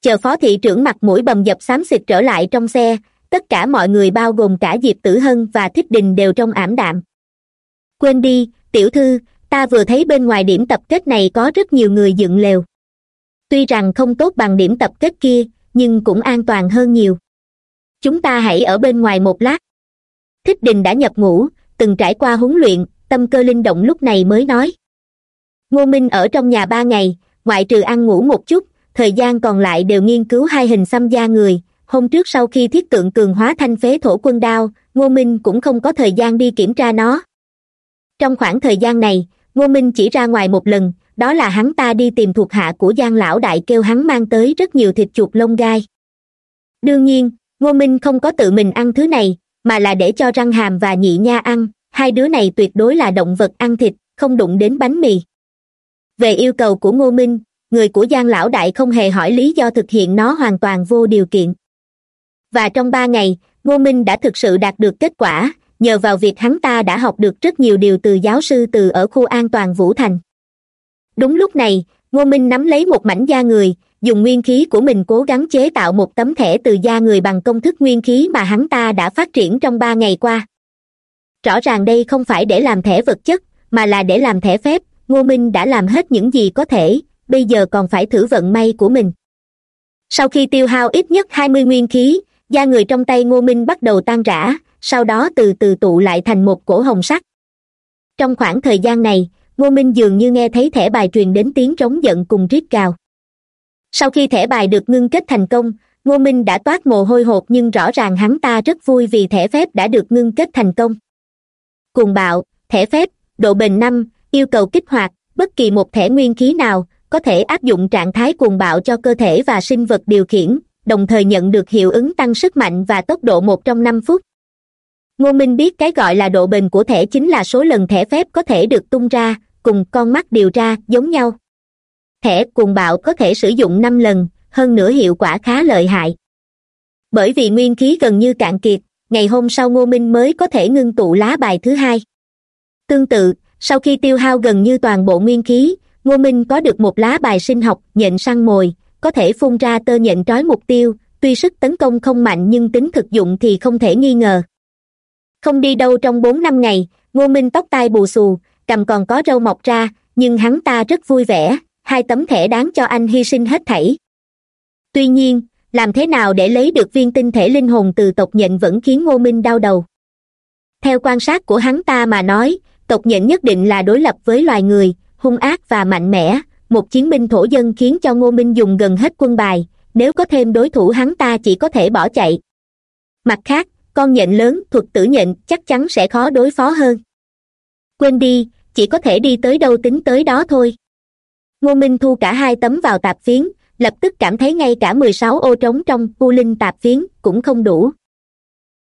Chờ phó thị trưởng mặt mũi bầm dập xám xịt trở lại trong xe, tất cả mọi người bao gồm cả diệp tử hân và thích đình đều trong ảm đạm. Quên đi, tiểu thư ta vừa thấy bên ngoài điểm tập kết này có rất nhiều người dựng lều. Tuy rằng không tốt bằng điểm tập kết kia, nhưng cũng an toàn hơn nhiều. Chúng ta hãy ở bên ngoài một lát. Thích đình đã nhập ngũ, từng trải qua huấn luyện, tâm cơ linh động lúc này mới nói. Ngô minh ở trong nhà ba ngày, ngoại trừ ăn ngủ một chút, thời gian còn lại đều nghiên cứu hai hình xăm da người. Hôm trước sau khi thiết tượng cường hóa thanh phế thổ quân đao, ngô minh cũng không có thời gian đi kiểm tra nó. Trong khoảng thời gian này ngô minh chỉ ra ngoài một lần, đó là hắn ta đi tìm thuộc hạ của giang lão đại kêu hắn mang tới rất nhiều thịt chuột lông gai. Đương nhiên, ngô minh không có tự mình ăn thứ này, mà là để cho răng hàm và nhị nha ăn, hai đứa này tuyệt đối là động vật ăn thịt, không đụng đến bánh mì. Về yêu cầu của ngô minh, người của giang lão đại không hề hỏi lý do thực hiện nó hoàn toàn vô điều kiện. Và trong ba ngày, ngô minh đã thực sự đạt được kết quả nhờ vào việc hắn ta đã học được rất nhiều điều từ giáo sư từ ở khu an toàn vũ thành. Đúng lúc này, ngô minh nắm lấy một mảnh da người, dùng nguyên khí của mình cố gắng chế tạo một tấm thẻ từ da người bằng công thức nguyên khí mà hắn ta đã phát triển trong ba ngày qua. Rõ ràng đây không phải để làm thẻ vật chất, mà là để làm thẻ phép, ngô minh đã làm hết những gì có thể, bây giờ còn phải thử vận may của mình. Sau khi tiêu hao ít nhất hai mươi nguyên khí, da người trong tay ngô minh bắt đầu tan rã sau đó từ từ tụ lại thành một cổ hồng sắc. Trong khoảng thời gian này, ngô minh dường như nghe thấy thẻ bài truyền đến tiếng trống giận cùng rít gào. Sau khi thẻ bài được ngưng kết thành công, ngô minh đã toát mồ hôi hột nhưng rõ ràng hắn ta rất vui vì thẻ phép đã được ngưng kết thành công. Cuồng bạo, thẻ phép, độ bền năm, yêu cầu kích hoạt, bất kỳ một thẻ nguyên khí nào có thể áp dụng trạng thái cuồng bạo cho cơ thể và sinh vật điều khiển, đồng thời nhận được hiệu ứng tăng sức mạnh và tốc độ một trong năm phút ngô minh biết cái gọi là độ bền của thẻ chính là số lần thẻ phép có thể được tung ra, cùng con mắt điều ra giống nhau. Thẻ cuồng bạo có thể sử dụng năm lần, hơn nữa hiệu quả khá lợi hại. Bởi vì nguyên khí gần như cạn kiệt, ngày hôm sau ngô minh mới có thể ngưng tụ lá bài thứ hai. Tương tự, sau khi tiêu hao gần như toàn bộ nguyên khí, ngô minh có được một lá bài sinh học, nhện săn mồi, có thể phun ra tơ nhện trói mục tiêu, tuy sức tấn công không mạnh nhưng tính thực dụng thì không thể nghi ngờ không đi đâu trong bốn năm ngày, ngô minh tóc tai bù xù, cầm còn có râu mọc ra, nhưng hắn ta rất vui vẻ, hai tấm thẻ đáng cho anh hy sinh hết thảy. Tuy nhiên, làm thế nào để lấy được viên tinh thể linh hồn từ tộc nhện vẫn khiến ngô minh đau đầu. Theo quan sát của hắn ta mà nói, tộc nhện nhất định là đối lập với loài người, hung ác và mạnh mẽ, một chiến binh thổ dân khiến cho ngô minh dùng gần hết quân bài, nếu có thêm đối thủ hắn ta chỉ có thể bỏ chạy. Mặt khác con nhện lớn thuật tử nhện chắc chắn sẽ khó đối phó hơn. Quên đi, chỉ có thể đi tới đâu tính tới đó thôi. Ngô minh thu cả hai tấm vào tạp phiến, lập tức cảm thấy ngay cả mười sáu ô trống trong u linh tạp phiến cũng không đủ.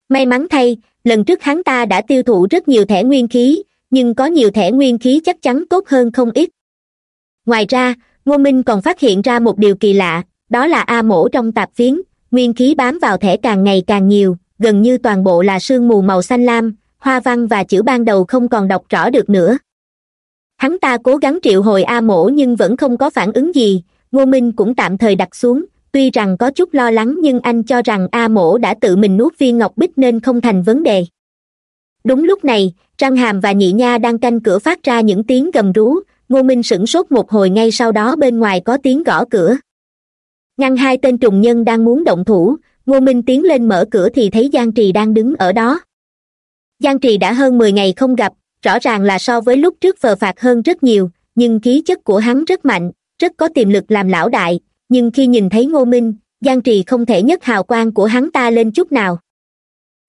May mắn thay, lần trước hắn ta đã tiêu thụ rất nhiều thẻ nguyên khí, nhưng có nhiều thẻ nguyên khí chắc chắn tốt hơn không ít. Ngoài ra, ngô minh còn phát hiện ra một điều kỳ lạ, đó là a mổ trong tạp phiến, nguyên khí bám vào thẻ càng ngày càng nhiều gần như toàn bộ là sương mù màu xanh lam, hoa văn và chữ ban đầu không còn đọc rõ được nữa. Hắn ta cố gắng triệu hồi a mổ nhưng vẫn không có phản ứng gì, ngô minh cũng tạm thời đặt xuống, tuy rằng có chút lo lắng nhưng anh cho rằng a mổ đã tự mình nuốt viên ngọc bích nên không thành vấn đề. Đúng lúc này răng hàm và nhị nha đang canh cửa phát ra những tiếng gầm rú, ngô minh sửng sốt một hồi ngay sau đó bên ngoài có tiếng gõ cửa. Ngăn hai tên trùng nhân đang muốn động thủ ngô minh tiến lên mở cửa thì thấy giang trì đang đứng ở đó. Giang trì đã hơn mười ngày không gặp, rõ ràng là so với lúc trước vờ phạt hơn rất nhiều, nhưng khí chất của hắn rất mạnh, rất có tiềm lực làm lão đại, nhưng khi nhìn thấy ngô minh, giang trì không thể nhất hào quang của hắn ta lên chút nào.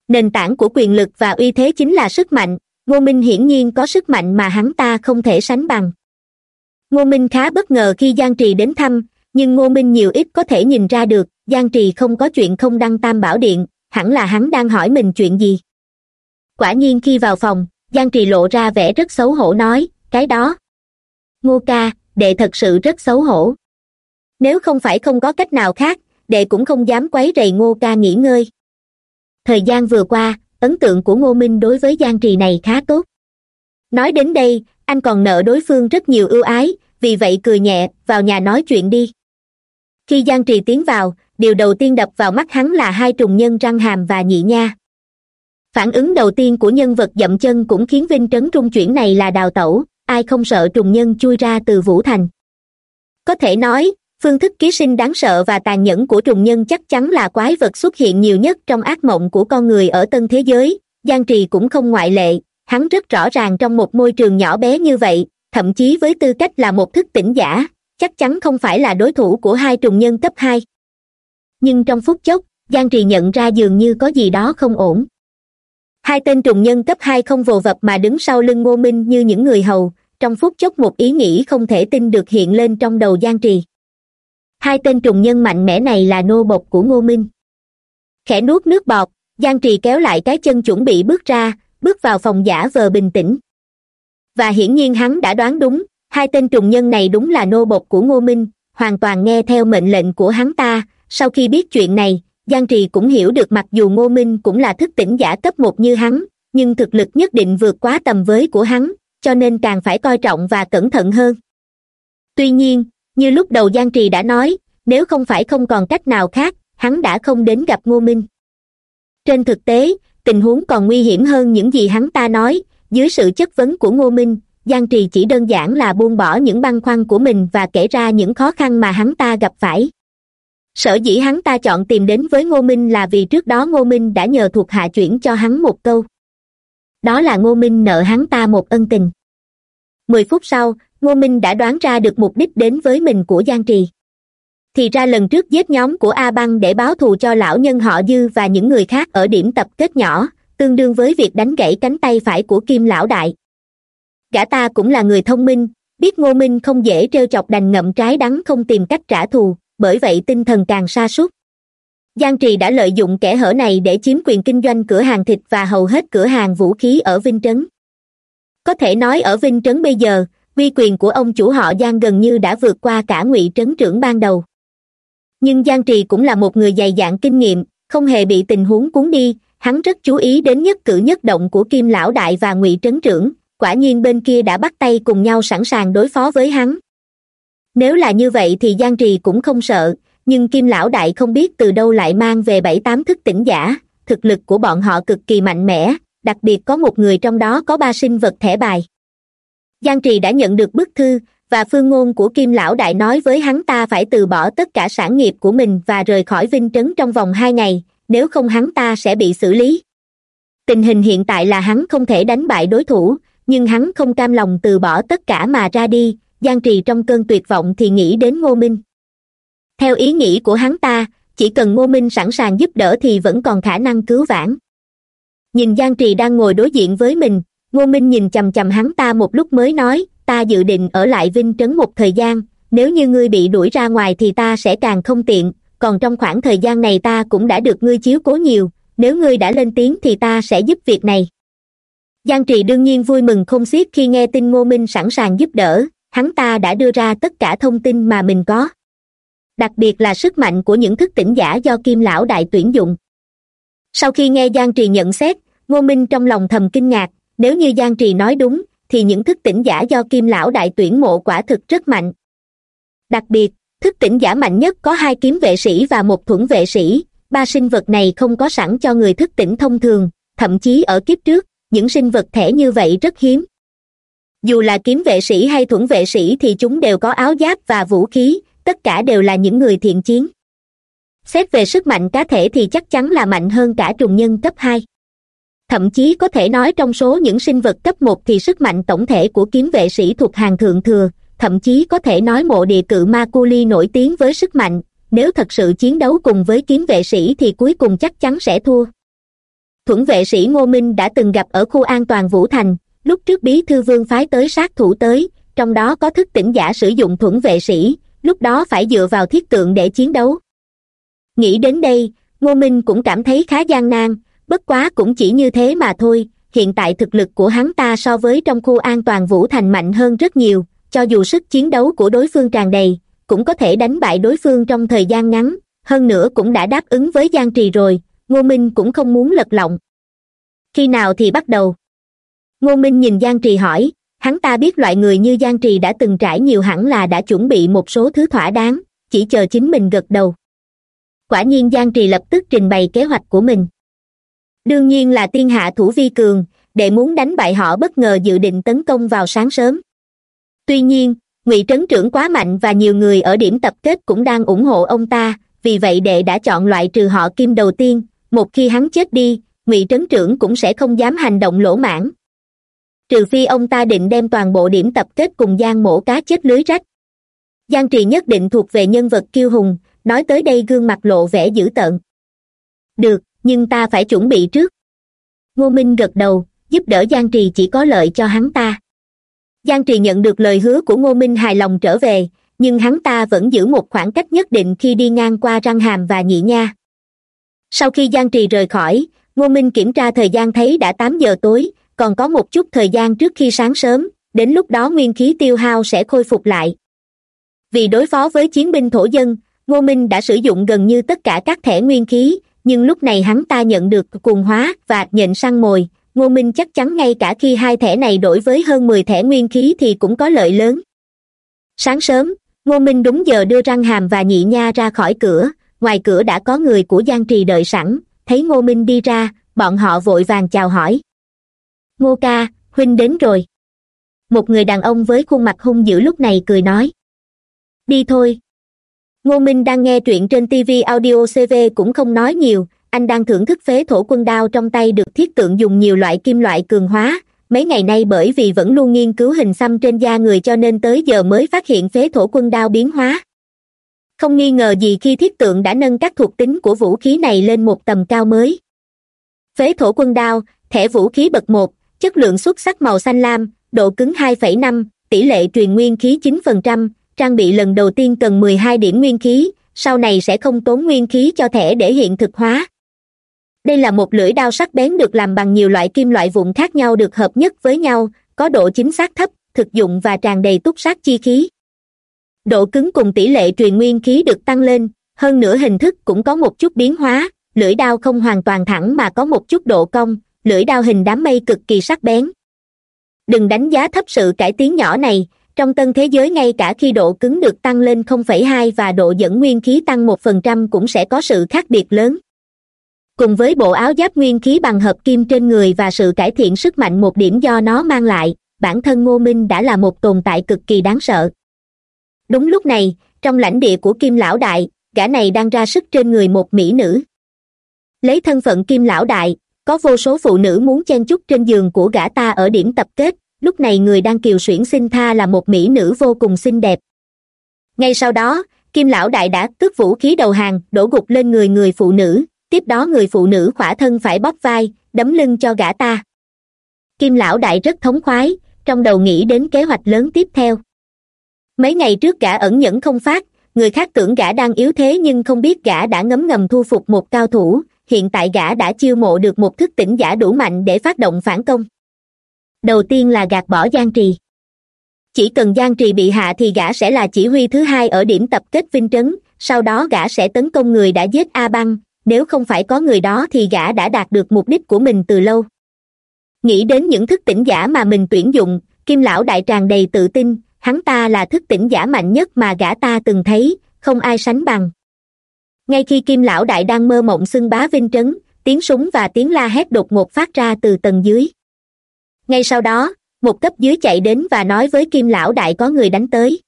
Nền tảng của quyền lực và uy thế chính là sức mạnh, ngô minh hiển nhiên có sức mạnh mà hắn ta không thể sánh bằng. Ngô minh khá bất ngờ khi giang trì đến thăm, nhưng ngô minh nhiều ít có thể nhìn ra được giang trì không có chuyện không đăng tam bảo điện, hẳn là hắn đang hỏi mình chuyện gì. Quả nhiên khi vào phòng, giang trì lộ ra vẻ rất xấu hổ nói, cái đó, ngô ca, đệ thật sự rất xấu hổ. Nếu không phải không có cách nào khác, đệ cũng không dám quấy rầy ngô ca nghỉ ngơi. Thời gian vừa qua, ấn tượng của ngô minh đối với giang trì này khá tốt. Nói đến đây, anh còn nợ đối phương rất nhiều ưu ái, vì vậy cười nhẹ, vào nhà nói chuyện đi. Khi giang trì tiến vào điều đầu tiên đập vào mắt hắn là hai trùng nhân răng hàm và nhị nha. Phản ứng đầu tiên của nhân vật dậm chân cũng khiến vinh trấn trung chuyển này là đào tẩu, ai không sợ trùng nhân chui ra từ vũ thành. Có thể nói, phương thức ký sinh đáng sợ và tàn nhẫn của trùng nhân chắc chắn là quái vật xuất hiện nhiều nhất trong ác mộng của con người ở tân thế giới, giang trì cũng không ngoại lệ, hắn rất rõ ràng trong một môi trường nhỏ bé như vậy, thậm chí với tư cách là một thức tỉnh giả, chắc chắn không phải là đối thủ của hai trùng nhân cấp hai nhưng trong phút chốc, giang trì nhận ra dường như có gì đó không ổn. Hai tên trùng nhân cấp hai không vồ vập mà đứng sau lưng ngô minh như những người hầu, trong phút chốc một ý nghĩ không thể tin được hiện lên trong đầu giang trì. Hai tên trùng nhân mạnh mẽ này là nô bộc của ngô minh. Khẽ nuốt nước bọt, giang trì kéo lại cái chân chuẩn bị bước ra, bước vào phòng giả vờ bình tĩnh. Và hiển nhiên hắn đã đoán đúng, hai tên trùng nhân này đúng là nô bộc của ngô minh, hoàn toàn nghe theo mệnh lệnh của hắn ta sau khi biết chuyện này, giang trì cũng hiểu được mặc dù ngô minh cũng là thức tỉnh giả cấp một như hắn, nhưng thực lực nhất định vượt quá tầm với của hắn, cho nên càng phải coi trọng và cẩn thận hơn. Tuy nhiên, như lúc đầu giang trì đã nói, nếu không phải không còn cách nào khác, hắn đã không đến gặp ngô minh. Trên thực tế, tình huống còn nguy hiểm hơn những gì hắn ta nói, dưới sự chất vấn của ngô minh, giang trì chỉ đơn giản là buông bỏ những băn khoăn của mình và kể ra những khó khăn mà hắn ta gặp phải sở dĩ hắn ta chọn tìm đến với ngô minh là vì trước đó ngô minh đã nhờ thuộc hạ chuyển cho hắn một câu. Đó là ngô minh nợ hắn ta một ân tình. Mười phút sau, ngô minh đã đoán ra được mục đích đến với mình của giang trì. Thì ra lần trước giết nhóm của a băng để báo thù cho lão nhân họ dư và những người khác ở điểm tập kết nhỏ, tương đương với việc đánh gãy cánh tay phải của kim lão đại. Gã ta cũng là người thông minh, biết ngô minh không dễ trêu chọc đành ngậm trái đắng không tìm cách trả thù bởi vậy tinh thần càng sa sút. Giang trì đã lợi dụng kẻ hở này để chiếm quyền kinh doanh cửa hàng thịt và hầu hết cửa hàng vũ khí ở vinh trấn. Có thể nói ở vinh trấn bây giờ, uy quyền của ông chủ họ giang gần như đã vượt qua cả ngụy trấn trưởng ban đầu. Nhưng giang trì cũng là một người dày dạn kinh nghiệm, không hề bị tình huống cuốn đi, hắn rất chú ý đến nhất cử nhất động của kim lão đại và ngụy trấn trưởng, quả nhiên bên kia đã bắt tay cùng nhau sẵn sàng đối phó với hắn nếu là như vậy thì giang trì cũng không sợ, nhưng kim lão đại không biết từ đâu lại mang về bảy tám thức tỉnh giả. Thực lực của bọn họ cực kỳ mạnh mẽ, đặc biệt có một người trong đó có ba sinh vật thẻ bài. Giang trì đã nhận được bức thư, và phương ngôn của kim lão đại nói với hắn ta phải từ bỏ tất cả sản nghiệp của mình và rời khỏi vinh trấn trong vòng hai ngày, nếu không hắn ta sẽ bị xử lý. Tình hình hiện tại là hắn không thể đánh bại đối thủ, nhưng hắn không cam lòng từ bỏ tất cả mà ra đi giang trì trong cơn tuyệt vọng thì nghĩ đến ngô minh. Theo ý nghĩ của hắn ta, chỉ cần ngô minh sẵn sàng giúp đỡ thì vẫn còn khả năng cứu vãn. Nhìn giang trì đang ngồi đối diện với mình, ngô minh nhìn chằm chằm hắn ta một lúc mới nói, ta dự định ở lại vinh trấn một thời gian, nếu như ngươi bị đuổi ra ngoài thì ta sẽ càng không tiện, còn trong khoảng thời gian này ta cũng đã được ngươi chiếu cố nhiều, nếu ngươi đã lên tiếng thì ta sẽ giúp việc này. Giang trì đương nhiên vui mừng không xiết khi nghe tin ngô minh sẵn sàng giúp đỡ hắn ta đã đưa ra tất cả thông tin mà mình có. Đặc biệt là sức mạnh của những thức tỉnh giả do kim lão đại tuyển dụng. Sau khi nghe giang trì nhận xét, ngô minh trong lòng thầm kinh ngạc, nếu như giang trì nói đúng, thì những thức tỉnh giả do kim lão đại tuyển mộ quả thực rất mạnh. Đặc biệt, thức tỉnh giả mạnh nhất có hai kiếm vệ sĩ và một thuẫn vệ sĩ, ba sinh vật này không có sẵn cho người thức tỉnh thông thường, thậm chí ở kiếp trước, những sinh vật thẻ như vậy rất hiếm dù là kiếm vệ sĩ hay thuẫn vệ sĩ thì chúng đều có áo giáp và vũ khí, tất cả đều là những người thiện chiến. Xét về sức mạnh cá thể thì chắc chắn là mạnh hơn cả trùng nhân cấp hai. Thậm chí có thể nói trong số những sinh vật cấp một thì sức mạnh tổng thể của kiếm vệ sĩ thuộc hàng thượng thừa, thậm chí có thể nói mộ địa cự ma cu li nổi tiếng với sức mạnh. Nếu thật sự chiến đấu cùng với kiếm vệ sĩ thì cuối cùng chắc chắn sẽ thua. Thuẫn vệ sĩ ngô minh đã từng gặp ở khu an toàn vũ thành lúc trước bí thư vương phái tới sát thủ tới, trong đó có thức tỉnh giả sử dụng thuẫn vệ sĩ, lúc đó phải dựa vào thiết tượng để chiến đấu. Nghĩ đến đây, ngô minh cũng cảm thấy khá gian nan, bất quá cũng chỉ như thế mà thôi, hiện tại thực lực của hắn ta so với trong khu an toàn vũ thành mạnh hơn rất nhiều, cho dù sức chiến đấu của đối phương tràn đầy, cũng có thể đánh bại đối phương trong thời gian ngắn, hơn nữa cũng đã đáp ứng với giang trì rồi, ngô minh cũng không muốn lật lọng. Khi nào thì bắt đầu? Ngô minh nhìn giang trì hỏi, hắn ta biết loại người như giang trì đã từng trải nhiều hẳn là đã chuẩn bị một số thứ thỏa đáng, chỉ chờ chính mình gật đầu. Quả nhiên giang trì lập tức trình bày kế hoạch của mình. Đương nhiên là tiên hạ thủ vi cường để muốn đánh bại họ bất ngờ dự định tấn công vào sáng sớm. Tuy nhiên, ngụy trấn trưởng quá mạnh và nhiều người ở điểm tập kết cũng đang ủng hộ ông ta, vì vậy đệ đã chọn loại trừ họ kim đầu tiên, một khi hắn chết đi, ngụy trấn trưởng cũng sẽ không dám hành động lỗ mãn trừ phi ông ta định đem toàn bộ điểm tập kết cùng giang mổ cá chết lưới rách. Giang trì nhất định thuộc về nhân vật kiêu hùng, nói tới đây gương mặt lộ vẻ dữ tợn. Được, nhưng ta phải chuẩn bị trước. Ngô minh gật đầu, giúp đỡ giang trì chỉ có lợi cho hắn ta. Giang trì nhận được lời hứa của ngô minh hài lòng trở về, nhưng hắn ta vẫn giữ một khoảng cách nhất định khi đi ngang qua răng hàm và nhị nha. Sau khi giang trì rời khỏi, ngô minh kiểm tra thời gian thấy đã tám giờ tối còn có một chút thời gian trước khi sáng sớm, đến lúc đó nguyên khí tiêu hao sẽ khôi phục lại. Vì đối phó với chiến binh thổ dân, ngô minh đã sử dụng gần như tất cả các thẻ nguyên khí, nhưng lúc này hắn ta nhận được cuồng hóa và nhện săn mồi. Ngô minh chắc chắn ngay cả khi hai thẻ này đổi với hơn mười thẻ nguyên khí thì cũng có lợi lớn. Sáng sớm, ngô minh đúng giờ đưa răng hàm và nhị nha ra khỏi cửa. Ngoài cửa đã có người của giang trì đợi sẵn. Thấy ngô minh đi ra, bọn họ vội vàng chào hỏi ngô ca, huynh đến rồi. Một người đàn ông với khuôn mặt hung dữ lúc này cười nói. Đi thôi. Ngô minh đang nghe truyện trên tv audio cv cũng không nói nhiều, anh đang thưởng thức phế thổ quân đao trong tay được thiết tượng dùng nhiều loại kim loại cường hóa. Mấy ngày nay bởi vì vẫn luôn nghiên cứu hình xăm trên da người cho nên tới giờ mới phát hiện phế thổ quân đao biến hóa. Không nghi ngờ gì khi thiết tượng đã nâng các thuộc tính của vũ khí này lên một tầm cao mới. Phế thổ quân đao, thẻ vũ khí bậc một chất lượng xuất sắc màu xanh lam độ cứng 2,5, tỷ lệ truyền nguyên khí 9%, trang bị lần đầu tiên cần 12 điểm nguyên khí sau này sẽ không tốn nguyên khí cho thẻ để hiện thực hóa. Đây là một lưỡi đao sắc bén được làm bằng nhiều loại kim loại vụn khác nhau được hợp nhất với nhau có độ chính xác thấp thực dụng và tràn đầy túc sát chi khí. Độ cứng cùng tỷ lệ truyền nguyên khí được tăng lên hơn nữa hình thức cũng có một chút biến hóa lưỡi đao không hoàn toàn thẳng mà có một chút độ cong lưỡi đao hình đám mây cực kỳ sắc bén. Đừng đánh giá thấp sự cải tiến nhỏ này trong tân thế giới ngay cả khi độ cứng được tăng lên 0,2 và độ dẫn nguyên khí tăng một phần trăm cũng sẽ có sự khác biệt lớn. Cùng với bộ áo giáp nguyên khí bằng hợp kim trên người và sự cải thiện sức mạnh một điểm do nó mang lại bản thân ngô minh đã là một tồn tại cực kỳ đáng sợ. Đúng lúc này trong lãnh địa của kim lão đại gã này đang ra sức trên người một mỹ nữ. Lấy thân phận kim lão đại có vô số phụ nữ muốn chen chúc trên giường của gã ta ở điểm tập kết, lúc này người đang kiều xuyển xin tha là một mỹ nữ vô cùng xinh đẹp. Ngay sau đó, kim lão đại đã cướp vũ khí đầu hàng, đổ gục lên người người phụ nữ, tiếp đó người phụ nữ khỏa thân phải bóp vai, đấm lưng cho gã ta. Kim lão đại rất thống khoái, trong đầu nghĩ đến kế hoạch lớn tiếp theo. Mấy ngày trước gã ẩn nhẫn không phát, người khác tưởng gã đang yếu thế nhưng không biết gã đã ngấm ngầm thu phục một cao thủ hiện tại gã đã chiêu mộ được một thức tỉnh giả đủ mạnh để phát động phản công. Đầu tiên là gạt bỏ giang trì. Chỉ cần giang trì bị hạ thì gã sẽ là chỉ huy thứ hai ở điểm tập kết vinh trấn, sau đó gã sẽ tấn công người đã giết a băng, nếu không phải có người đó thì gã đã đạt được mục đích của mình từ lâu. Nghĩ đến những thức tỉnh giả mà mình tuyển dụng, kim lão đại tràn đầy tự tin, hắn ta là thức tỉnh giả mạnh nhất mà gã ta từng thấy, không ai sánh bằng ngay khi kim lão đại đang mơ mộng xưng bá vinh trấn, tiếng súng và tiếng la hét đột ngột phát ra từ tầng dưới. Ngay sau đó, một cấp dưới chạy đến và nói với kim lão đại có người đánh tới.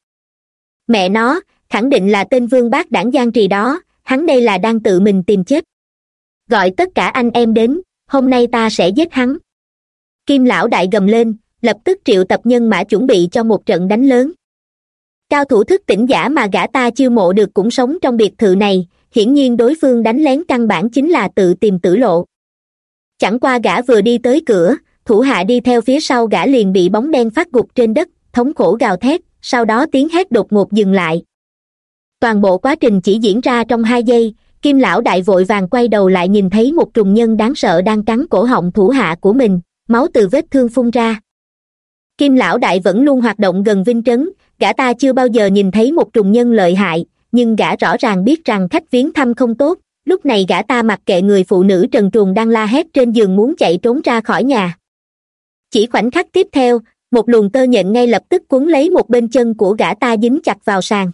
Mẹ nó, khẳng định là tên vương bác đảng giang trì đó, hắn đây là đang tự mình tìm chết. Gọi tất cả anh em đến, hôm nay ta sẽ giết hắn. Kim lão đại gầm lên, lập tức triệu tập nhân mã chuẩn bị cho một trận đánh lớn. Cao thủ thức tỉnh giả mà gã ta chiêu mộ được cũng sống trong biệt thự này hiển nhiên đối phương đánh lén căn bản chính là tự tìm tử lộ. Chẳng qua gã vừa đi tới cửa, thủ hạ đi theo phía sau gã liền bị bóng đen phát gục trên đất, thống khổ gào thét, sau đó tiếng hét đột ngột dừng lại. Toàn bộ quá trình chỉ diễn ra trong hai giây, kim lão đại vội vàng quay đầu lại nhìn thấy một trùng nhân đáng sợ đang cắn cổ họng thủ hạ của mình, máu từ vết thương phun ra. Kim lão đại vẫn luôn hoạt động gần vinh trấn, gã ta chưa bao giờ nhìn thấy một trùng nhân lợi hại nhưng gã rõ ràng biết rằng khách viếng thăm không tốt. Lúc này gã ta mặc kệ người phụ nữ trần truồng đang la hét trên giường muốn chạy trốn ra khỏi nhà. Chỉ khoảnh khắc tiếp theo, một luồng tơ nhện ngay lập tức cuốn lấy một bên chân của gã ta dính chặt vào sàn.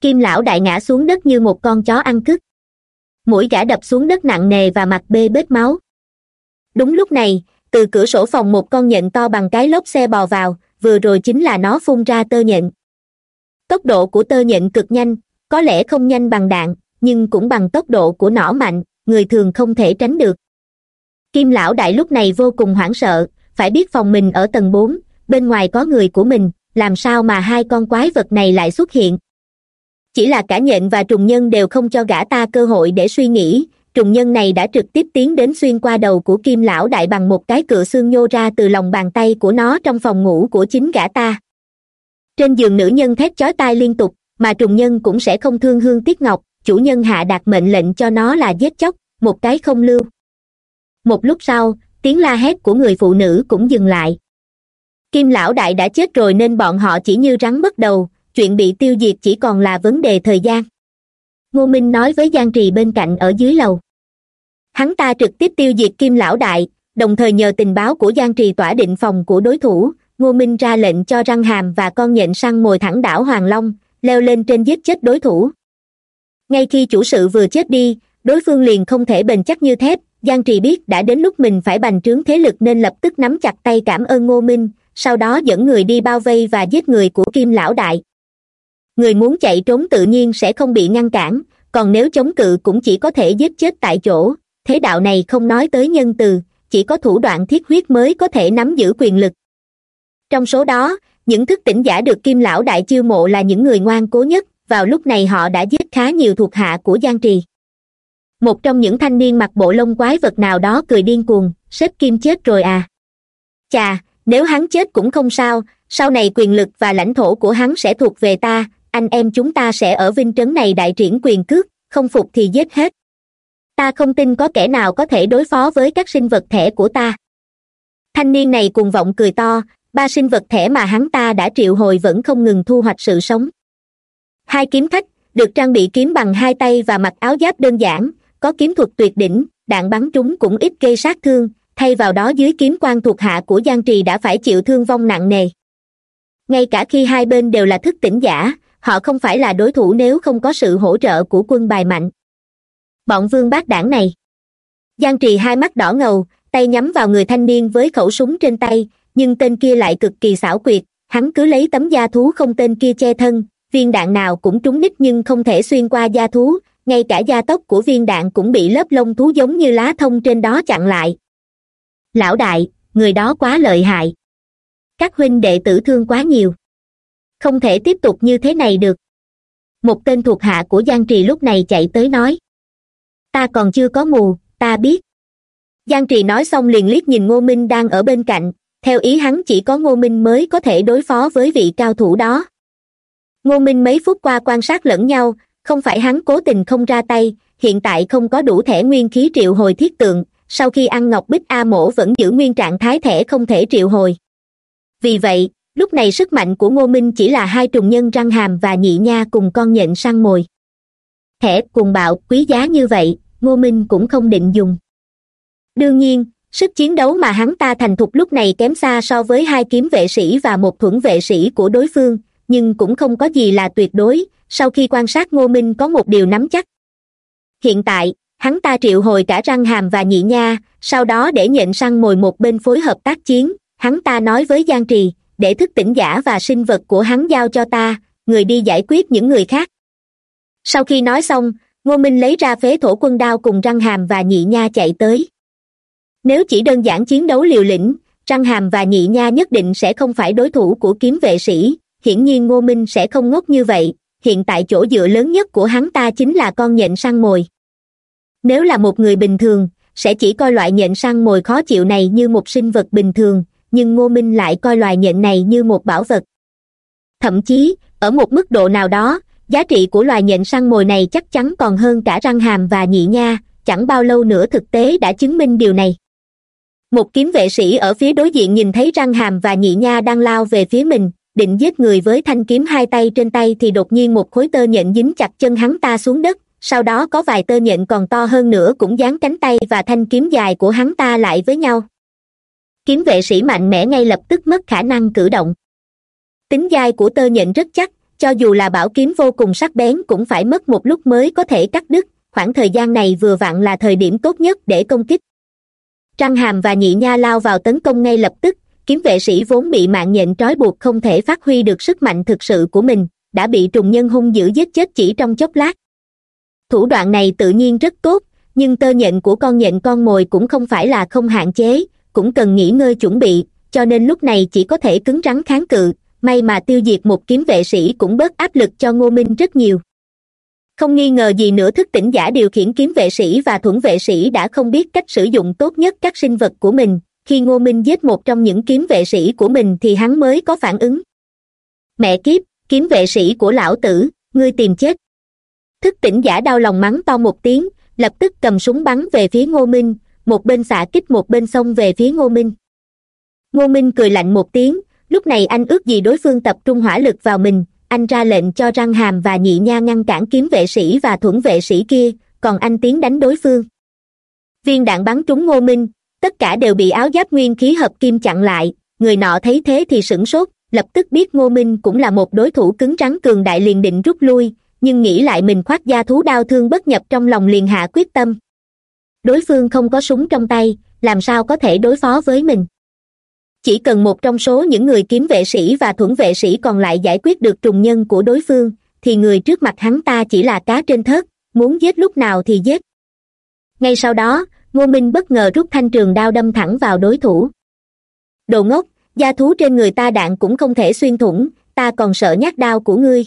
Kim lão đại ngã xuống đất như một con chó ăn cứt mũi gã đập xuống đất nặng nề và mặt bê bết máu. Đúng lúc này, từ cửa sổ phòng một con nhện to bằng cái lốp xe bò vào, vừa rồi chính là nó phun ra tơ nhện tốc độ của tơ nhện cực nhanh, có lẽ không nhanh bằng đạn, nhưng cũng bằng tốc độ của nỏ mạnh, người thường không thể tránh được. Kim lão đại lúc này vô cùng hoảng sợ, phải biết phòng mình ở tầng bốn, bên ngoài có người của mình, làm sao mà hai con quái vật này lại xuất hiện? Chỉ là cả nhện và trùng nhân đều không cho gã ta cơ hội để suy nghĩ, trùng nhân này đã trực tiếp tiến đến xuyên qua đầu của kim lão đại bằng một cái cựa xương nhô ra từ lòng bàn tay của nó trong phòng ngủ của chính gã ta trên giường nữ nhân thét chói tai liên tục, mà trùng nhân cũng sẽ không thương hương tiếc ngọc, chủ nhân hạ đạt mệnh lệnh cho nó là giết chóc, một cái không lưu. Một lúc sau, tiếng la hét của người phụ nữ cũng dừng lại. Kim lão đại đã chết rồi nên bọn họ chỉ như rắn mất đầu, chuyện bị tiêu diệt chỉ còn là vấn đề thời gian. Ngô minh nói với giang trì bên cạnh ở dưới lầu. Hắn ta trực tiếp tiêu diệt kim lão đại, đồng thời nhờ tình báo của giang trì tỏa định phòng của đối thủ ngô minh ra lệnh cho răng hàm và con nhện săn mồi thẳng đảo hoàng long, leo lên trên giết chết đối thủ. Ngay khi chủ sự vừa chết đi, đối phương liền không thể bền chắc như thép, giang trì biết đã đến lúc mình phải bành trướng thế lực nên lập tức nắm chặt tay cảm ơn ngô minh, sau đó dẫn người đi bao vây và giết người của kim lão đại. Người muốn chạy trốn tự nhiên sẽ không bị ngăn cản, còn nếu chống cự cũng chỉ có thể giết chết tại chỗ. Thế đạo này không nói tới nhân từ, chỉ có thủ đoạn thiết huyết mới có thể nắm giữ quyền lực trong số đó, những thức tỉnh giả được kim lão đại chiêu mộ là những người ngoan cố nhất, vào lúc này họ đã giết khá nhiều thuộc hạ của giang trì. Một trong những thanh niên mặc bộ lông quái vật nào đó cười điên cuồng, sếp kim chết rồi à? Chà, nếu hắn chết cũng không sao, sau này quyền lực và lãnh thổ của hắn sẽ thuộc về ta, anh em chúng ta sẽ ở vinh trấn này đại triển quyền cước, không phục thì giết hết. Ta không tin có kẻ nào có thể đối phó với các sinh vật thể của ta. Thanh niên này cuồng vọng cười to ba sinh vật thẻ mà hắn ta đã triệu hồi vẫn không ngừng thu hoạch sự sống. Hai kiếm khách, được trang bị kiếm bằng hai tay và mặc áo giáp đơn giản, có kiếm thuật tuyệt đỉnh, đạn bắn trúng cũng ít gây sát thương, thay vào đó dưới kiếm quan thuộc hạ của giang trì đã phải chịu thương vong nặng nề. Ngay cả khi hai bên đều là thức tỉnh giả, họ không phải là đối thủ nếu không có sự hỗ trợ của quân bài mạnh. Bọn vương bác đảng này. Giang trì hai mắt đỏ ngầu, tay nhắm vào người thanh niên với khẩu súng trên tay nhưng tên kia lại cực kỳ xảo quyệt, hắn cứ lấy tấm da thú không tên kia che thân, viên đạn nào cũng trúng đích nhưng không thể xuyên qua da thú, ngay cả da tóc của viên đạn cũng bị lớp lông thú giống như lá thông trên đó chặn lại. Lão đại, người đó quá lợi hại. Các huynh đệ tử thương quá nhiều. Không thể tiếp tục như thế này được. Một tên thuộc hạ của giang trì lúc này chạy tới nói. Ta còn chưa có mù, ta biết. Giang trì nói xong liền liếc nhìn ngô minh đang ở bên cạnh theo ý hắn chỉ có ngô minh mới có thể đối phó với vị cao thủ đó. Ngô minh mấy phút qua quan sát lẫn nhau, không phải hắn cố tình không ra tay, hiện tại không có đủ thẻ nguyên khí triệu hồi thiết tượng, sau khi ăn ngọc bích a mổ vẫn giữ nguyên trạng thái thẻ không thể triệu hồi. Vì vậy, lúc này sức mạnh của ngô minh chỉ là hai trùng nhân răng hàm và nhị nha cùng con nhện săn mồi. Thẻ cùng bạo quý giá như vậy, ngô minh cũng không định dùng. Đương nhiên sức chiến đấu mà hắn ta thành thục lúc này kém xa so với hai kiếm vệ sĩ và một thuẫn vệ sĩ của đối phương, nhưng cũng không có gì là tuyệt đối, sau khi quan sát ngô minh có một điều nắm chắc. Hiện tại, hắn ta triệu hồi cả răng hàm và nhị nha, sau đó để nhện săn mồi một bên phối hợp tác chiến, hắn ta nói với giang trì, để thức tỉnh giả và sinh vật của hắn giao cho ta, người đi giải quyết những người khác. Sau khi nói xong, ngô minh lấy ra phế thổ quân đao cùng răng hàm và nhị nha chạy tới nếu chỉ đơn giản chiến đấu liều lĩnh răng hàm và nhị nha nhất định sẽ không phải đối thủ của kiếm vệ sĩ. Hiển nhiên ngô minh sẽ không ngốc như vậy. Hiện tại chỗ dựa lớn nhất của hắn ta chính là con nhện săn mồi. Nếu là một người bình thường, sẽ chỉ coi loại nhện săn mồi khó chịu này như một sinh vật bình thường, nhưng ngô minh lại coi loài nhện này như một bảo vật. Thậm chí, ở một mức độ nào đó, giá trị của loài nhện săn mồi này chắc chắn còn hơn cả răng hàm và nhị nha, chẳng bao lâu nữa thực tế đã chứng minh điều này một kiếm vệ sĩ ở phía đối diện nhìn thấy răng hàm và nhị nha đang lao về phía mình, định giết người với thanh kiếm hai tay trên tay thì đột nhiên một khối tơ nhện dính chặt chân hắn ta xuống đất, sau đó có vài tơ nhện còn to hơn nữa cũng dán cánh tay và thanh kiếm dài của hắn ta lại với nhau. Kiếm vệ sĩ mạnh mẽ ngay lập tức mất khả năng cử động. Tính dai của tơ nhện rất chắc, cho dù là bảo kiếm vô cùng sắc bén cũng phải mất một lúc mới có thể cắt đứt, khoảng thời gian này vừa vặn là thời điểm tốt nhất để công kích trăng hàm và nhị nha lao vào tấn công ngay lập tức, kiếm vệ sĩ vốn bị mạng nhện trói buộc không thể phát huy được sức mạnh thực sự của mình, đã bị trùng nhân hung dữ giết chết chỉ trong chốc lát. Thủ đoạn này tự nhiên rất tốt, nhưng tơ nhện của con nhện con mồi cũng không phải là không hạn chế, cũng cần nghỉ ngơi chuẩn bị, cho nên lúc này chỉ có thể cứng rắn kháng cự, may mà tiêu diệt một kiếm vệ sĩ cũng bớt áp lực cho ngô minh rất nhiều không nghi ngờ gì nữa, thức tỉnh giả điều khiển kiếm vệ sĩ và thuẫn vệ sĩ đã không biết cách sử dụng tốt nhất các sinh vật của mình. Khi ngô minh giết một trong những kiếm vệ sĩ của mình thì hắn mới có phản ứng. Mẹ kiếp, kiếm vệ sĩ của lão tử, ngươi tìm chết. Thức tỉnh giả đau lòng mắng to một tiếng, lập tức cầm súng bắn về phía ngô minh, một bên xạ kích một bên xông về phía ngô minh. Ngô minh cười lạnh một tiếng, lúc này anh ước gì đối phương tập trung hỏa lực vào mình anh ra lệnh cho răng hàm và nhị nha ngăn cản kiếm vệ sĩ và thuẫn vệ sĩ kia, còn anh tiến đánh đối phương. Viên đạn bắn trúng ngô minh, tất cả đều bị áo giáp nguyên khí hợp kim chặn lại, người nọ thấy thế thì sửng sốt, lập tức biết ngô minh cũng là một đối thủ cứng rắn cường đại liền định rút lui, nhưng nghĩ lại mình khoác da thú đau thương bất nhập trong lòng liền hạ quyết tâm. Đối phương không có súng trong tay, làm sao có thể đối phó với mình? Chỉ cần một trong số những người kiếm vệ sĩ và thuẫn vệ sĩ còn lại giải quyết được trùng nhân của đối phương, thì người trước mặt hắn ta chỉ là cá trên thớt, muốn giết lúc nào thì giết. Ngay sau đó, ngô minh bất ngờ rút thanh trường đao đâm thẳng vào đối thủ. Đồ ngốc da thú trên người ta đạn cũng không thể xuyên thủng, ta còn sợ nhát đao của ngươi.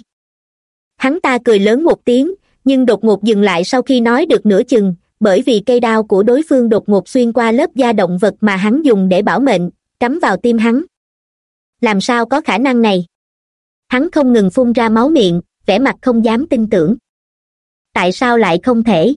Hắn ta cười lớn một tiếng, nhưng đột ngột dừng lại sau khi nói được nửa chừng, bởi vì cây đao của đối phương đột ngột xuyên qua lớp da động vật mà hắn dùng để bảo mệnh cắm vào tim hắn. Làm sao có khả năng này? Hắn không ngừng phun ra máu miệng, vẻ mặt không dám tin tưởng. Tại sao lại không thể?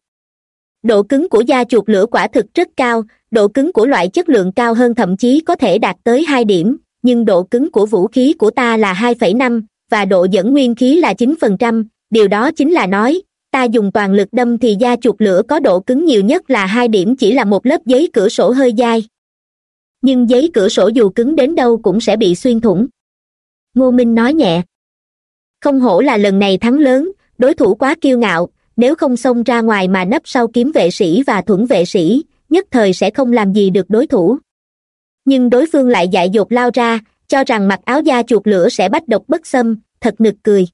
Độ cứng của da chuột lửa quả thực rất cao, độ cứng của loại chất lượng cao hơn thậm chí có thể đạt tới hai điểm, nhưng độ cứng của vũ khí của ta là hai phẩy năm, và độ dẫn nguyên khí là chín phần trăm, điều đó chính là nói, ta dùng toàn lực đâm thì da chuột lửa có độ cứng nhiều nhất là hai điểm chỉ là một lớp giấy cửa sổ hơi dai nhưng giấy cửa sổ dù cứng đến đâu cũng sẽ bị xuyên thủng. Ngô minh nói nhẹ. Không hổ là lần này thắng lớn, đối thủ quá kiêu ngạo, nếu không xông ra ngoài mà nấp sau kiếm vệ sĩ và thuẫn vệ sĩ, nhất thời sẽ không làm gì được đối thủ. Nhưng đối phương lại dại dột lao ra, cho rằng mặc áo da chuột lửa sẽ bắt độc bất xâm, thật nực cười.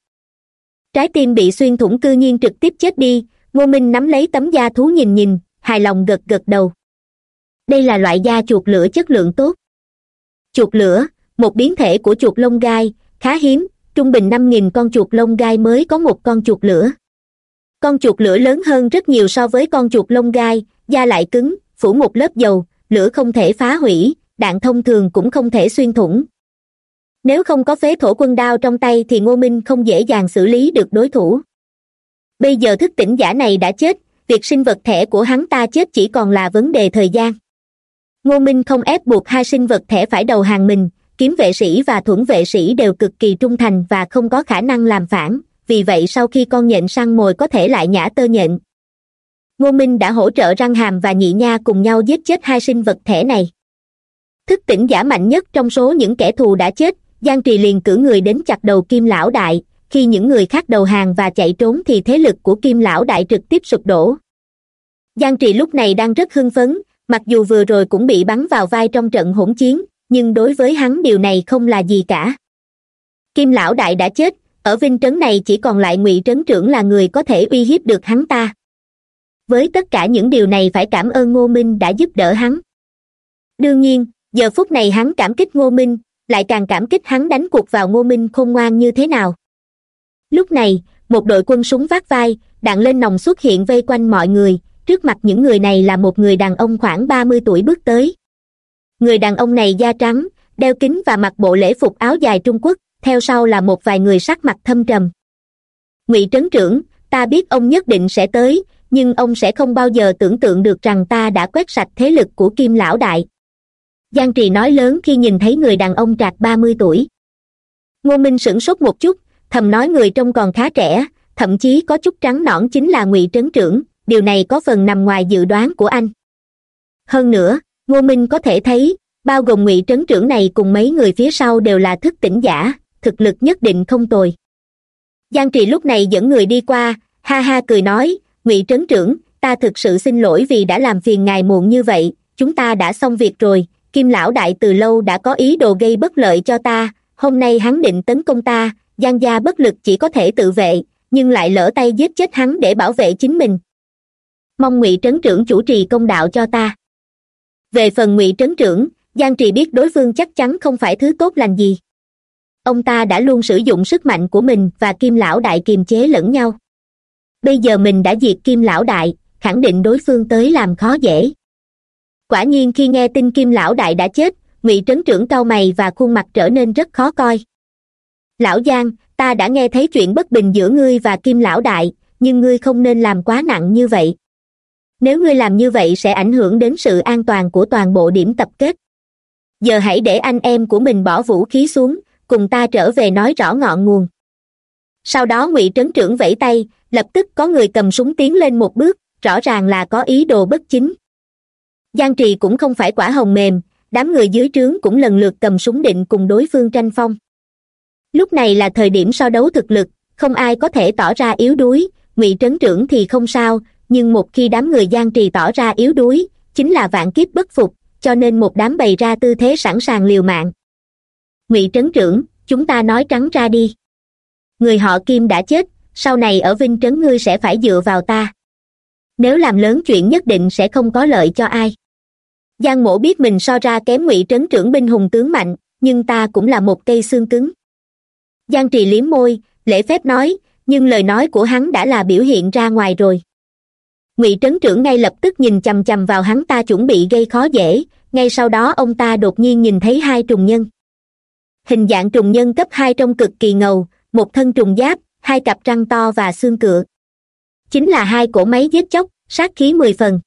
Trái tim bị xuyên thủng cư nhiên trực tiếp chết đi, ngô minh nắm lấy tấm da thú nhìn nhìn, hài lòng gật gật đầu đây là loại da chuột lửa chất lượng tốt. Chuột lửa, một biến thể của chuột lông gai, khá hiếm, trung bình năm nghìn con chuột lông gai mới có một con chuột lửa. Con chuột lửa lớn hơn rất nhiều so với con chuột lông gai, da lại cứng, phủ một lớp dầu, lửa không thể phá hủy, đạn thông thường cũng không thể xuyên thủng. Nếu không có phế thổ quân đao trong tay thì ngô minh không dễ dàng xử lý được đối thủ. Bây giờ thức tỉnh giả này đã chết, việc sinh vật thẻ của hắn ta chết chỉ còn là vấn đề thời gian ngô minh không ép buộc hai sinh vật thẻ phải đầu hàng mình, kiếm vệ sĩ và thuẫn vệ sĩ đều cực kỳ trung thành và không có khả năng làm phản, vì vậy sau khi con nhện săn mồi có thể lại nhả tơ nhện. Ngô minh đã hỗ trợ răng hàm và nhị nha cùng nhau giết chết hai sinh vật thẻ này. Thức tỉnh giả mạnh nhất trong số những kẻ thù đã chết, giang trì liền cử người đến chặt đầu kim lão đại, khi những người khác đầu hàng và chạy trốn thì thế lực của kim lão đại trực tiếp sụp đổ. Giang trì lúc này đang rất hưng phấn mặc dù vừa rồi cũng bị bắn vào vai trong trận hỗn chiến, nhưng đối với hắn điều này không là gì cả. Kim lão đại đã chết, ở vinh trấn này chỉ còn lại ngụy trấn trưởng là người có thể uy hiếp được hắn ta. Với tất cả những điều này phải cảm ơn ngô minh đã giúp đỡ hắn. Đương nhiên, giờ phút này hắn cảm kích ngô minh, lại càng cảm kích hắn đánh cuộc vào ngô minh khôn ngoan như thế nào. Lúc này, một đội quân súng vác vai, đạn lên nòng xuất hiện vây quanh mọi người trước mặt những người này là một người đàn ông khoảng ba mươi tuổi bước tới. Người đàn ông này da trắng, đeo kính và mặc bộ lễ phục áo dài trung quốc, theo sau là một vài người sắc mặt thâm trầm. Ngụy trấn trưởng, ta biết ông nhất định sẽ tới, nhưng ông sẽ không bao giờ tưởng tượng được rằng ta đã quét sạch thế lực của kim lão đại. Giang trì nói lớn khi nhìn thấy người đàn ông trạc ba mươi tuổi. Ngô minh sửng sốt một chút, thầm nói người trông còn khá trẻ, thậm chí có chút trắng nõn chính là ngụy trấn trưởng điều này có phần nằm ngoài dự đoán của anh. Hơn nữa, ngô minh có thể thấy, bao gồm ngụy trấn trưởng này cùng mấy người phía sau đều là thức tỉnh giả, thực lực nhất định không tồi. Giang trì lúc này dẫn người đi qua, ha ha cười nói, ngụy trấn trưởng, ta thực sự xin lỗi vì đã làm phiền ngài muộn như vậy, chúng ta đã xong việc rồi, kim lão đại từ lâu đã có ý đồ gây bất lợi cho ta, hôm nay hắn định tấn công ta, giang gia bất lực chỉ có thể tự vệ, nhưng lại lỡ tay giết chết hắn để bảo vệ chính mình mong ngụy trấn trưởng chủ trì công đạo cho ta. Về phần ngụy trấn trưởng, giang trì biết đối phương chắc chắn không phải thứ tốt lành gì. Ông ta đã luôn sử dụng sức mạnh của mình và kim lão đại kiềm chế lẫn nhau. Bây giờ mình đã diệt kim lão đại, khẳng định đối phương tới làm khó dễ. Quả nhiên khi nghe tin kim lão đại đã chết, ngụy trấn trưởng cau mày và khuôn mặt trở nên rất khó coi. Lão giang, ta đã nghe thấy chuyện bất bình giữa ngươi và kim lão đại, nhưng ngươi không nên làm quá nặng như vậy nếu ngươi làm như vậy sẽ ảnh hưởng đến sự an toàn của toàn bộ điểm tập kết. Giờ hãy để anh em của mình bỏ vũ khí xuống, cùng ta trở về nói rõ ngọn nguồn. Sau đó ngụy trấn trưởng vẫy tay, lập tức có người cầm súng tiến lên một bước, rõ ràng là có ý đồ bất chính. Giang trì cũng không phải quả hồng mềm, đám người dưới trướng cũng lần lượt cầm súng định cùng đối phương tranh phong. Lúc này là thời điểm so đấu thực lực, không ai có thể tỏ ra yếu đuối, ngụy trấn trưởng thì không sao nhưng một khi đám người giang trì tỏ ra yếu đuối, chính là vạn kiếp bất phục, cho nên một đám bày ra tư thế sẵn sàng liều mạng. Ngụy trấn trưởng, chúng ta nói trắng ra đi. Người họ kim đã chết, sau này ở vinh trấn ngươi sẽ phải dựa vào ta. Nếu làm lớn chuyện nhất định sẽ không có lợi cho ai. Giang mổ biết mình so ra kém ngụy trấn trưởng binh hùng tướng mạnh, nhưng ta cũng là một cây xương cứng. Giang trì liếm môi, lễ phép nói, nhưng lời nói của hắn đã là biểu hiện ra ngoài rồi ngụy trấn trưởng ngay lập tức nhìn chằm chằm vào hắn ta chuẩn bị gây khó dễ. Ngay sau đó ông ta đột nhiên nhìn thấy hai trùng nhân. Hình dạng trùng nhân cấp hai trông cực kỳ ngầu, một thân trùng giáp, hai cặp răng to và xương cựa. Chính là hai cỗ máy giết chóc, sát khí mười phần.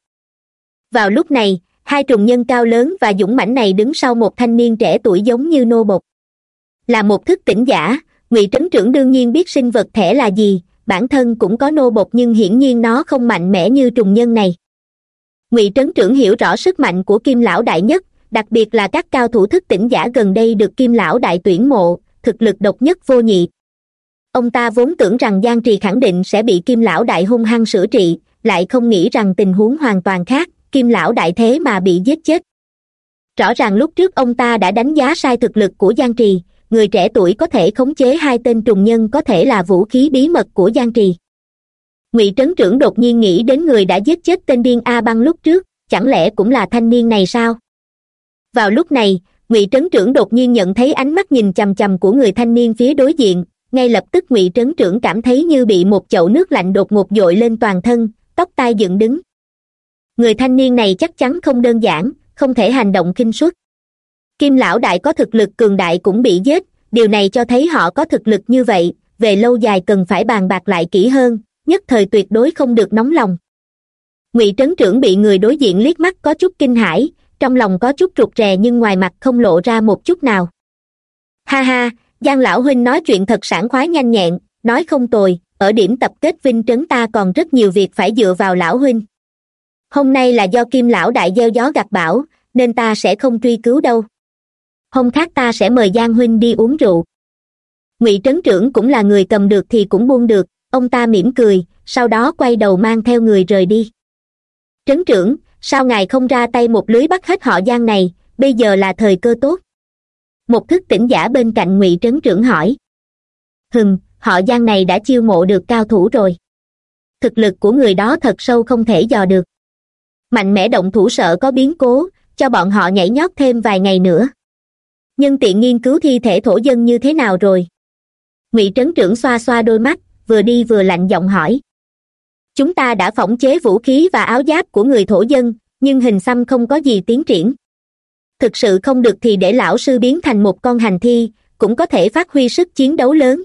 Vào lúc này, hai trùng nhân cao lớn và dũng mãnh này đứng sau một thanh niên trẻ tuổi giống như nô bộc. Là một thức tỉnh giả, ngụy trấn trưởng đương nhiên biết sinh vật thể là gì bản thân cũng có nô bột nhưng hiển nhiên nó không mạnh mẽ như trùng nhân này. Ngụy trấn trưởng hiểu rõ sức mạnh của kim lão đại nhất, đặc biệt là các cao thủ thức tỉnh giả gần đây được kim lão đại tuyển mộ, thực lực độc nhất vô nhị. Ông ta vốn tưởng rằng giang trì khẳng định sẽ bị kim lão đại hung hăng sửa trị, lại không nghĩ rằng tình huống hoàn toàn khác, kim lão đại thế mà bị giết chết. Rõ ràng lúc trước ông ta đã đánh giá sai thực lực của giang trì người trẻ tuổi có thể khống chế hai tên trùng nhân có thể là vũ khí bí mật của giang trì. Ngụy trấn trưởng đột nhiên nghĩ đến người đã giết chết tên điên a băng lúc trước, chẳng lẽ cũng là thanh niên này sao? Vào lúc này, ngụy trấn trưởng đột nhiên nhận thấy ánh mắt nhìn chằm chằm của người thanh niên phía đối diện, ngay lập tức ngụy trấn trưởng cảm thấy như bị một chậu nước lạnh đột ngột dội lên toàn thân, tóc tai dựng đứng. Người thanh niên này chắc chắn không đơn giản, không thể hành động kinh suất kim lão đại có thực lực cường đại cũng bị giết, điều này cho thấy họ có thực lực như vậy, về lâu dài cần phải bàn bạc lại kỹ hơn, nhất thời tuyệt đối không được nóng lòng. Ngụy trấn trưởng bị người đối diện liếc mắt có chút kinh hãi, trong lòng có chút rụt rè nhưng ngoài mặt không lộ ra một chút nào. Ha ha, giang lão huynh nói chuyện thật sảng khoái nhanh nhẹn, nói không tồi, ở điểm tập kết vinh trấn ta còn rất nhiều việc phải dựa vào lão huynh. Hôm nay là do kim lão đại gieo gió gặt bão, nên ta sẽ không truy cứu đâu hôm khác ta sẽ mời giang huynh đi uống rượu. Ngụy trấn trưởng cũng là người cầm được thì cũng buông được, ông ta mỉm cười, sau đó quay đầu mang theo người rời đi. Trấn trưởng, sao ngài không ra tay một lưới bắt hết họ giang này, bây giờ là thời cơ tốt. Một thức tỉnh giả bên cạnh ngụy trấn trưởng hỏi. Hừm, họ giang này đã chiêu mộ được cao thủ rồi. Thực lực của người đó thật sâu không thể dò được. Mạnh mẽ động thủ sợ có biến cố, cho bọn họ nhảy nhót thêm vài ngày nữa nhân tiện nghiên cứu thi thể thổ dân như thế nào rồi? Ngụy trấn trưởng xoa xoa đôi mắt, vừa đi vừa lạnh giọng hỏi. Chúng ta đã phỏng chế vũ khí và áo giáp của người thổ dân, nhưng hình xăm không có gì tiến triển. Thực sự không được thì để lão sư biến thành một con hành thi, cũng có thể phát huy sức chiến đấu lớn.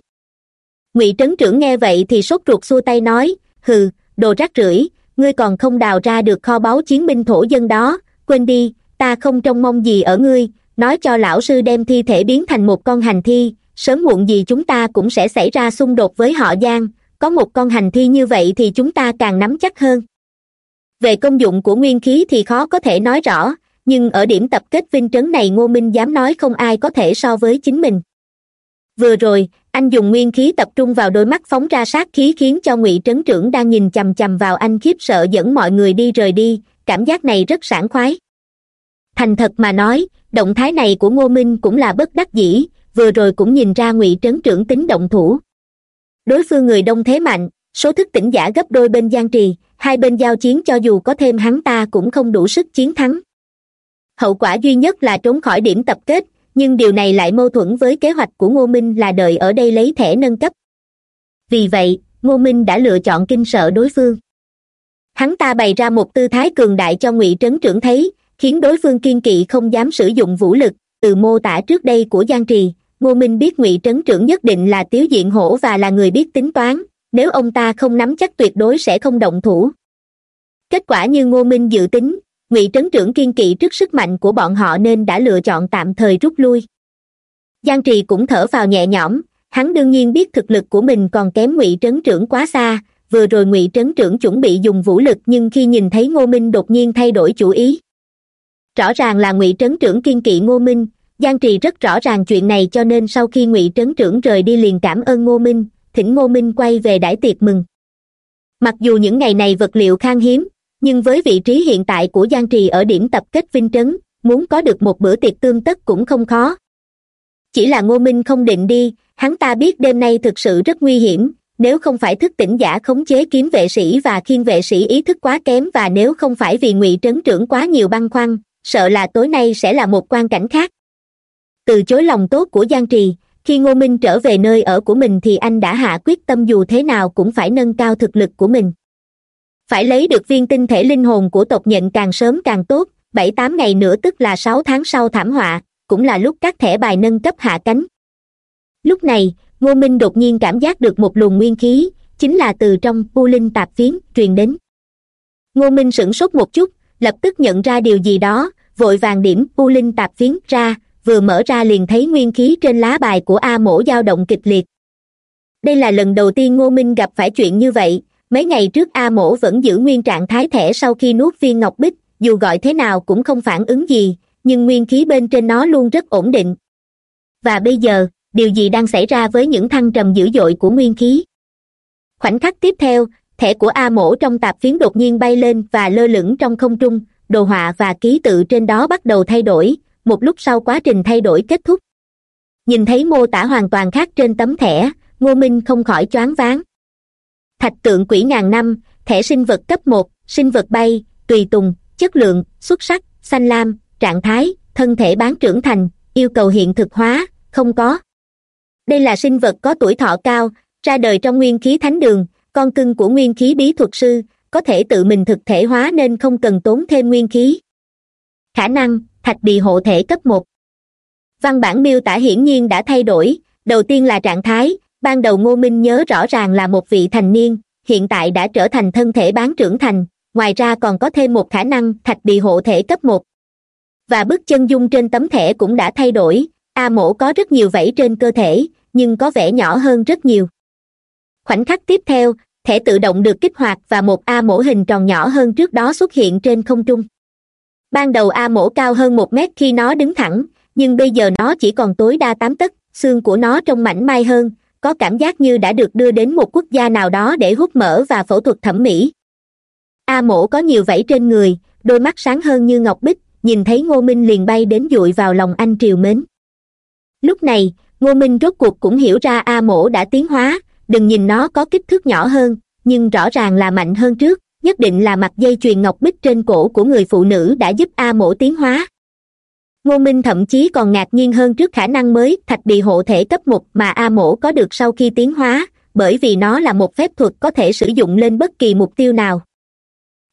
Ngụy trấn trưởng nghe vậy thì sốt ruột xua tay nói, hừ, đồ rác rưởi, ngươi còn không đào ra được kho báu chiến binh thổ dân đó, quên đi, ta không trông mong gì ở ngươi nói cho lão sư đem thi thể biến thành một con hành thi, sớm muộn gì chúng ta cũng sẽ xảy ra xung đột với họ giang. Có một con hành thi như vậy thì chúng ta càng nắm chắc hơn. Về công dụng của nguyên khí thì khó có thể nói rõ, nhưng ở điểm tập kết vinh trấn này ngô minh dám nói không ai có thể so với chính mình. Vừa rồi, anh dùng nguyên khí tập trung vào đôi mắt phóng ra sát khí khiến cho ngụy trấn trưởng đang nhìn chằm chằm vào anh khiếp sợ dẫn mọi người đi rời đi. Cảm giác này rất sảng khoái thành thật mà nói, động thái này của ngô minh cũng là bất đắc dĩ, vừa rồi cũng nhìn ra ngụy trấn trưởng tính động thủ. Đối phương người đông thế mạnh, số thức tỉnh giả gấp đôi bên giang trì, hai bên giao chiến cho dù có thêm hắn ta cũng không đủ sức chiến thắng. Hậu quả duy nhất là trốn khỏi điểm tập kết, nhưng điều này lại mâu thuẫn với kế hoạch của ngô minh là đợi ở đây lấy thẻ nâng cấp. Vì vậy, ngô minh đã lựa chọn kinh sợ đối phương. Hắn ta bày ra một tư thái cường đại cho ngụy trấn trưởng thấy khiến đối phương kiên kỵ không dám sử dụng vũ lực. Từ mô tả trước đây của giang trì, ngô minh biết ngụy trấn trưởng nhất định là tiếu diện hổ và là người biết tính toán. Nếu ông ta không nắm chắc tuyệt đối sẽ không động thủ. Kết quả như ngô minh dự tính, ngụy trấn trưởng kiên kỵ trước sức mạnh của bọn họ nên đã lựa chọn tạm thời rút lui. Giang trì cũng thở vào nhẹ nhõm, hắn đương nhiên biết thực lực của mình còn kém ngụy trấn trưởng quá xa. Vừa rồi ngụy trấn trưởng chuẩn bị dùng vũ lực nhưng khi nhìn thấy ngô minh đột nhiên thay đổi chủ ý rõ ràng là ngụy trấn trưởng kiên kỵ ngô minh. Giang trì rất rõ ràng chuyện này cho nên sau khi ngụy trấn trưởng rời đi liền cảm ơn ngô minh, thỉnh ngô minh quay về đãi tiệc mừng. Mặc dù những ngày này vật liệu khan hiếm, nhưng với vị trí hiện tại của giang trì ở điểm tập kết vinh trấn, muốn có được một bữa tiệc tương tất cũng không khó. Chỉ là ngô minh không định đi, hắn ta biết đêm nay thực sự rất nguy hiểm, nếu không phải thức tỉnh giả khống chế kiếm vệ sĩ và khiên vệ sĩ ý thức quá kém và nếu không phải vì ngụy trấn trưởng quá nhiều băn khoăn sợ là tối nay sẽ là một quan cảnh khác. Từ chối lòng tốt của giang trì, khi ngô minh trở về nơi ở của mình thì anh đã hạ quyết tâm dù thế nào cũng phải nâng cao thực lực của mình. Phải lấy được viên tinh thể linh hồn của tộc nhận càng sớm càng tốt, bảy tám ngày nữa tức là sáu tháng sau thảm họa, cũng là lúc các thẻ bài nâng cấp hạ cánh. Lúc này, ngô minh đột nhiên cảm giác được một luồng nguyên khí, chính là từ trong pu linh tạp phiến truyền đến. Ngô minh sửng sốt một chút lập tức nhận ra điều gì đó, vội vàng điểm pu linh tạp phiến ra, vừa mở ra liền thấy nguyên khí trên lá bài của a mổ dao động kịch liệt. Đây là lần đầu tiên ngô minh gặp phải chuyện như vậy, mấy ngày trước a mổ vẫn giữ nguyên trạng thái thẻ sau khi nuốt viên ngọc bích, dù gọi thế nào cũng không phản ứng gì, nhưng nguyên khí bên trên nó luôn rất ổn định. Và bây giờ, điều gì đang xảy ra với những thăng trầm dữ dội của nguyên khí? Khoảnh khắc tiếp theo thẻ của a mổ trong tạp phiến đột nhiên bay lên và lơ lửng trong không trung, đồ họa và ký tự trên đó bắt đầu thay đổi, một lúc sau quá trình thay đổi kết thúc. Nhìn thấy mô tả hoàn toàn khác trên tấm thẻ, ngô minh không khỏi choáng váng. Thạch tượng quỷ ngàn năm, thẻ sinh vật cấp một, sinh vật bay, tùy tùng, chất lượng, xuất sắc, xanh lam, trạng thái, thân thể bán trưởng thành, yêu cầu hiện thực hóa, không có. Đây là sinh vật có tuổi thọ cao, ra đời trong nguyên khí thánh đường con cưng của nguyên khí bí thuật sư, có thể tự mình thực thể hóa nên không cần tốn thêm nguyên khí. Khả năng, thạch bị hộ thể cấp một. Văn bản miêu tả hiển nhiên đã thay đổi, đầu tiên là trạng thái, ban đầu ngô minh nhớ rõ ràng là một vị thành niên, hiện tại đã trở thành thân thể bán trưởng thành, ngoài ra còn có thêm một khả năng, thạch bị hộ thể cấp một. Và bức chân dung trên tấm thẻ cũng đã thay đổi, a mổ có rất nhiều vẫy trên cơ thể, nhưng có vẻ nhỏ hơn rất nhiều. Khoảnh khắc tiếp theo thẻ tự động được kích hoạt và một a mổ hình tròn nhỏ hơn trước đó xuất hiện trên không trung. Ban đầu a mổ cao hơn một mét khi nó đứng thẳng, nhưng bây giờ nó chỉ còn tối đa tám tấc, xương của nó trông mảnh mai hơn, có cảm giác như đã được đưa đến một quốc gia nào đó để hút mỡ và phẫu thuật thẩm mỹ. A mổ có nhiều vẫy trên người, đôi mắt sáng hơn như ngọc bích, nhìn thấy ngô minh liền bay đến dụi vào lòng anh triều mến. Lúc này, ngô minh rốt cuộc cũng hiểu ra a mổ đã tiến hóa đừng nhìn nó có kích thước nhỏ hơn, nhưng rõ ràng là mạnh hơn trước, nhất định là mặt dây chuyền ngọc bích trên cổ của người phụ nữ đã giúp a mổ tiến hóa. Ngô minh thậm chí còn ngạc nhiên hơn trước khả năng mới thạch bị hộ thể cấp một mà a mổ có được sau khi tiến hóa, bởi vì nó là một phép thuật có thể sử dụng lên bất kỳ mục tiêu nào.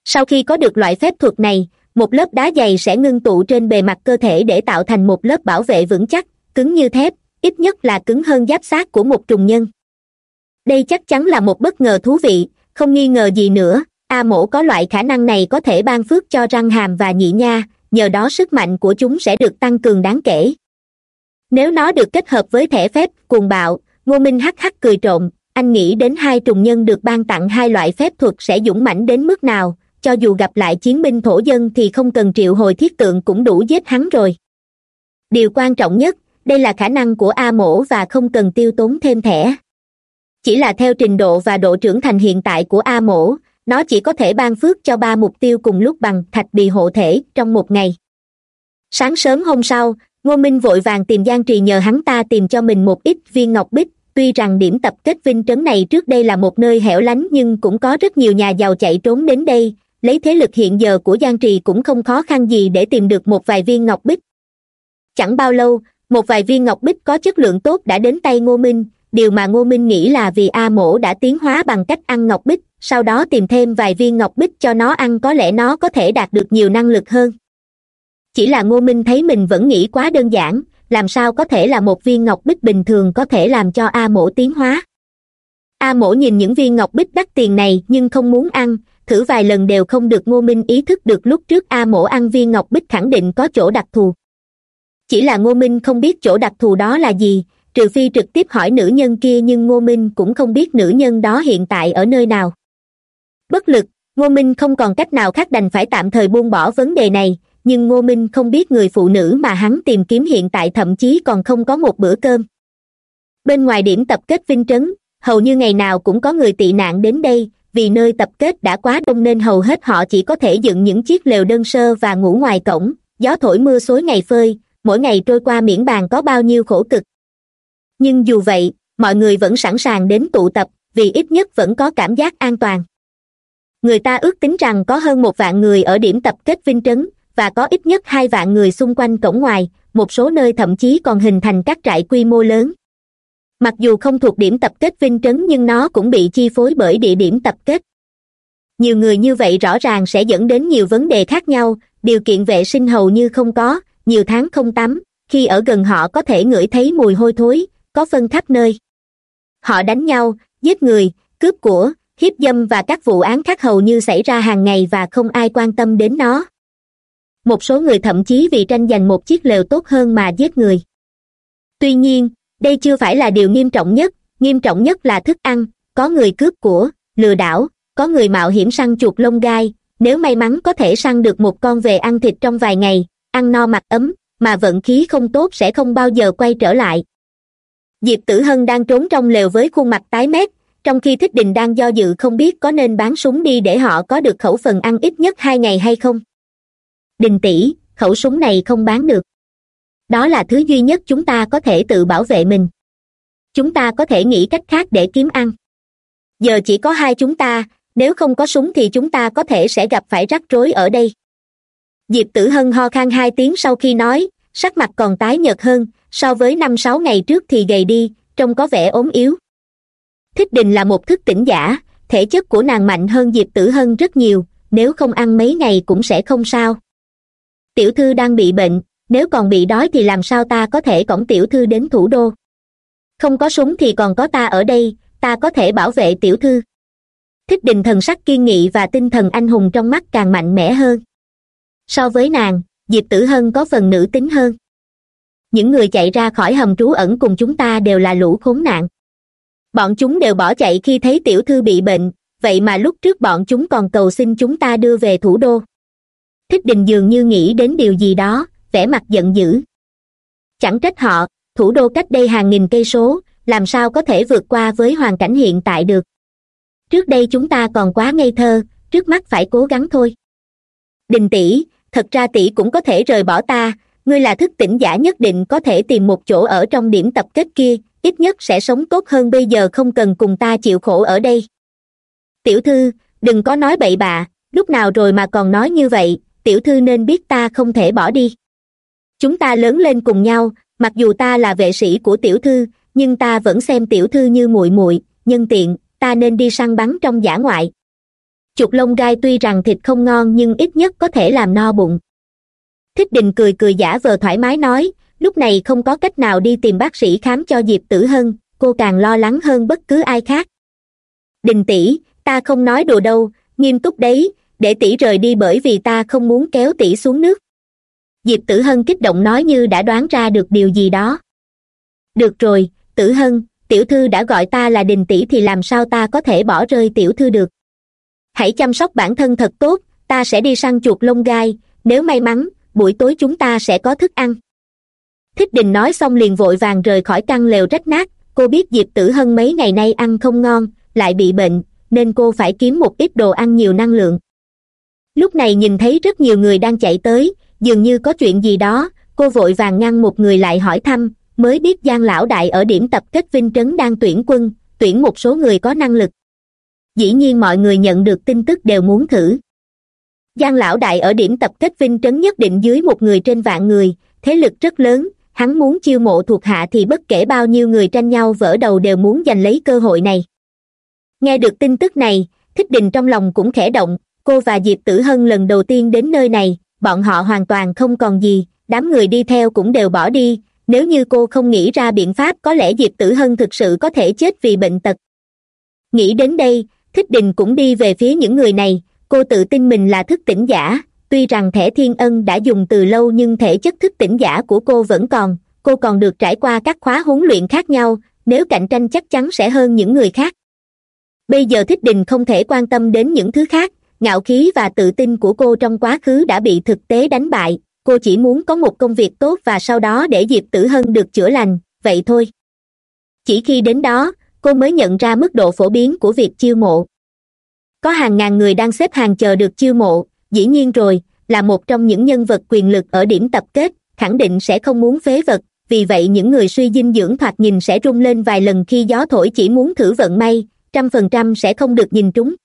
Sau khi có được loại phép thuật này, một lớp đá dày sẽ ngưng tụ trên bề mặt cơ thể để tạo thành một lớp bảo vệ vững chắc, cứng như thép, ít nhất là cứng hơn giáp sát của một trùng nhân đây chắc chắn là một bất ngờ thú vị, không nghi ngờ gì nữa. A mổ có loại khả năng này có thể ban phước cho răng hàm và nhị nha, nhờ đó sức mạnh của chúng sẽ được tăng cường đáng kể. Nếu nó được kết hợp với thẻ phép, cuồng bạo, ngô minh hắc hắc cười trộm anh nghĩ đến hai trùng nhân được ban tặng hai loại phép thuật sẽ dũng mãnh đến mức nào, cho dù gặp lại chiến binh thổ dân thì không cần triệu hồi thiết tượng cũng đủ giết hắn rồi. Điều quan trọng nhất, đây là khả năng của a mổ và không cần tiêu tốn thêm thẻ chỉ là theo trình độ và độ trưởng thành hiện tại của a mổ, nó chỉ có thể ban phước cho ba mục tiêu cùng lúc bằng thạch bì hộ thể trong một ngày. Sáng sớm hôm sau, ngô minh vội vàng tìm giang trì nhờ hắn ta tìm cho mình một ít viên ngọc bích. Tuy rằng điểm tập kết vinh trấn này trước đây là một nơi hẻo lánh nhưng cũng có rất nhiều nhà giàu chạy trốn đến đây. Lấy thế lực hiện giờ của giang trì cũng không khó khăn gì để tìm được một vài viên ngọc bích. Chẳng bao lâu, một vài viên ngọc bích có chất lượng tốt đã đến tay ngô minh điều mà ngô minh nghĩ là vì a mổ đã tiến hóa bằng cách ăn ngọc bích, sau đó tìm thêm vài viên ngọc bích cho nó ăn có lẽ nó có thể đạt được nhiều năng lực hơn. Chỉ là ngô minh thấy mình vẫn nghĩ quá đơn giản, làm sao có thể là một viên ngọc bích bình thường có thể làm cho a mổ tiến hóa. A mổ nhìn những viên ngọc bích đắt tiền này nhưng không muốn ăn, thử vài lần đều không được ngô minh ý thức được lúc trước a mổ ăn viên ngọc bích khẳng định có chỗ đặc thù. Chỉ là ngô minh không biết chỗ đặc thù đó là gì trừ phi trực tiếp hỏi nữ nhân kia nhưng ngô minh cũng không biết nữ nhân đó hiện tại ở nơi nào. Bất lực, ngô minh không còn cách nào khác đành phải tạm thời buông bỏ vấn đề này, nhưng ngô minh không biết người phụ nữ mà hắn tìm kiếm hiện tại thậm chí còn không có một bữa cơm. Bên ngoài điểm tập kết vinh trấn, hầu như ngày nào cũng có người tị nạn đến đây, vì nơi tập kết đã quá đông nên hầu hết họ chỉ có thể dựng những chiếc lều đơn sơ và ngủ ngoài cổng, gió thổi mưa xối ngày phơi, mỗi ngày trôi qua miễn bàn có bao nhiêu khổ cực nhưng dù vậy, mọi người vẫn sẵn sàng đến tụ tập, vì ít nhất vẫn có cảm giác an toàn. Người ta ước tính rằng có hơn một vạn người ở điểm tập kết vinh trấn, và có ít nhất hai vạn người xung quanh cổng ngoài, một số nơi thậm chí còn hình thành các trại quy mô lớn. Mặc dù không thuộc điểm tập kết vinh trấn nhưng nó cũng bị chi phối bởi địa điểm tập kết. Nhiều người như vậy rõ ràng sẽ dẫn đến nhiều vấn đề khác nhau, điều kiện vệ sinh hầu như không có, nhiều tháng không tắm, khi ở gần họ có thể ngửi thấy mùi hôi thối có phân khắp nơi. Họ đánh nhau, giết người, cướp của, hiếp dâm và các vụ án khác hầu như xảy ra hàng ngày và không ai quan tâm đến nó. Một số người thậm chí vì tranh giành một chiếc lều tốt hơn mà giết người. Tuy nhiên, đây chưa phải là điều nghiêm trọng nhất, nghiêm trọng nhất là thức ăn, có người cướp của, lừa đảo, có người mạo hiểm săn chuột lông gai, nếu may mắn có thể săn được một con về ăn thịt trong vài ngày, ăn no mặc ấm, mà vận khí không tốt sẽ không bao giờ quay trở lại diệp tử hân đang trốn trong lều với khuôn mặt tái mét, trong khi thích đình đang do dự không biết có nên bán súng đi để họ có được khẩu phần ăn ít nhất hai ngày hay không. Đình tỷ, khẩu súng này không bán được. Đó là thứ duy nhất chúng ta có thể tự bảo vệ mình. Chúng ta có thể nghĩ cách khác để kiếm ăn. Giờ chỉ có hai chúng ta, nếu không có súng thì chúng ta có thể sẽ gặp phải rắc rối ở đây. Diệp tử hân ho khan hai tiếng sau khi nói, sắc mặt còn tái nhợt hơn so với năm sáu ngày trước thì gầy đi, trông có vẻ ốm yếu. Thích đình là một thức tỉnh giả, thể chất của nàng mạnh hơn diệp tử hân rất nhiều, nếu không ăn mấy ngày cũng sẽ không sao. Tiểu thư đang bị bệnh, nếu còn bị đói thì làm sao ta có thể cõng tiểu thư đến thủ đô? Không có súng thì còn có ta ở đây, ta có thể bảo vệ tiểu thư. Thích đình thần sắc kiên nghị và tinh thần anh hùng trong mắt càng mạnh mẽ hơn. So với nàng, diệp tử hân có phần nữ tính hơn những người chạy ra khỏi hầm trú ẩn cùng chúng ta đều là lũ khốn nạn. Bọn chúng đều bỏ chạy khi thấy tiểu thư bị bệnh, vậy mà lúc trước bọn chúng còn cầu xin chúng ta đưa về thủ đô. Thích đình dường như nghĩ đến điều gì đó, vẻ mặt giận dữ. Chẳng trách họ, thủ đô cách đây hàng nghìn cây số, làm sao có thể vượt qua với hoàn cảnh hiện tại được. Trước đây chúng ta còn quá ngây thơ, trước mắt phải cố gắng thôi. Đình tỷ, thật ra tỷ cũng có thể rời bỏ ta ngươi là thức tỉnh giả nhất định có thể tìm một chỗ ở trong điểm tập kết kia, ít nhất sẽ sống tốt hơn bây giờ không cần cùng ta chịu khổ ở đây. Tiểu thư, đừng có nói bậy bạ, lúc nào rồi mà còn nói như vậy, tiểu thư nên biết ta không thể bỏ đi. Chúng ta lớn lên cùng nhau, mặc dù ta là vệ sĩ của tiểu thư, nhưng ta vẫn xem tiểu thư như muội muội, nhân tiện, ta nên đi săn bắn trong giả ngoại. Chuột lông gai tuy rằng thịt không ngon nhưng ít nhất có thể làm no bụng thích đình cười cười giả vờ thoải mái nói, lúc này không có cách nào đi tìm bác sĩ khám cho diệp tử hân, cô càng lo lắng hơn bất cứ ai khác. Đình tỷ, ta không nói đùa đâu, nghiêm túc đấy, để tỷ rời đi bởi vì ta không muốn kéo tỷ xuống nước. Diệp tử hân kích động nói như đã đoán ra được điều gì đó. Được rồi, tử hân, tiểu thư đã gọi ta là đình tỷ thì làm sao ta có thể bỏ rơi tiểu thư được? Hãy chăm sóc bản thân thật tốt, ta sẽ đi săn chuột lông gai, nếu may mắn buổi tối chúng ta sẽ có thức ăn. Thích đình nói xong liền vội vàng rời khỏi căn lều rách nát. Cô biết diệp tử hân mấy ngày nay ăn không ngon, lại bị bệnh, nên cô phải kiếm một ít đồ ăn nhiều năng lượng. Lúc này nhìn thấy rất nhiều người đang chạy tới, dường như có chuyện gì đó, cô vội vàng ngăn một người lại hỏi thăm, mới biết giang lão đại ở điểm tập kết vinh trấn đang tuyển quân, tuyển một số người có năng lực. Dĩ nhiên mọi người nhận được tin tức đều muốn thử giang lão đại ở điểm tập kết vinh trấn nhất định dưới một người trên vạn người, thế lực rất lớn, hắn muốn chiêu mộ thuộc hạ thì bất kể bao nhiêu người tranh nhau vỡ đầu đều muốn giành lấy cơ hội này. Nghe được tin tức này, thích đình trong lòng cũng khẽ động, cô và diệp tử hân lần đầu tiên đến nơi này, bọn họ hoàn toàn không còn gì, đám người đi theo cũng đều bỏ đi, nếu như cô không nghĩ ra biện pháp có lẽ diệp tử hân thực sự có thể chết vì bệnh tật. Nghĩ đến đây, thích đình cũng đi về phía những người này cô tự tin mình là thức tỉnh giả. Tuy rằng thẻ thiên ân đã dùng từ lâu nhưng thể chất thức tỉnh giả của cô vẫn còn. Cô còn được trải qua các khóa huấn luyện khác nhau. Nếu cạnh tranh chắc chắn sẽ hơn những người khác. Bây giờ thích đình không thể quan tâm đến những thứ khác. Ngạo khí và tự tin của cô trong quá khứ đã bị thực tế đánh bại. Cô chỉ muốn có một công việc tốt và sau đó để diệp tử hân được chữa lành. Vậy thôi. Chỉ khi đến đó, cô mới nhận ra mức độ phổ biến của việc chiêu mộ có hàng ngàn người đang xếp hàng chờ được chiêu mộ, dĩ nhiên rồi, là một trong những nhân vật quyền lực ở điểm tập kết, khẳng định sẽ không muốn phế vật, vì vậy những người suy dinh dưỡng thoạt nhìn sẽ rung lên vài lần khi gió thổi chỉ muốn thử vận may, trăm phần trăm sẽ không được nhìn trúng.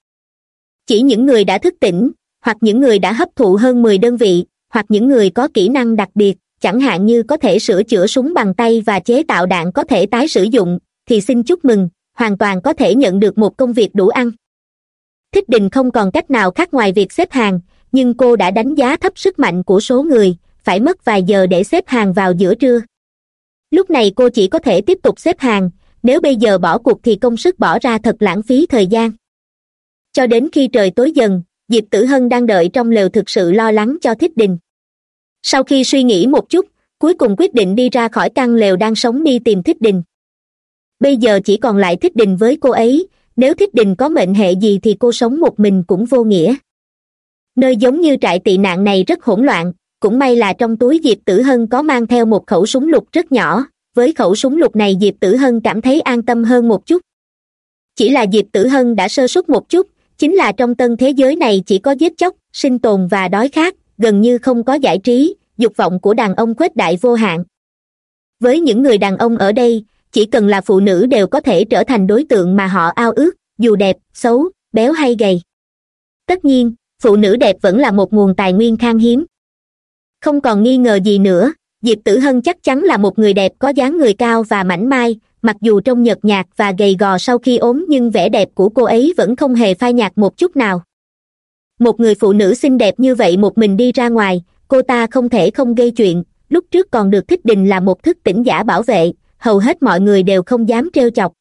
Chỉ những người đã thức tỉnh, hoặc những người đã hấp thụ hơn mười đơn vị, hoặc những người có kỹ năng đặc biệt, chẳng hạn như có thể sửa chữa súng bằng tay và chế tạo đạn có thể tái sử dụng, thì xin chúc mừng, hoàn toàn có thể nhận được một công việc đủ ăn thích đình không còn cách nào khác ngoài việc xếp hàng, nhưng cô đã đánh giá thấp sức mạnh của số người, phải mất vài giờ để xếp hàng vào giữa trưa. Lúc này cô chỉ có thể tiếp tục xếp hàng, nếu bây giờ bỏ cuộc thì công sức bỏ ra thật lãng phí thời gian. Cho đến khi trời tối dần, diệp tử hân đang đợi trong lều thực sự lo lắng cho thích đình. Sau khi suy nghĩ một chút, cuối cùng quyết định đi ra khỏi căn lều đang sống đi tìm thích đình. Bây giờ chỉ còn lại thích đình với cô ấy nếu thích đình có mệnh hệ gì thì cô sống một mình cũng vô nghĩa. Nơi giống như trại tị nạn này rất hỗn loạn, cũng may là trong túi diệp tử hân có mang theo một khẩu súng lục rất nhỏ, với khẩu súng lục này diệp tử hân cảm thấy an tâm hơn một chút. Chỉ là diệp tử hân đã sơ suất một chút, chính là trong tân thế giới này chỉ có giết chóc, sinh tồn và đói khát, gần như không có giải trí, dục vọng của đàn ông khuếch đại vô hạn. Với những người đàn ông ở đây chỉ cần là phụ nữ đều có thể trở thành đối tượng mà họ ao ước, dù đẹp, xấu, béo hay gầy. Tất nhiên, phụ nữ đẹp vẫn là một nguồn tài nguyên khan hiếm. Không còn nghi ngờ gì nữa, diệp tử hân chắc chắn là một người đẹp có dáng người cao và mảnh mai, mặc dù trông nhợt nhạt và gầy gò sau khi ốm nhưng vẻ đẹp của cô ấy vẫn không hề phai nhạt một chút nào. Một người phụ nữ xinh đẹp như vậy một mình đi ra ngoài, cô ta không thể không gây chuyện, lúc trước còn được thích đình là một thức tỉnh giả bảo vệ hầu hết mọi người đều không dám trêu chọc.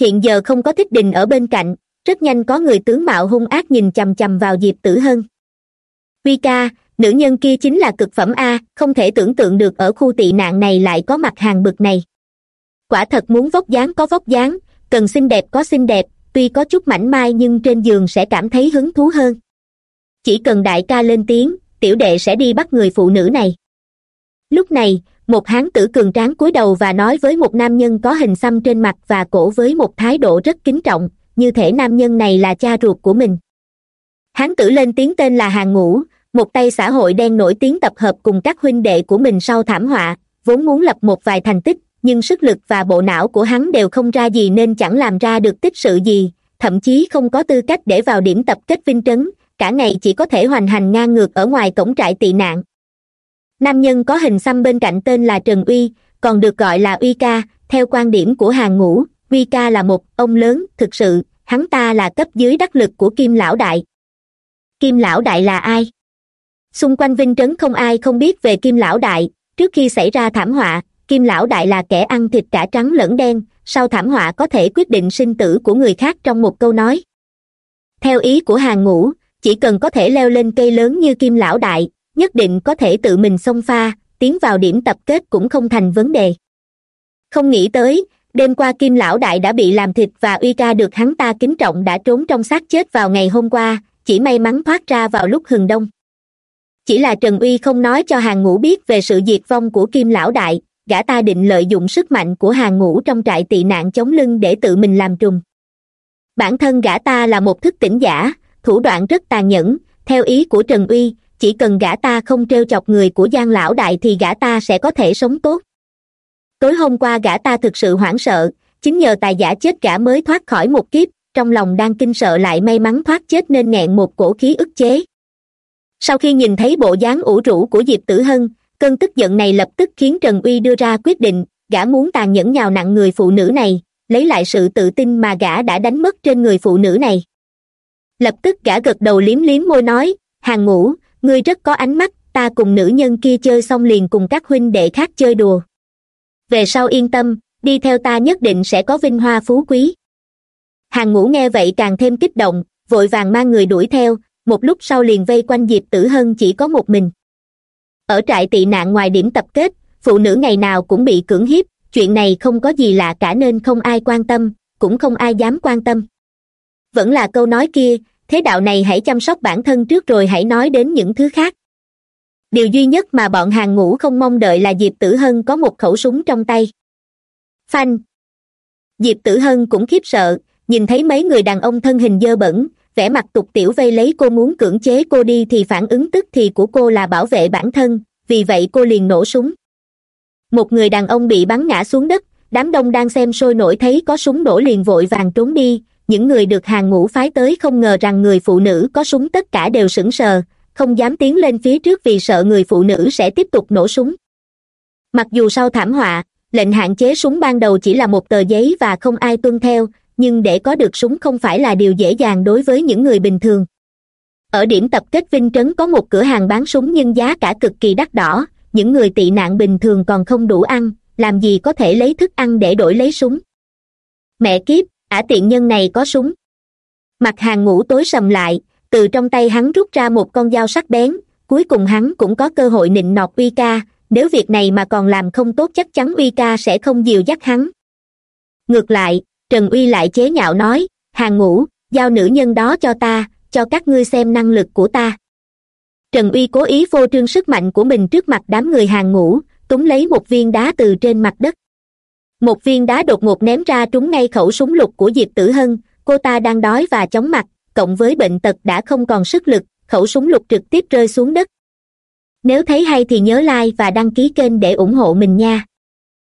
Hiện giờ không có thích đình ở bên cạnh, rất nhanh có người tướng mạo hung ác nhìn chằm chằm vào diệp tử hân. Vi ca, nữ nhân kia chính là cực phẩm a, không thể tưởng tượng được ở khu tị nạn này lại có mặt hàng bực này. Quả thật muốn vóc dáng có vóc dáng, cần xinh đẹp có xinh đẹp, tuy có chút mảnh mai nhưng trên giường sẽ cảm thấy hứng thú hơn. Chỉ cần đại ca lên tiếng, tiểu đệ sẽ đi bắt người phụ nữ này. Lúc này một hán tử cường tráng cúi đầu và nói với một nam nhân có hình xăm trên mặt và cổ với một thái độ rất kính trọng, như thể nam nhân này là cha ruột của mình. Hán tử lên tiếng tên là hàng ngũ, một tay xã hội đen nổi tiếng tập hợp cùng các huynh đệ của mình sau thảm họa, vốn muốn lập một vài thành tích, nhưng sức lực và bộ não của hắn đều không ra gì nên chẳng làm ra được tích sự gì, thậm chí không có tư cách để vào điểm tập kết vinh trấn, cả ngày chỉ có thể hoành hành ngang ngược ở ngoài cổng trại tị nạn nam nhân có hình xăm bên cạnh tên là trần uy, còn được gọi là uy ca, theo quan điểm của hàng ngũ, uy ca là một ông lớn, thực sự, hắn ta là cấp dưới đắc lực của kim lão đại. Kim lão đại là ai? Xung quanh vinh trấn không ai không biết về kim lão đại, trước khi xảy ra thảm họa, kim lão đại là kẻ ăn thịt cả trắng lẫn đen, sau thảm họa có thể quyết định sinh tử của người khác trong một câu nói. Theo ý của hàng ngũ, chỉ cần có thể leo lên cây lớn như kim lão đại nhất định có thể tự mình xông pha, tiến vào điểm tập kết cũng không thành vấn đề. Không nghĩ tới, đêm qua kim lão đại đã bị làm thịt và uy ca được hắn ta kính trọng đã trốn trong xác chết vào ngày hôm qua, chỉ may mắn thoát ra vào lúc hừng đông. Chỉ là trần uy không nói cho hàng ngũ biết về sự diệt vong của kim lão đại, gã ta định lợi dụng sức mạnh của hàng ngũ trong trại tị nạn chống lưng để tự mình làm trùng. Bản thân gã ta là một thức tỉnh giả, thủ đoạn rất tàn nhẫn, theo ý của trần uy chỉ cần gã ta không trêu chọc người của giang lão đại thì gã ta sẽ có thể sống tốt. Tối hôm qua gã ta thực sự hoảng sợ, chính nhờ tài giả chết gã mới thoát khỏi một kiếp, trong lòng đang kinh sợ lại may mắn thoát chết nên nghẹn một cổ khí ức chế. Sau khi nhìn thấy bộ dáng ủ rũ của diệp tử hân, cơn tức giận này lập tức khiến trần uy đưa ra quyết định, gã muốn tàn nhẫn nhào nặng người phụ nữ này, lấy lại sự tự tin mà gã đã đánh mất trên người phụ nữ này. Lập tức gã gật đầu liếm liếm môi nói, hàng ngũ ngươi rất có ánh mắt, ta cùng nữ nhân kia chơi xong liền cùng các huynh đệ khác chơi đùa. Về sau yên tâm, đi theo ta nhất định sẽ có vinh hoa phú quý. Hàng ngũ nghe vậy càng thêm kích động, vội vàng mang người đuổi theo, một lúc sau liền vây quanh diệp tử hân chỉ có một mình. Ở trại tị nạn ngoài điểm tập kết, phụ nữ ngày nào cũng bị cưỡng hiếp, chuyện này không có gì lạ cả nên không ai quan tâm, cũng không ai dám quan tâm. Vẫn là câu nói kia thế đạo này hãy chăm sóc bản thân trước rồi hãy nói đến những thứ khác. Điều duy nhất mà bọn hàng ngũ không mong đợi là diệp tử hân có một khẩu súng trong tay. Phanh! Diệp tử hân cũng khiếp sợ, nhìn thấy mấy người đàn ông thân hình dơ bẩn, vẻ mặt tục tiểu vây lấy cô muốn cưỡng chế cô đi thì phản ứng tức thì của cô là bảo vệ bản thân, vì vậy cô liền nổ súng. Một người đàn ông bị bắn ngã xuống đất, đám đông đang xem sôi nổi thấy có súng nổ liền vội vàng trốn đi những người được hàng ngũ phái tới không ngờ rằng người phụ nữ có súng tất cả đều sững sờ, không dám tiến lên phía trước vì sợ người phụ nữ sẽ tiếp tục nổ súng. Mặc dù sau thảm họa, lệnh hạn chế súng ban đầu chỉ là một tờ giấy và không ai tuân theo, nhưng để có được súng không phải là điều dễ dàng đối với những người bình thường. Ở điểm tập kết vinh trấn có một cửa hàng bán súng nhưng giá cả cực kỳ đắt đỏ, những người tị nạn bình thường còn không đủ ăn, làm gì có thể lấy thức ăn để đổi lấy súng. Mẹ kiếp ả tiện nhân này có súng. Mặt hàng ngủ tối sầm lại, từ trong tay hắn rút ra một con dao sắc bén, cuối cùng hắn cũng có cơ hội nịnh nọt uy ca, nếu việc này mà còn làm không tốt chắc chắn uy ca sẽ không dìu dắt hắn. Ngược lại, trần uy lại chế nhạo nói, hàng ngũ, giao nữ nhân đó cho ta, cho các ngươi xem năng lực của ta. Trần uy cố ý phô trương sức mạnh của mình trước mặt đám người hàng ngũ túng lấy một viên đá từ trên mặt đất một viên đá đột ngột ném ra trúng ngay khẩu súng lục của diệp tử hân. Cô ta đang đói và chóng mặt, cộng với bệnh tật đã không còn sức lực, khẩu súng lục trực tiếp rơi xuống đất. Nếu thấy hay thì nhớ like và đăng ký kênh để ủng hộ mình nha.